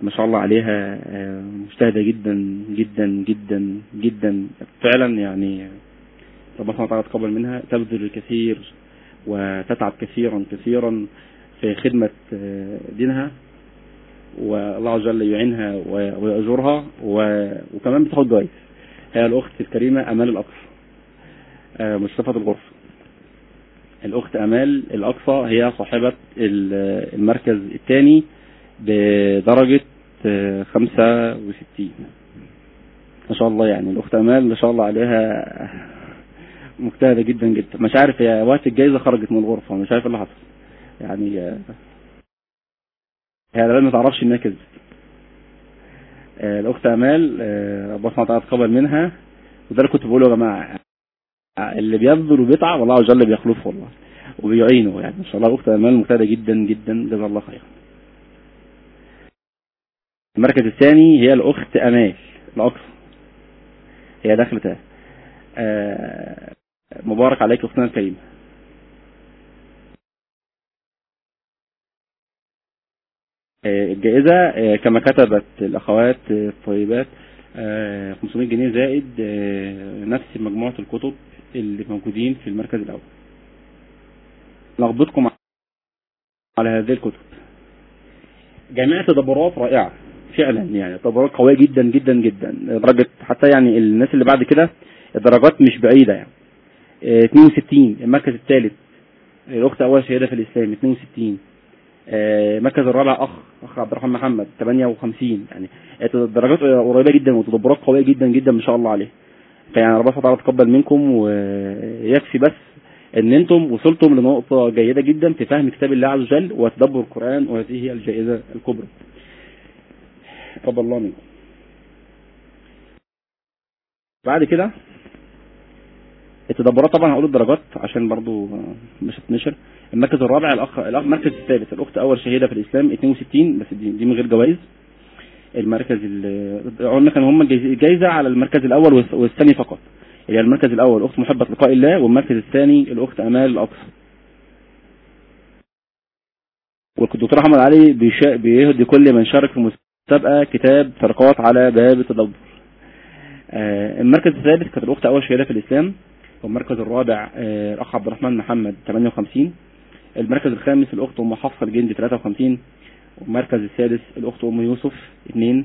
ما شاء الله عليها. آه، مجتهدة جدا جدا جدا جدا. فعلا يعني ربنا سبحانه وتعالى يتقبل منها. تبذل الكثير وتتعب كثيرا كثيرا في خدمة آه، دينها. والله عز وجل يعينها ويأجرها. وكمان بتاخد جوائز. هي الأخت الكريمة أمال الأقصى آه، مصطفى الغرفة. الأخت أمال الأقصى هي صاحبة ال- المركز الثاني بدرجة آه، خمسة وستين. ما شاء الله يعني الأخت أمال ما شاء الله عليها مجتهدة جدا جدا. مش عارف هي وقت الجايزة خرجت من الغرفة مش عارف إيه اللي حصل. يعني آه، هي ما تعرفش إنها كذبت. آه، الأخت أمال آه، ربنا سبحانه وتعالى يتقبل منها. وده اللي كنت بقوله يا جماعة اللي بيبذل وبيتعب والله عز وجل بيخلفه والله. وبيعينه يعني ما شاء الله الأخت أمال مجتهدة جدا جدا. جزا الله خيرا. المركز الثاني هي الأخت أمال الأقصى. هي دخلتها آه، مبارك عليك أختنا الكريمة آه، الجائزة آه، كما كتبت الأخوات الطيبات آه، 500 جنيه زائد نفس مجموعة الكتب اللي موجودين في المركز الأول. لخبطكم على هذه الكتب. جميع تدبرات رائعة. فعلا يعني. تدبرات قوية جدا جدا جدا. درجة حتى يعني الناس اللي بعد كده الدرجات مش بعيدة يعني. آه، 62 المركز الثالث الأخت أول شهادة في الإسلام 62 آه، المركز الرابع أخ أخ عبد الرحمن محمد 58 يعني الدرجات قريبة جدا وتدبرات قوية جدا جدا ما شاء الله عليه. فيعني ربنا سبحانه يتقبل منكم ويكفي بس إن أنتم وصلتم لنقطة جيدة جدا في فهم كتاب الله عز وجل وتدبر القرآن وهذه هي الجائزة الكبرى. منكم. بعد كده التدبرات طبعا هقول الدرجات عشان برضو مش هتنشر. المركز الرابع الاخ المركز الثالث الأخت أول شهيدة في الإسلام 62 بس دي, دي من غير جوائز. المركز ال- قلنا كان هم جايزة على المركز الأول والث- والثاني فقط. اللي هي المركز الأول الاخت محبة لقاء الله والمركز الثاني الأخت أمال الأقصى. والدكتور أحمد علي بيهدي كل من شارك في المسابقه كتاب فرقات على باب التدبر. آه، المركز الثالث كانت الأخت أول شهادة في الإسلام والمركز الرابع آه، الأخ عبد الرحمن محمد 58 المركز الخامس الأخت أم حفصة الجندي 53 والمركز السادس الأخت أم يوسف 2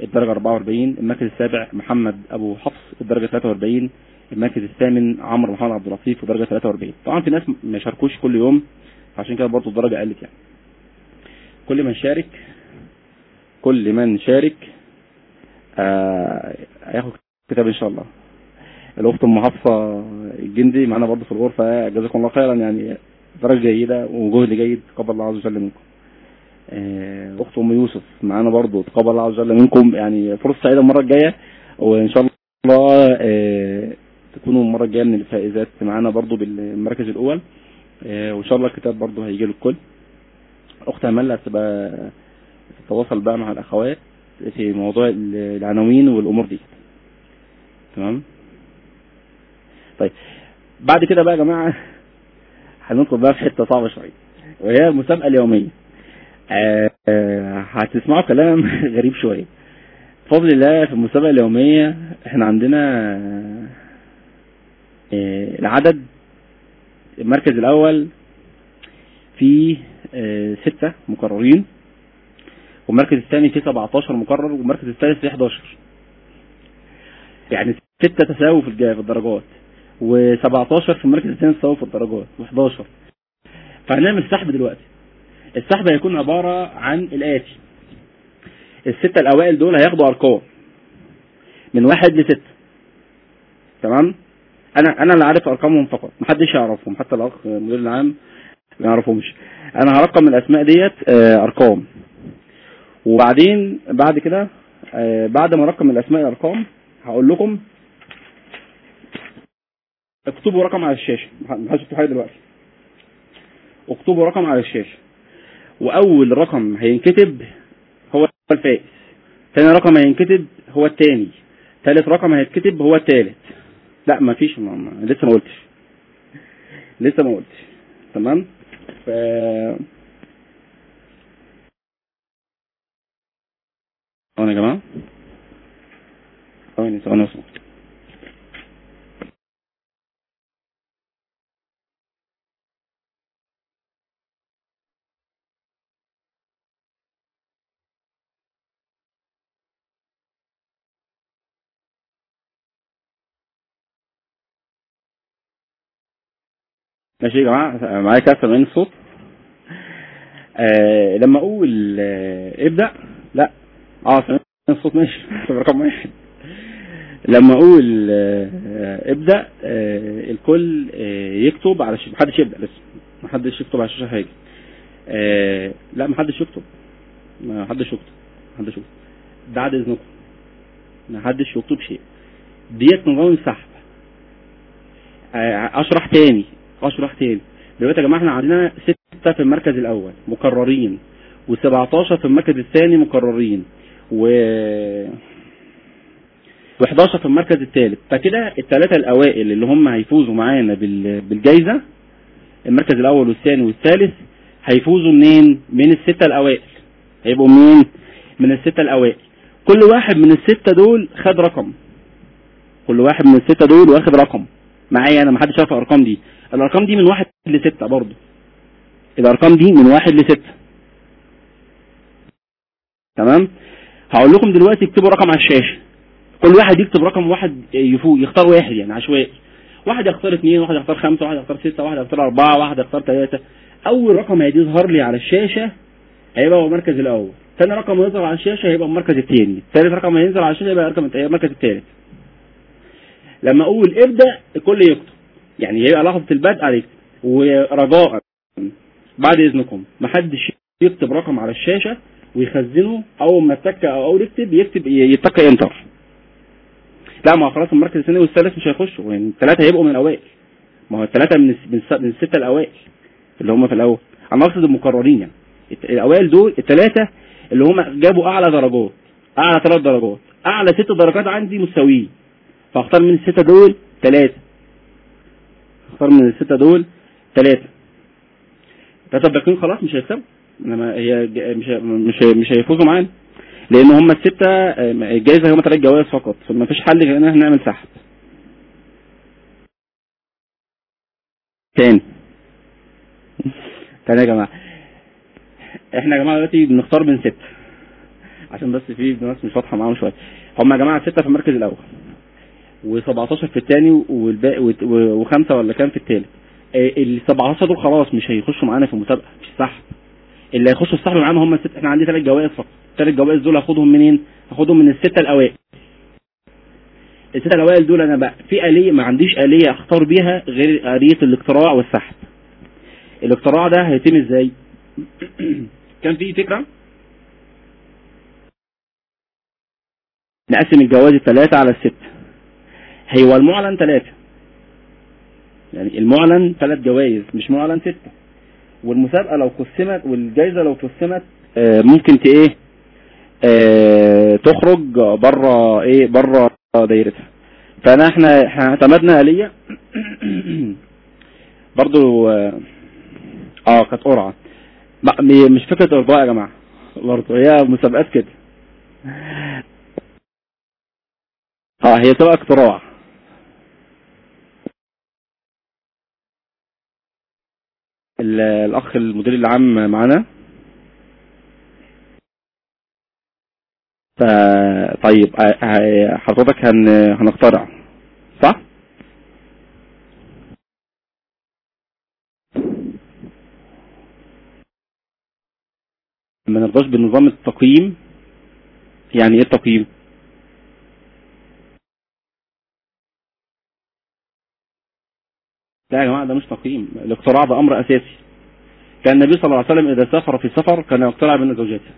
الدرجة 44 المركز السابع محمد أبو حفص الدرجة 43 المركز الثامن عمرو محمد عبد اللطيف الدرجة 43 طبعا في ناس ما شاركوش كل يوم عشان كده برضه الدرجة قلت يعني. كل من شارك كل من شارك آه، هياخد كتاب إن شاء الله. الأخت أم حفصة الجندي معانا برضه في الغرفة جزاكم الله خيرا يعني درجة جيدة وجهد جيد تقبل الله عز وجل منكم. آه، أخت أم يوسف معانا برضه تقبل الله عز وجل منكم. يعني فرصة سعيدة المرة الجاية وإن شاء الله آه، تكونوا المرة الجاية من الفائزات معانا برضه بالمركز الأول. وإن شاء الله الكتاب برضه هيجي للكل أخت امال هتبقى تتواصل بقى مع الأخوات في موضوع العناوين والأمور دي. تمام؟ طيب بعد كده بقى يا جماعة هندخل بقى في حتة صعبة شوية وهي المسابقه اليومية. آه، آه، هتسمعوا كلام غريب شوية. بفضل الله في المسابقة اليومية إحنا عندنا آه، العدد المركز الأول آه، ستة مقررين. والمركز الثاني فيه 17 مقرر والمركز الثالث فيه 11 يعني ستة تساوي في الدرجات. و17 في المركز الثاني تساوي في الدرجات و11 فهنعمل سحب دلوقتي. السحب هيكون عبارة عن الآتي. الستة الأوائل دول هياخدوا أرقام. من واحد لستة. تمام؟ أنا أنا اللي عارف أرقامهم فقط. محدش يعرفهم حتى الأخ المدير العام ما يعرفهمش. أنا هرقم الأسماء ديت آه، أرقام. وبعدين بعد كده آه، بعد ما ارقم الأسماء الأرقام هقول لكم اكتبوا رقم على الشاشة. ما حدش يكتب حاجة دلوقتي. اكتبوا رقم على الشاشة. وأول رقم هينكتب هو الفائز. ثاني رقم هينكتب هو الثاني ثالث رقم هيتكتب هو الثالث لا ما فيش ما ما لسه ما قلتش. لسه ما قلتش. تمام؟ ف ثواني يا جماعة ثواني ثواني. ماشي يا جماعة معايا كده سامعين الصوت آه لما أقول آه ابدأ. لا آه الصوت ماشي. رقم واحد. لما أقول آه ابدأ آه الكل آه يكتب على الشاشه محدش يبدأ لسه. محدش يكتب على الشاشه حاجة. آه لا محدش يكتب. ما حدش يكتب. محدش يكتب. بعد إذنكم. ما حدش يكتب شيء. ديت نظام السحب أشرح تاني. أشرح تاني. دلوقتي يا جماعة إحنا عندنا ستة في المركز الأول مكررين. و17 في المركز الثاني مكررين. و و11 في المركز الثالث فكده الثلاثه الأوائل اللي هم هيفوزوا معانا بال... بالجائزه المركز الأول والثاني والثالث هيفوزوا منين؟ من الستة الأوائل. هيبقوا منين من الستة الأوائل. كل واحد من الستة دول خد رقم. كل واحد من الستة دول واخد رقم. معايا أنا محدش عارف الأرقام دي. الأرقام دي من واحد لستة برضه. الأرقام دي من واحد لستة تمام؟ هقول لكم دلوقتي اكتبوا رقم على الشاشة. كل واحد يكتب رقم واحد يفوق يختار واحد يعني عشوائي. واحد يختار اثنين واحد يختار خمسة واحد يختار ستة واحد يختار أربعة واحد يختار ثلاثة أول رقم هيظهر لي على الشاشة هيبقى هو المركز الأول. ثاني رقم هيظهر على الشاشة هيبقى المركز الثاني ثالث رقم هينزل على الشاشة هيبقى هيبقى المركز الثالث لما أقول ابدأ الكل يكتب. يعني هيبقى لحظة البدء عليك. ورجاء. بعد إذنكم. محدش يكتب رقم على الشاشة. ويخزنه أول ما يتك أو أول يكتب يكتب يتك انتر لا ما خلاص المركز الثاني والثالث مش هيخشوا يعني الثلاثة هيبقوا من الأوائل. ما هو الثلاثة من من الس- من الستة الأوائل اللي هم في الأول. أنا أقصد المقررين يعني. الأوائل دول الثلاثة اللي هم جابوا أعلى درجات أعلى ثلاث درجات أعلى ست درجات عندي مساويين فأختار من الستة دول ثلاثة. أختار من الستة دول ثلاثة. ثلاثة باقيين خلاص مش هيكسبوا. إنما هي مش مش مش هيفوزوا معانا. لأن هم الستة آه، الجايزة هم ثلاث جوائز فقط. فما فيش حل غير إن إحنا نعمل سحب. تاني. تاني يا جماعة. إحنا يا جماعة دلوقتي بنختار من ستة. عشان بس في ناس مش واضحة معاهم شوية. هم يا جماعة ستة في المركز الأول و17 في الثاني والباقي وت- و- وخمسة ولا كام في الثالث ال 17 دول خلاص مش هيخشوا معانا في المسابقة مش سحب. اللي هيخشوا السحب معانا هم الست إحنا عندي ثلاث جوائز فقط. الثلاث جوائز دول هاخدهم منين؟ هاخدهم من الستة الأوائل. الستة الأوائل دول أنا بقى في آلية ما عنديش آلية أختار بيها غير آلية الاقتراع والسحب. الاقتراع ده هيتم إزاي؟ كان في فكرة؟ نقسم الجوائز الثلاثة على الستة. هو المعلن ثلاثة يعني المعلن ثلاث جوائز مش معلن ستة. والمسابقة لو قسمت والجائزة لو قسمت آه، ممكن إيه آه، تخرج بره إيه بره دايرتها. فأنا إحنا اعتمدنا آلية برضو آه آه، كانت قرعة. ما- م- مش فكرة إرضاء يا جماعة. برضو هي مسابقات كده. آه هي تبقى اقتراع. الأخ المدير العام معانا. طيب حضرتك هنخترع صح؟ ما نرضاش بنظام التقييم. يعني إيه التقييم؟ لا يا جماعة ده مش تقييم الاقتراع ده أمر أساسي. كان النبي صلى الله عليه وسلم إذا سافر في سفر كان يقترع بين زوجاته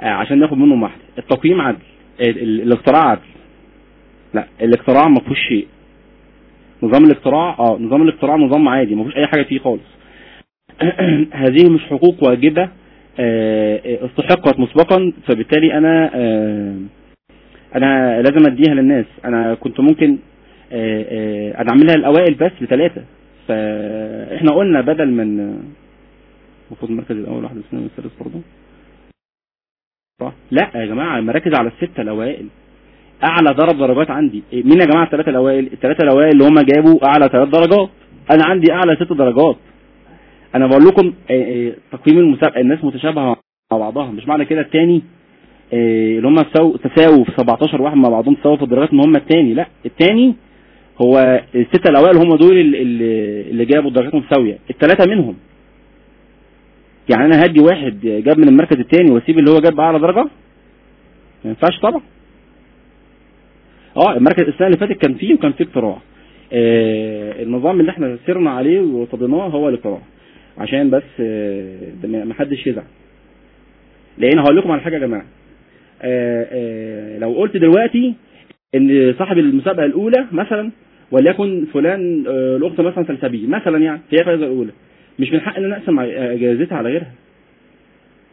آه، عشان ياخد منهم واحدة. التقييم عدل. ال- ال- الاقتراع عدل. لا الاقتراع ما فيهوش شيء. نظام الاقتراع آه نظام الاقتراع نظام عادي ما فيهوش أي حاجة فيه خالص. هذه مش حقوق واجبة آه، استحقت مسبقا فبالتالي أنا آه، أنا لازم أديها للناس. أنا كنت ممكن أنا اعملها الأوائل بس لثلاثة. فإحنا قلنا بدل من المفروض المركز الأول واحد والثاني والثالث برضه. صح لا يا جماعة المراكز على الستة الأوائل. أعلى درجة درجات عندي. إيه، مين يا جماعة الثلاثة الأوائل؟ الثلاثة الأوائل اللي هم جابوا أعلى ثلاث درجات. أنا عندي أعلى ست درجات. أنا بقول لكم آه، آه، تقييم المسابقه الناس متشابهة مع بعضها. مش معنى كده الثاني اللي هم تساو- تساووا في 17 واحد مع بعضهم تساووا في الدرجات إن هم الثاني لا الثاني هو الستة الأوائل هم دول اللي, جابوا درجات متساوية الثلاثة منهم. يعني أنا هدي واحد جاب من المركز الثاني وأسيب اللي هو جاب أعلى درجة؟ ما ينفعش طبعا. آه المركز السنة اللي فاتت كان فيه وكان فيه اقتراع. آه النظام اللي إحنا سرنا عليه وارتضيناه هو الاقتراع. عشان بس آه ما حدش يزعل. لأن هقول لكم على حاجة يا جماعة. آه آه لو قلت دلوقتي إن صاحب المسابقة الأولى مثلا وليكن فلان آه، الاخت مثلا سلسبيل مثلا يعني هي الفائزه الأولى. مش من حق إن أنا أقسم ع- جائزتها على غيرها.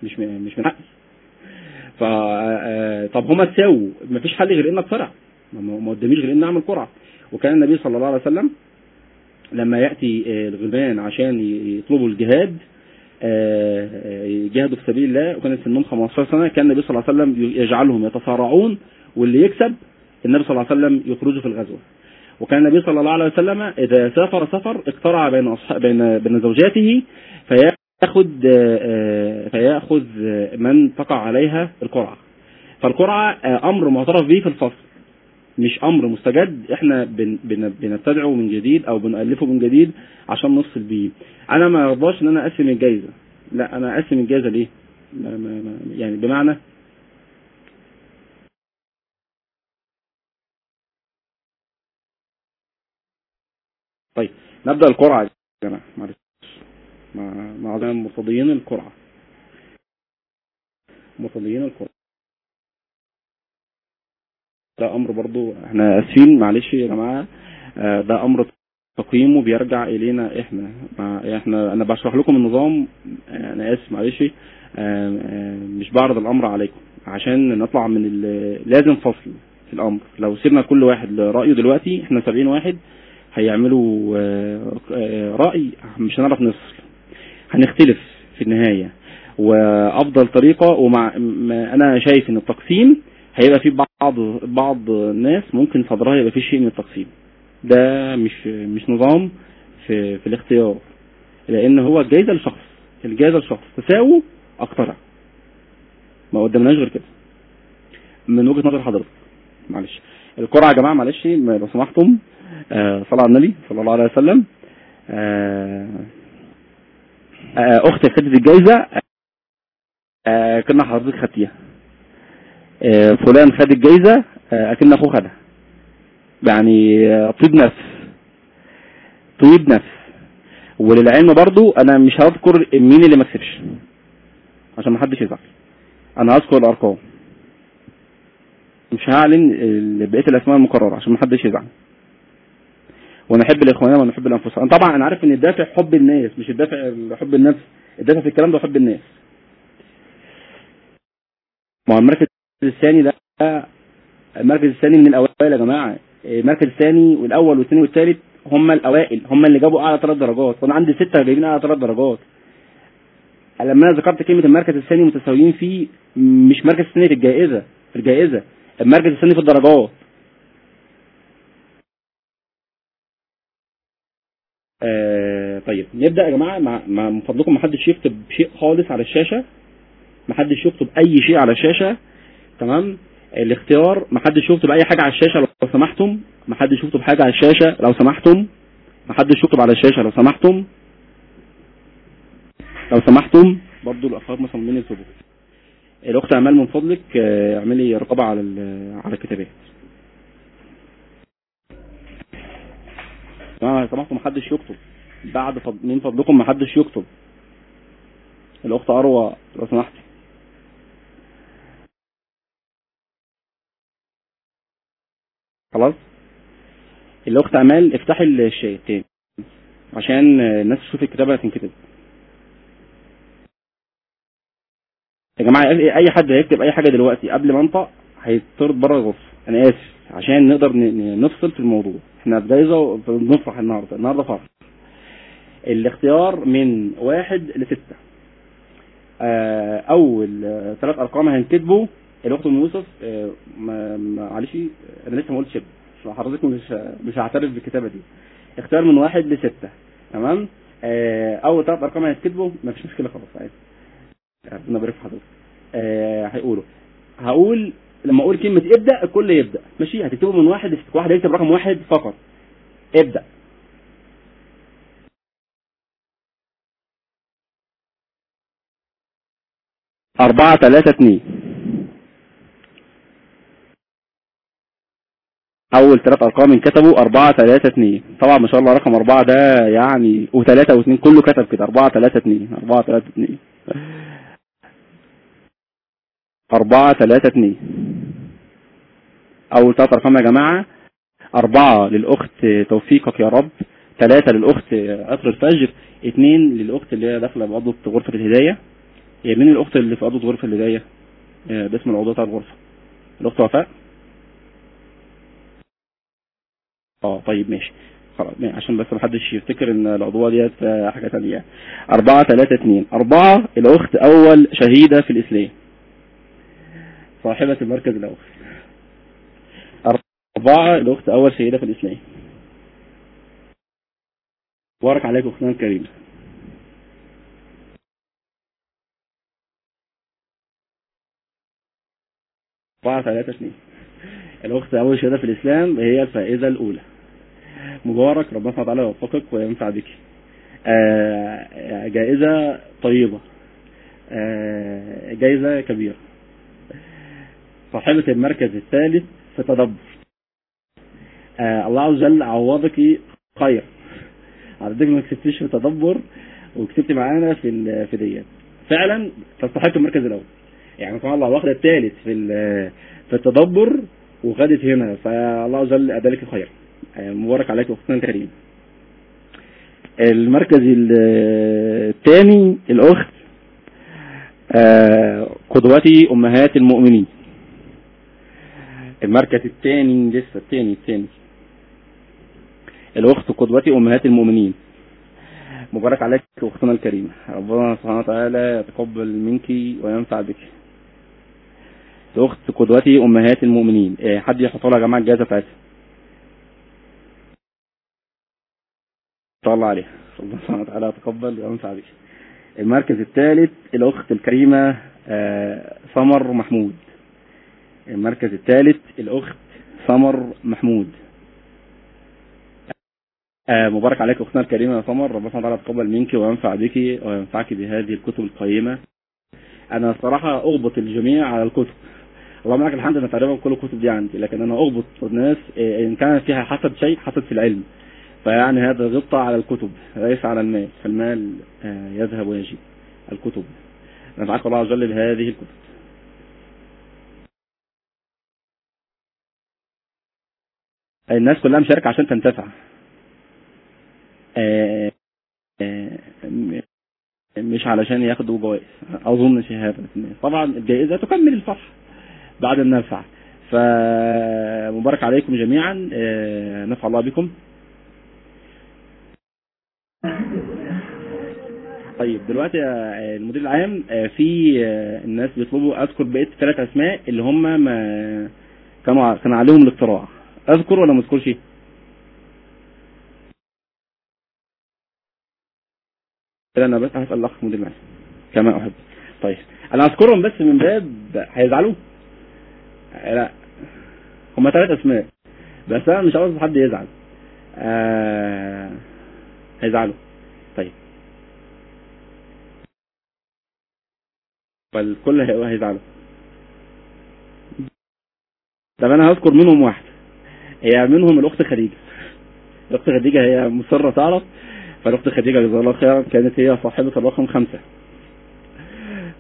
مش مش من حقي. ف آه، طب هما تساووا مفيش حل غير ان اقترع ما قداميش غير ان أعمل قرعة. وكان النبي صلى الله عليه وسلم لما يأتي آه، الغلمان عشان يطلبوا الجهاد آه، آه، يجاهدوا في سبيل الله وكانت سنهم 15 سنة كان النبي صلى الله عليه وسلم يجعلهم يتصارعون واللي يكسب النبي صلى الله عليه وسلم يخرجه في الغزوة. وكان النبي صلى الله عليه وسلم إذا سافر سفر اقترع بين أصحاب بين بين زوجاته فيأخذ آه، فيأخذ من تقع عليها القرعة. فالقرعة آه، أمر معترف به في الفصل. مش أمر مستجد. إحنا بن بن بنبتدعه من جديد أو بنألفه من جديد عشان نفصل بيه. أنا ما يرضاش إن أنا أقسم الجايزة. لا أنا أقسم الجايزة ليه؟ ما ما يعني بمعنى طيب نبدأ القرعة يا جماعة. معلش. مع مرتضيين القرعة. مرتضيين القرعة. ده أمر برضو إحنا آسفين. معلش يا جماعة. آه، ده أمر تقييمه بيرجع إلينا إحنا. إحنا أنا بشرح لكم النظام. أنا آسف معلش. آه، آه، مش بعرض الأمر عليكم. عشان نطلع من لازم فصل في الأمر. لو سيبنا كل واحد رايه دلوقتي إحنا 70 واحد. هيعملوا آه، رأي مش هنعرف نفصل. هنختلف في النهاية. وأفضل طريقة ومع أنا شايف إن التقسيم هيبقى في بعض بعض الناس ممكن صدرها يبقى في شيء من التقسيم. ده مش مش نظام في في الاختيار. لأن هو الجائزه لشخص الجائزه لشخص. تساووا اقترع ما قدمناش غير كده. من وجهة نظر حضرتك. معلش. القرعة يا جماعة معلش لو سمحتم. آه صلى على النبي صلى الله عليه وسلم. آه آه أختي خدت الجائزة. آه كنا حضرتك خدتيها. فلان خد الجائزة. آه أكن أخوه خدها. يعني طيب نفس. طيب نفس. وللعلم برضو أنا مش هذكر مين اللي ما كسبش عشان ما حدش يزعل. أنا هذكر الأرقام. مش هعلن بقية الأسماء المقرره عشان ما حدش يزعل. ونحب الإخوان ونحب الأنفس. طبعا أنا عارف إن الدافع حب الناس مش الدافع حب النفس. الدافع في الكلام ده حب الناس. ما هو المركز الثاني ده المركز الثاني من الأوائل يا جماعة. المركز الثاني والأول والثاني والثالث هم الأوائل هم اللي جابوا أعلى ثلاث درجات. وأنا عندي ستة جايبين أعلى ثلاث درجات. لما أنا ذكرت كلمة المركز الثاني متساويين فيه مش مركز الثاني في الجائزة في الجائزة. المركز الثاني في الدرجات. آه طيب نبدأ يا جماعة. مع من فضلكم ما حدش يكتب شيء خالص على الشاشة. ما حدش يكتب أي شيء على الشاشة. تمام؟ الاختيار ما حدش يكتب أي حاجة على الشاشة لو سمحتم. ما حدش يكتب حاجة على الشاشة لو سمحتم. ما حدش يكتب على الشاشة لو سمحتم. لو سمحتم. برضو الأخوات مثلا مين يكتبوا. الأخت أمال من فضلك آه، اعملي رقابه على على الكتابات لو سمحتوا محدش يكتب. بعد فض... من فضلكم؟ محدش يكتب. الأخت أروى لو سمحتي. خلاص؟ الأخت أمال افتحي الشاي تاني عشان آه، الناس تشوف الكتابة هتنكتب. يا جماعة اي حد هيكتب أي حاجة دلوقتي قبل ما انطق هيطرد بره الغرفة. أنا آسف عشان نقدر نفصل في الموضوع. إحنا جايزة بنفرح النهارده. النهارده فرح. الاختيار من واحد لستة. آه، أول آه، ثلاث أرقام هنكتبه. الاخت ام يوسف آه، معلش أنا لسه ما قلتش حضرتك مش مش هعترف بالكتابة دي. اختيار من واحد لستة. تمام؟ أول ثلاث أرقام هيتكتبوا مفيش مشكلة خلاص عادي. ربنا يبارك في حضرتك. آه، هيقولوا. هقول لما أقول كلمة إبدأ الكل يبدأ. ماشي؟ هتكتبوا من واحد واحد هيكتب رقم واحد فقط. إبدأ. أربعة ثلاثة اتنين أول ثلاث أرقام انكتبوا. أربعة ثلاثة اتنين طبعا ما شاء الله رقم أربعة ده يعني وثلاثة واثنين. كله كتب كده. أربعة ثلاثة اتنين أربعة ثلاثة اتنين أربعة ثلاثة اتنين أول ثلاث أرقام يا جماعة. أربعة للأخت توفيقك يا رب. ثلاثة للأخت عطر الفجر. اثنين للأخت اللي هي داخلة بعضة غرفة الهداية. هي مين الأخت اللي في عضو غرفة الهداية؟ آه، باسم العضو بتاع الغرفة. الأخت وفاء؟ آه طيب ماشي. خلاص عشان بس محدش يفتكر إن العضوة ديت حاجة تانية. أربعة ثلاثة اتنين أربعة الأخت أول شهيدة في الإسلام. صاحبة المركز الأول. أربعة الأخت أول شهيدة في الإسلام. بارك عليك أختنا الكريمة. أربعة ثلاثة اثنين. الأخت أول شهادة في الإسلام هي الفائزة الأولى. مبارك ربنا سبحانه وتعالى يوفقك وينفع بك. آه، جائزة طيبة. آه، جائزة كبيرة. صاحبة المركز الثالث في تدبر. آه، الله عز وجل عوضك خير. حضرتك ما كسبتيش في تدبر وكسبتي معانا في في ديت. فعلا تستحق المركز الأول. يعني سبحان الله واخدة الثالث في في التدبر وخدت هنا. فالله عز وجل ادالك خير. آه، مبارك عليك اختنا الكريم المركز الثاني الأخت آه، قدوتي أمهات المؤمنين. المركز الثاني لسه الثاني الثاني. الأخت قدوتي أمهات المؤمنين. مبارك عليك أختنا الكريمة. ربنا سبحانه وتعالى يتقبل منك وينفع بك. الاخت قدوتي أمهات المؤمنين. إيه، حد يحط لها يا جماعة الجائزة بتاعتها؟ إن شاء الله عليها. ربنا سبحانه وتعالى يتقبل وينفع بك. المركز الثالث الأخت الكريمة آه، سمر محمود. المركز الثالث الأخت سمر محمود. آه، مبارك عليك أختنا الكريمة يا سمر ربنا سبحانه وتعالى يتقبل منك وينفع بك وينفعك بهذه الكتب القيمة. أنا الصراحه أغبط الجميع على الكتب. اللهم لك الحمد أنا تقريبا كل الكتب دي عندي لكن أنا أغبط الناس آه، إن كان فيها حسد شيء حسد في العلم. فيعني هذا غبطة على الكتب ليس على المال. فالمال آه، يذهب ويجي الكتب. نفعك الله عز وجل بهذه الكتب. الناس كلها مشاركة عشان تنتفع. آه، آه، مش علشان ياخدوا جوائز. أظن شهادة. طبعا الجائزة تكمل الفرح بعد النفع. فمبارك عليكم جميعا. آه، نفع الله بكم. طيب دلوقتي المدير العام في الناس بيطلبوا أذكر بقية ثلاث أسماء اللي هم ما كانوا كان عليهم الاقتراع. أذكر ولا ما أذكرش؟ أنا بس هسال الاخ مدير العام كما أحب. طيب أنا أذكرهم بس من باب هيزعلوا. لا هم ثلاث أسماء بس أنا مش عاوز حد يزعل. آه... هيزعلوا. طيب. فالكل هي- هيزعلوا. طب أنا هذكر منهم واحد. هي منهم الأخت خديجة. الأخت خديجة هي مصرة تعرف. فالأخت خديجة جزاها الله خيرا كانت هي صاحبة الرقم خمسة.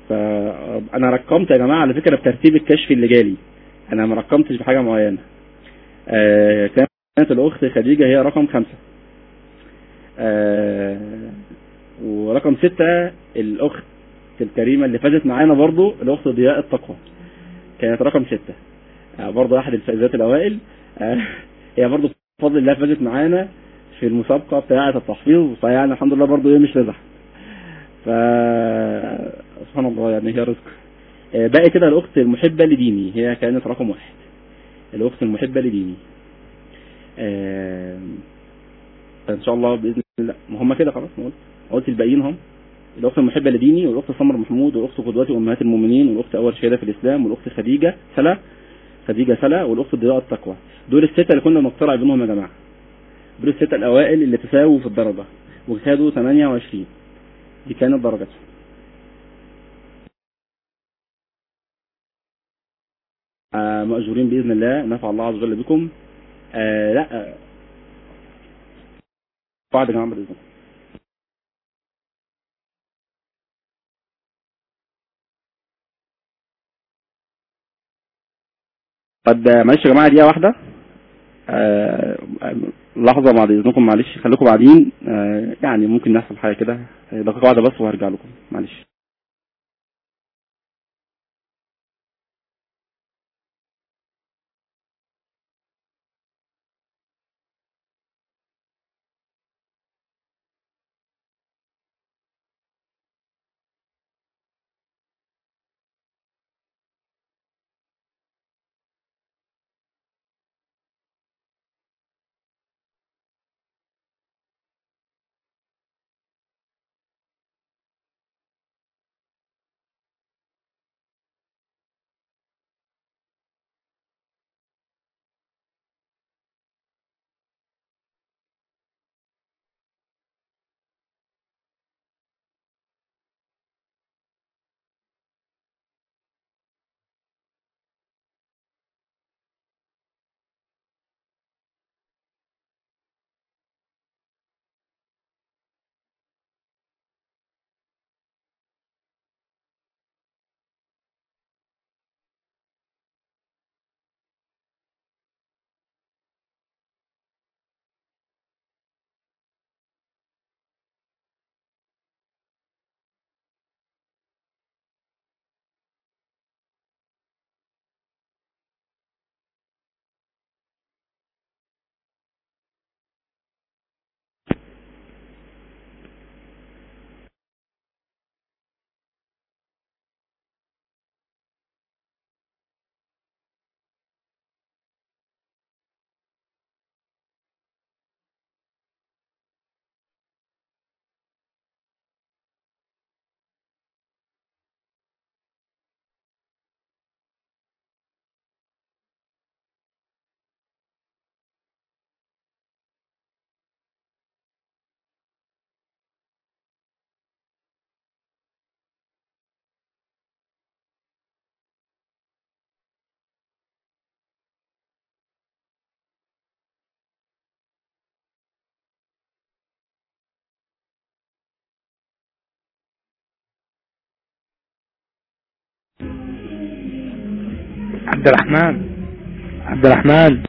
فأنا رقمت يا جماعة على فكرة بترتيب الكشف اللي جالي. أنا ما رقمتش بحاجة معينة. آه، كانت الأخت خديجة هي رقم خمسة. آه، ورقم ستة الأخت الكريمة اللي فازت معانا برضو الأخت ضياء التقوى. كانت رقم ستة. آه، برضو أحد الفائزات الأوائل. آه، هي برضو بفضل الله فازت معانا في المسابقة بتاعة التحفيظ فيعني الحمد لله برضو هي مش رزح ف سبحان الله يعني هي رزق. آه، باقي كده الأخت المحبة لديني هي كانت رقم واحد. الأخت المحبة لديني. آه، إن شاء الله بإذن الله. ما هم كده خلاص ما قلت. قلت الباقيين هم. الأخت المحبة لديني والأخت سمر محمود والأخت قدوتي أمهات المؤمنين والأخت أول شهادة في الإسلام والأخت خديجة. سلا خديجه سلا والأخت ضياء التقوى. دول الستة اللي كنا بنقترع بينهم يا جماعة. دول الستة الأوائل اللي تساووا في الدرجة. وخدوا 28 دي كانت درجتهم. آه مأجورين بإذن الله. نفع الله عز وجل بكم. آه لا. بعد يا جماعة بإذن الله. آه، معلش يا جماعة دقيقة واحدة. آه لحظة بعد إذنكم معلش خليكم بعدين. آه يعني ممكن نحصل حاجة كده. دقيقة واحدة بس وهرجع لكم. معلش. عبد الرحمن. عبد الرحمن.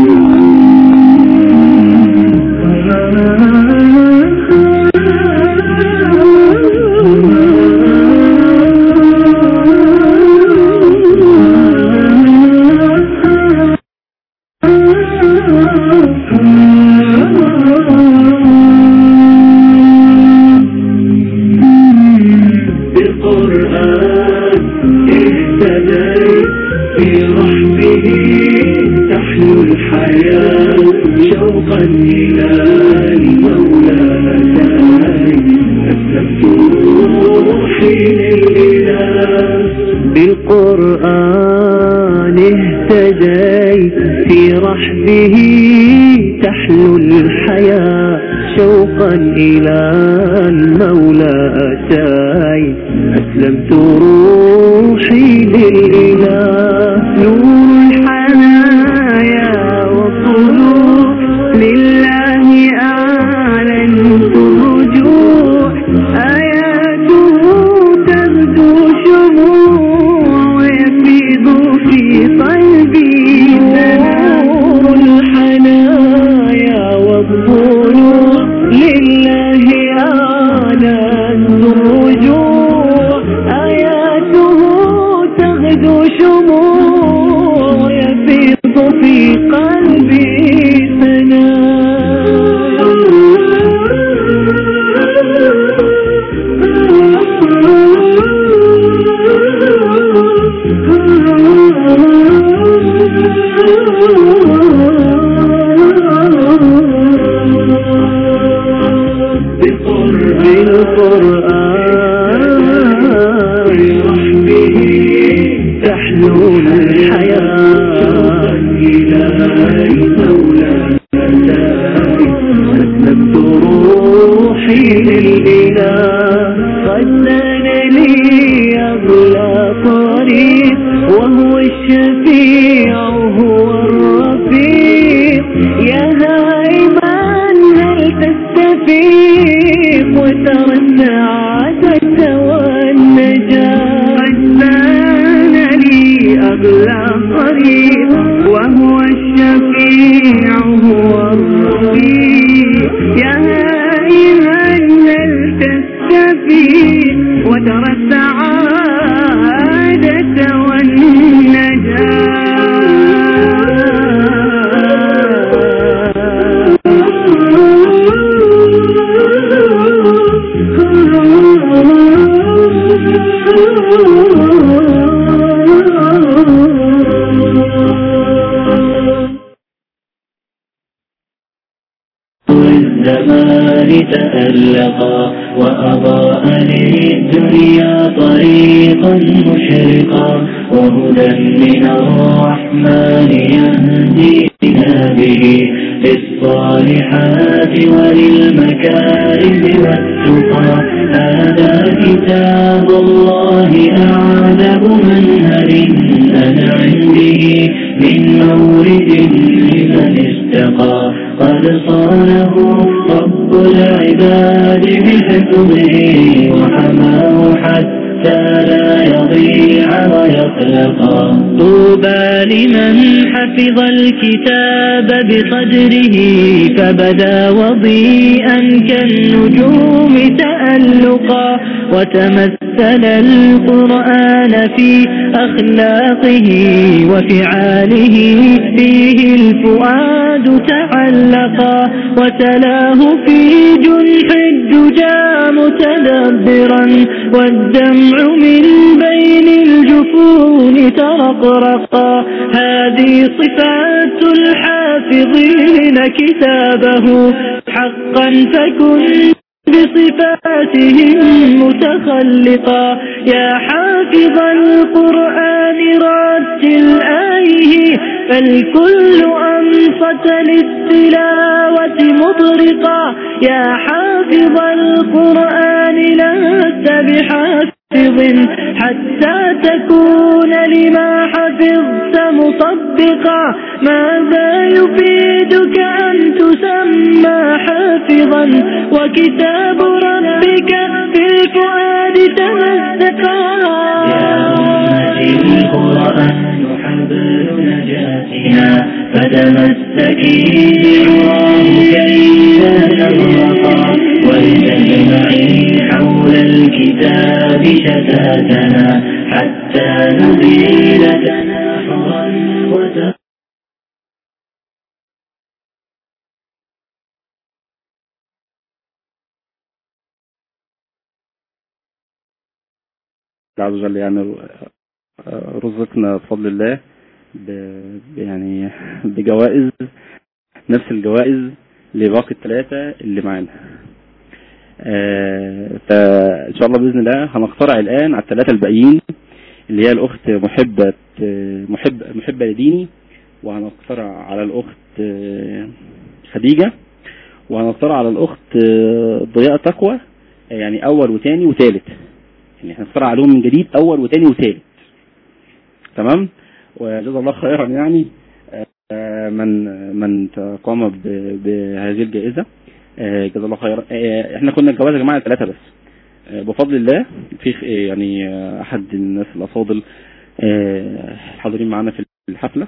Mm-hmm. من مورد لمن استقى قد صانه رب العباد بحكمه وحماه حتى لا يضيع ويخلقا طوبى لمن حفظ الكتاب بصدره فبدا وضيئا كالنجوم تألقا. وتمثل القرآن في أخلاقه وفعاله. فيه الفؤاد تعلقا وتلاه في جنح الدجى متدبرا. والدمع من بين الجفون ترقرقا هذه صفات الحافظين كتابه. حقا فكن بصفاتهم متخلقا يا حافظ القرآن رتل آيه فالكل أنصت للتلاوة مطرقا يا حافظ القرآن لست بحافظ حتى تكون لما حفظت مطبقا. ماذا يفيدك أن تسمى حافظا؟ وكتاب ربك في الفؤاد تمزقا. يا القرآن حبل نجاتنا فتمسكي بعراه كي لا ولتجمعي حول الكتاب شتاتنا حتى نزيل تناحرا. وت... الله عز وجل يعني رزقنا بفضل الله يعني بجوائز نفس الجوائز لباقي الثلاثة اللي معانا. آه، فإن شاء الله بإذن الله هنقترع الآن على الثلاثة الباقيين اللي هي الأخت محبة آه، محب محبة لديني وهنقترع على الأخت آه، خديجة وهنقترع على الأخت آه، ضياء تقوى يعني أول وتاني وتالت. يعني إحنا نقترع عليهم من جديد أول وتاني وتالت. تمام؟ وجزا الله خيرا يعني من من قام بهذه الجائزة. آه، جزا الله خيرا. آه، إحنا كنا الجواز يا جماعة ثلاثة بس. آه، بفضل الله في يعني آه، أحد الناس الأفاضل آه، الحاضرين معنا في الحفلة.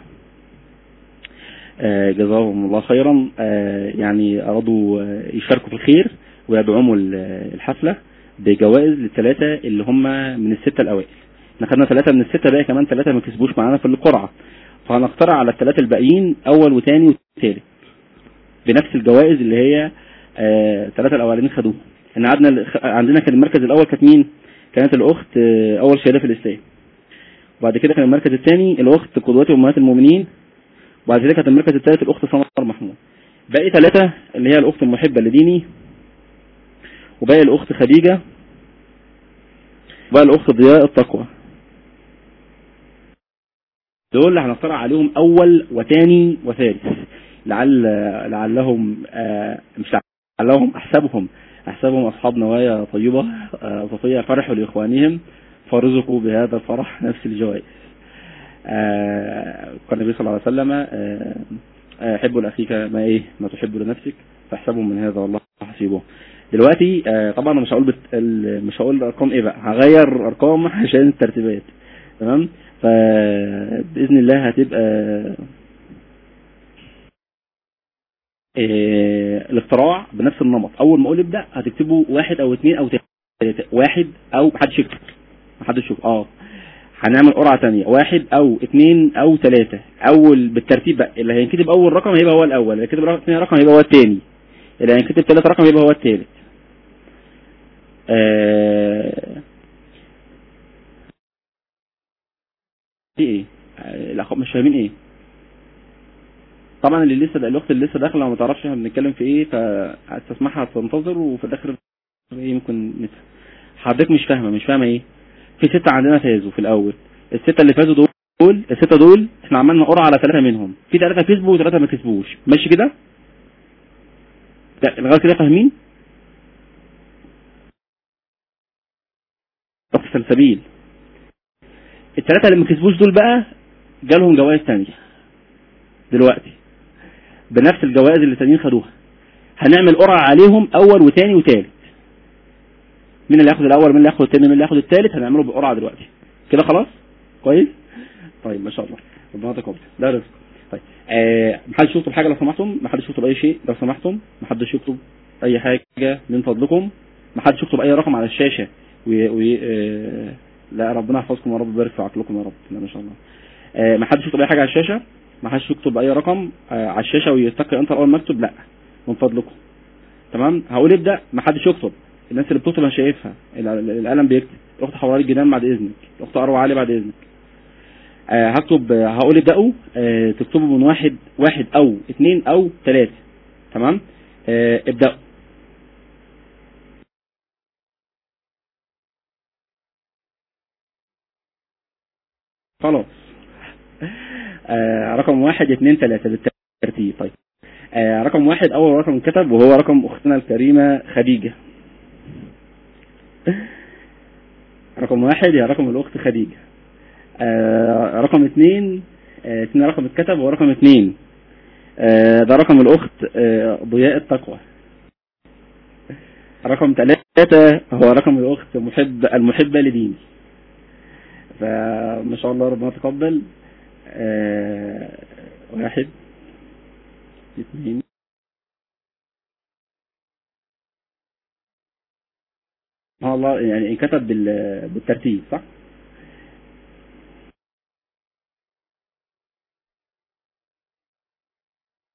آه، جزاهم الله خيرا. آه، يعني أرادوا آه، يشاركوا في الخير ويدعموا ال- الحفلة بجوائز للثلاثة اللي هم من الستة الأوائل. إحنا خدنا ثلاثة من الستة بقى كمان ثلاثة ما كسبوش معانا في القرعة. فهنقترع على الثلاثة الباقيين أول وثاني وثالث بنفس الجوائز اللي هي الثلاثة الاولانيين خدوها إحنا قعدنا عندنا كان المركز الأول كانت مين؟ كانت الأخت آه، أول شهاده في الاسلام وبعد كده كان المركز الثاني الأخت قدوتي امهات المؤمنين. وبعد كده كانت المركز الثالث الأخت سمر محمود. باقي ثلاثة اللي هي الأخت المحبة لديني وباقي الأخت خديجة وباقي الأخت ضياء التقوى. دول اللي هنقترع عليهم أول وثاني وثالث. لعل لعلهم آه، مش لعلهم أحسبهم. أحسبهم أصحاب نوايا طيبة آه، صفية فرحوا لإخوانهم. فرزقوا بهذا الفرح نفس الجوائز. آه، قال النبي صلى الله عليه وسلم آه، آه، حب لأخيك ما إيه ما تحب لنفسك فاحسبهم من هذا والله حسيبه دلوقتي آه، طبعا أنا مش هقول بت... مش هقول ارقام إيه بقى هغير أرقام عشان الترتيبات. تمام؟ فبإذن الله هتبقى آه، الاختراع بنفس النمط. أول ما أقول ابدا هتكتبوا واحد أو اثنين أو ثلاثة واحد أو محدش يكتب. محدش يكتب آه. هنعمل قرعة ثانية واحد أو اثنين أو ثلاثة أول بالترتيب بقى. اللي هينكتب أول رقم هيبقى هو الأول. اللي هينكتب رقم- ثاني رقم هيبقى هو الثاني اللي هينكتب ثالث رقم هيبقى هو الثالث آه... إيه؟ آه، الأخ- مش فاهمين إيه. طبعا اللي لسه الأخت اللي لسه داخلة ما تعرفش إحنا بنتكلم في إيه فهتسمعها تنتظر وفي الآخر إيه ممكن حضرتك مش فاهمة مش فاهمة إيه. في ستة عندنا فازوا في الأول. الستة اللي فازوا دول الستة دول إحنا عملنا قرعة على ثلاثة منهم. في ثلاثة كسبوا وثلاثة ما كسبوش. ماشي كده؟ لغاية كده فاهمين؟ طب سلسبيل. الثلاثة اللي ما كسبوش دول بقى جالهم جوائز تانية. دلوقتي. بنفس الجوائز اللي التانيين خدوها. هنعمل قرعة عليهم أول وتاني وتالت. مين اللي ياخد الأول؟ مين اللي ياخد التاني؟ مين اللي ياخد التالت؟ هنعمله بقرعة دلوقتي. كده خلاص؟ كويس؟ طيب ما شاء الله. ربنا يتقبل ده رزق. طيب آه محدش يكتب حاجة لو سمحتم؟ محدش يكتب أي شيء لو سمحتم؟ محدش يكتب أي حاجة من فضلكم؟ محدش يكتب أي رقم على الشاشة. و... و... آه لا ربنا يحفظكم يا رب ويبارك في عقلكم يا رب. لا ما شاء الله. آه محدش يكتب أي حاجة على الشاشة؟ محدش يكتب أي رقم آه على الشاشة ويتقي انتر اول ما اكتب لا من فضلكم. تمام؟ هقول ابدأ محدش يكتب. الناس اللي بتكتب أنا شايفها. ال- القلم بيكتب. الاخت حوالي الجنان بعد إذنك. الاخت أروى علي بعد إذنك. آه هكتب آه، هقول ابدأوا. آه تكتبوا من واحد واحد أو اثنين أو ثلاثة تمام؟ ابدأوا. خلاص. رقم واحد اثنين ثلاثة بالترتيب. طيب. آه رقم واحد أول رقم كتب وهو رقم أختنا الكريمة خديجة. رقم واحد هي رقم الأخت خديجة. آه رقم اثنين آه اثنين رقم اتكتب هو رقم اثنين. آه ده رقم الأخت آه ضياء التقوى. رقم ثلاثة هو رقم الأخت محب المحبة لديني. فما شاء الله ربنا يتقبل آه واحد اثنين سبحان الله يعني انكتب بال- بالترتيب صح؟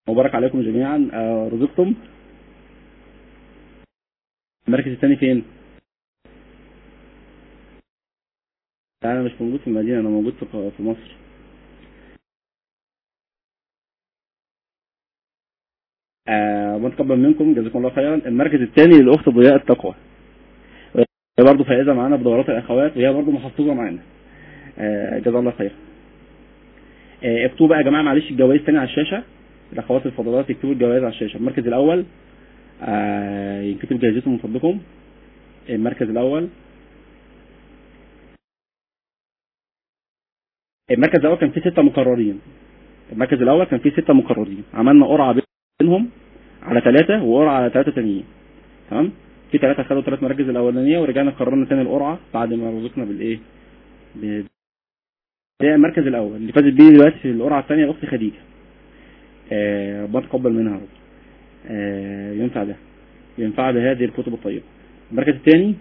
مبارك عليكم جميعا آه، رزقتم المركز الثاني فين؟ أنا مش موجود في المدينة أنا موجود في مصر آه واتقبل منكم جزاكم الله خيرا. المركز الثاني للأخت ضياء التقوى. هي برضه فائزة معانا بدورات الأخوات وهي برضه محفوظة معانا. آه، جزاه الله خير آه، اكتبوا بقى يا جماعة معلش الجوائز تاني على الشاشة. الأخوات الفضلات يكتبوا الجوائز على الشاشة. المركز الأول آه، ينكتب جائزته من فضلكم. المركز الأول. المركز الأول كان فيه ستة مقررين. المركز الأول كان فيه ستة مقررين. عملنا قرعة بينهم على ثلاثة وقرعه على ثلاثة تانيين. تمام؟ في ثلاثة خدوا ثلاث مراكز الأولانية ورجعنا قررنا تاني القرعة بعد ما رزقنا بالإيه؟ ب- ده المركز الأول. اللي فازت بيه دلوقتي في القرعة الثانية الأخت خديجة. آه، ربنا تقبل منها رب. آه، ينفع ده. ينفع بهذه الكتب الطيبة. المركز الثاني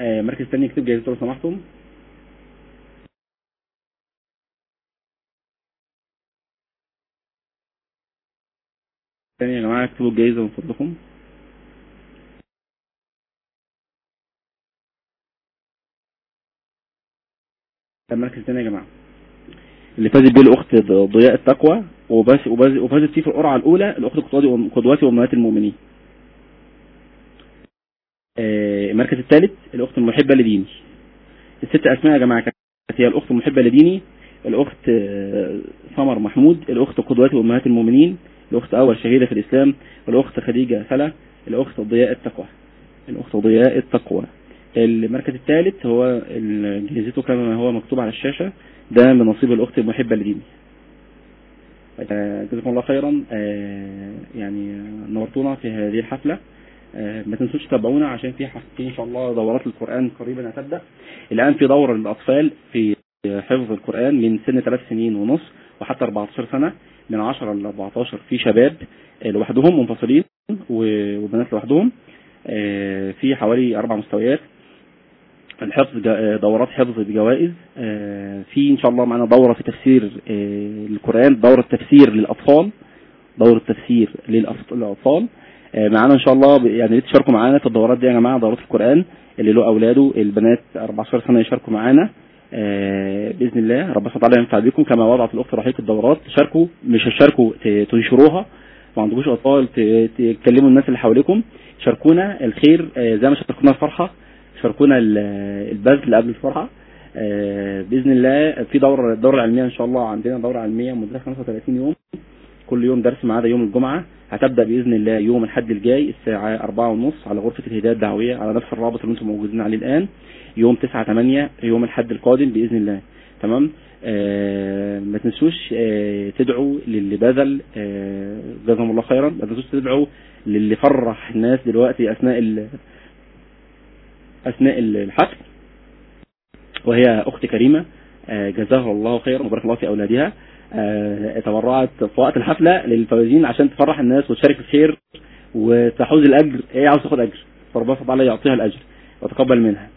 آه، المركز الثاني يكتب جايزته لو سمحتم. الثاني يا جماعة اكتبوا الجايزه من فضلكم. المركز الثاني يا جماعة. اللي فازت بيه الأخت ضياء التقوى وبس وفازت فيه في القرعة الأولى الأخت قدواتي وأمهات المؤمنين. آه، المركز الثالث الأخت المحبة لديني. الست أسماء يا جماعة كانت هي الأخت المحبة لديني الأخت آه، سمر محمود الأخت قدواتي وامهات المؤمنين الأخت أول شهيدة في الإسلام الأخت خديجة سلا الأخت ضياء التقوى. الأخت ضياء التقوى. المركز الثالث هو جائزته كما هو مكتوب على الشاشة ده من نصيب الأخت المحبة لديني. آه، جزاكم الله خيرا. آه، يعني نورتونا في هذه الحفلة. آه، ما تنسوش تتابعونا عشان في في إن شاء الله دورات القرآن قريبا هتبدأ. الآن في دوره للاطفال في حفظ القرآن من سن ثلاث سنين ونص وحتى 14 سنة من 10 ل 14 في شباب آه، لوحدهم منفصلين وبنات لوحدهم آه، في حوالي أربع مستويات. الحفظ آه، دورات حفظ بجوائز آه، في إن شاء الله معانا دورة في تفسير آه، القرآن دورة تفسير للأطفال دورة تفسير للأطفال. آه، معانا إن شاء الله يعني تشاركوا معانا في الدورات دي يا جماعة دورات القرآن اللي له أولاده البنات 14 سنة يشاركوا معانا. آه، بإذن الله ربنا سبحانه وتعالى ينفع بكم. كما وضعت الأخت رحيق الدورات تشاركوا مش هتشاركوا تنشروها. ما عندكوش أطفال تكلموا الناس اللي حواليكم. شاركونا الخير آه، زي ما شاركونا الفرحة. شاركونا ال- البذل قبل الفرحة. آه، بإذن الله في دوره الدوره العلمية إن شاء الله عندنا دوره علمية مدتها 35 يوم. كل يوم درس ما عدا يوم الجمعة. هتبدأ بإذن الله يوم الاحد الجاي الساعة 4 ونص على غرفة الهداية الدعوية على نفس الرابط اللي أنتم موجودين عليه الآن يوم 9 8 يوم الاحد القادم بإذن الله. تمام؟ آه ما تنسوش آه تدعوا للي بذل آه جزاهم الله خيرا. ما تنسوش تدعوا للي فرح الناس دلوقتي أثناء ال- أثناء الحفل. وهي اخت كريمة آه، جزاها الله خيرا وبارك الله في أولادها. آه، تبرعت في وقت الحفلة للفوازين عشان تفرح الناس وتشارك الخير وتحوز الأجر. هي عاوز تاخد أجر؟ فربنا سبحانه وتعالى يعطيها الأجر وتقبل منها.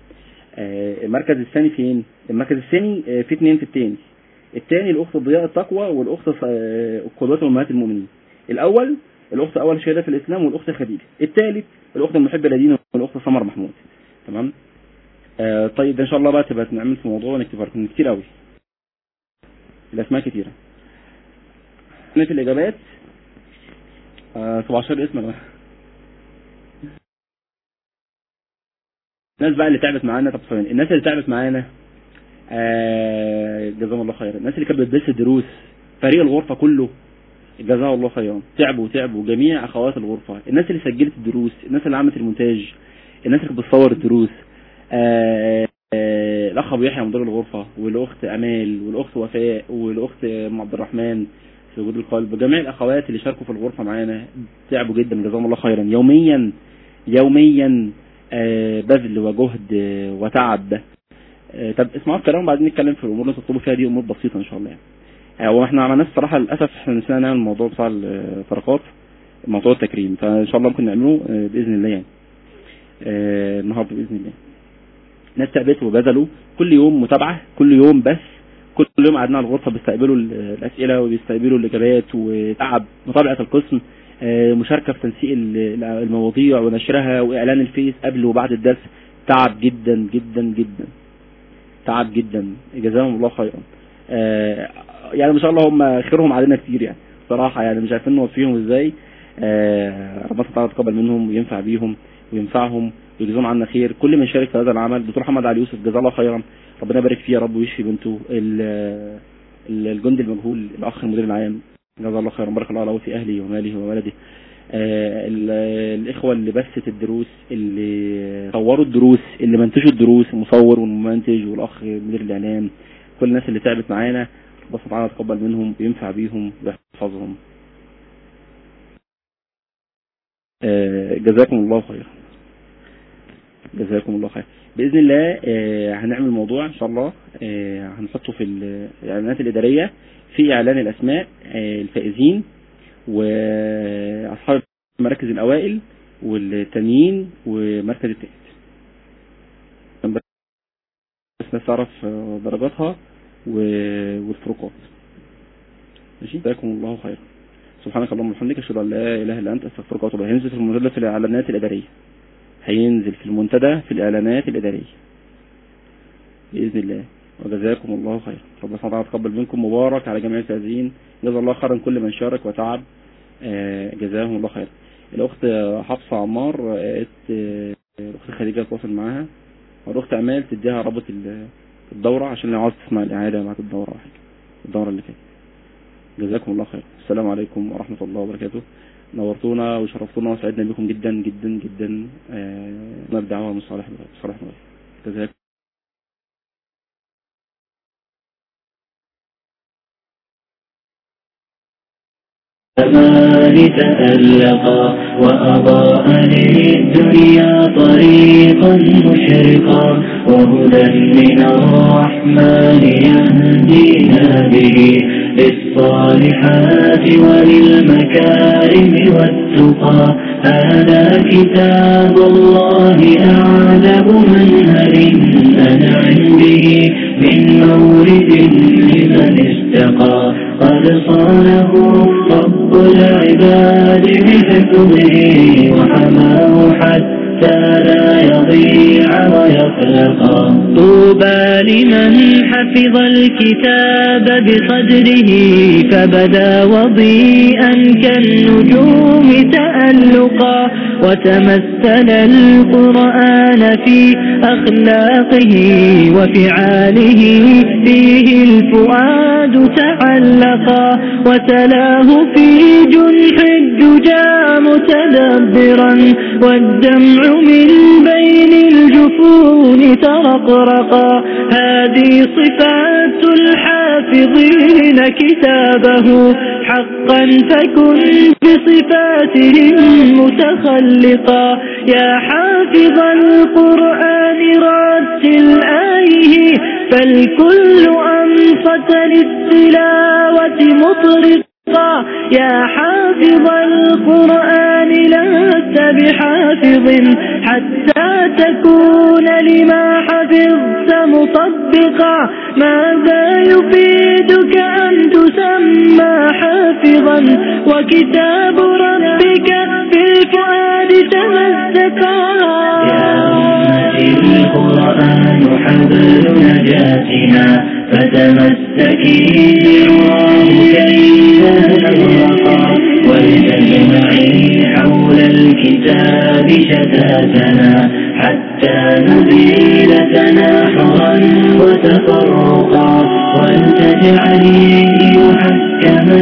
آه، المركز الثاني فين؟ المركز الثاني آه، في اثنين في الثاني الثاني الأخت ضياء التقوى والأخت آه، قدوات امهات المؤمنين. الأول الأخت أول شهادة في الإسلام والأخت خديجة. الثالث الأخت المحبة لدينا والأخت سمر محمود. تمام؟ آه طيب ده إن شاء الله بقى تبقى نعمل في موضوع ونكتب كتير قوي الاسماء كتيرة. في الإجابات؟ آه 17 اسم جماعة. الناس بقى اللي تعبت معانا طب ثواني الناس اللي تعبت معانا آه جزاهم الله خيرا. الناس اللي كانت بتدرس الدروس فريق الغرفة كله جزاه الله خيرا. تعبوا تعبوا جميع أخوات الغرفة. الناس اللي سجلت الدروس الناس اللي عملت المونتاج الناس اللي بتصور الدروس آه آه الأخ أبو يحيى مدير الغرفة والأخت أمال والأخت وفاء والأخت أم عبد الرحمن وجود القلب. جميع الأخوات اللي شاركوا في الغرفة معانا تعبوا جدا جزاهم الله خيرا. يوميا يوميا آه بذل وجهد آه وتعب. آه طب اسمعوا الكلام وبعدين نتكلم في الأمور اللي تطلبوا فيها دي أمور بسيطة إن شاء الله يعني. هو إحنا عملناه الصراحه للأسف إحنا نسينا نعمل الموضوع بتاع الفرقات موضوع التكريم. فإن شاء الله ممكن نعمله بإذن الله يعني. النهارده بإذن الله. ناس تعبتوا وبذلوا كل يوم متابعة كل يوم بس كل يوم قعدنا على الغرفة بيستقبلوا ال- الأسئلة وبيستقبلوا الإجابات وتعب متابعه القسم آه، مشاركة في تنسيق ال- المواضيع ونشرها وإعلان الفيس قبل وبعد الدرس. تعب جدا جدا جدا. تعب جدا. جزاهم الله خيرا. آه، يعني ما شاء الله هم خيرهم علينا كتير يعني. صراحة يعني مش عارفين نوصيهم إزاي. آه، ربنا سبحانه يتقبل منهم وينفع بيهم وينفعهم ويجزاهم عنا خير. كل من شارك في هذا العمل. دكتور محمد علي يوسف جزاه الله خيرا. ربنا يبارك فيه يا رب ويشفي بنته ال- ال- الجندي المجهول الأخ المدير العام. جزاه الله خيرا بارك الله له في أهله وماله وولده. آه، ال- الإخوة اللي بثت الدروس اللي صوروا الدروس اللي منتجوا الدروس المصور والمنتج والأخ مدير الإعلام كل الناس اللي تعبت معانا ربنا سبحانه يتقبل منهم وينفع بيهم ويحفظهم. آه، جزاكم الله خيرا. جزاكم الله خير بإذن الله آه، هنعمل موضوع إن شاء الله آه، هنحطه في ال- الإعلانات الإدارية في إعلان الأسماء آه، الفائزين وأصحاب المراكز الأوائل والتانيين ومركز التالت بس الناس تعرف درجاتها والفروقات. ماشي؟ جزاكم الله خيرا. سبحانك اللهم وبحمدك أشهد أن لا إله إلا أنت أستغفرك وأتوب إليك. هينزل في المنتدى في الإعلانات الإدارية. هينزل في المنتدى في الإعلانات الإدارية. بإذن الله. وجزاكم الله خيرا. ربنا سبحانه وتعالى يتقبل منكم. مبارك على جميع الفائزين. جزا الله خيرا كل من شارك وتعب. آه، جزاهم الله خيرا. الأخت حفصة عمار قالت آه، الأخت خديجة تواصل معاها. والأخت أمال تديها رابط ال- الدورة عشان لو عاوز تسمع الإعادة بعد الدورة أو حاجة. الدورة اللي فاتت. جزاكم الله خير السلام عليكم ورحمة الله وبركاته. نورتونا وشرفتونا وسعدنا بكم جدا جدا جدا. آه، بدعوة من صالح صالح. نور جزاكم الزمان تألقا وأضاء للدنيا طريقا مشرقا وهدى من الرحمن يهدينا به. للصالحات وللمكارم والتقى. هذا كتاب الله أعذب منهل أنعم به من مورد لمن استقى قد صانه رب العباد بحفظه وحماه حتى ويخلقا طوبى لمن حفظ الكتاب بصدره فبدا وضيئا كالنجوم تألقا. وتمثل القرآن في أخلاقه وفعاله. فيه الفؤاد تعلقا وتلاه في جنح الدجى متدبرا. والدمع من بين الجفون ترقرقا هذه صفات الحافظين كتابه حقا فكن بصفاتهم متخلقا. يا حافظ القرآن رتل آيه فالكل أنصت للتلاوة مطرقا. يا حافظ القرآن لست بحافظ حتى تكون لما حفظت مطبقا ماذا يفيدك أن تسمى حافظا وكتاب ربك في الفؤاد أمتي القرآن حبل نجاتنا فتمسكي نتفرقا ولتجمعي حول الكتاب شتاتنا حتى نزيل تناحرا وتفرقا ولتجعلي محكما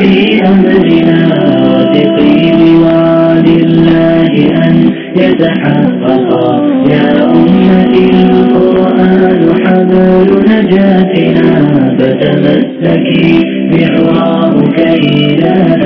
في أمرنا. يتحققا يا أمتي القرآن حبل نجاتنا فتمسكي بعراه كي لا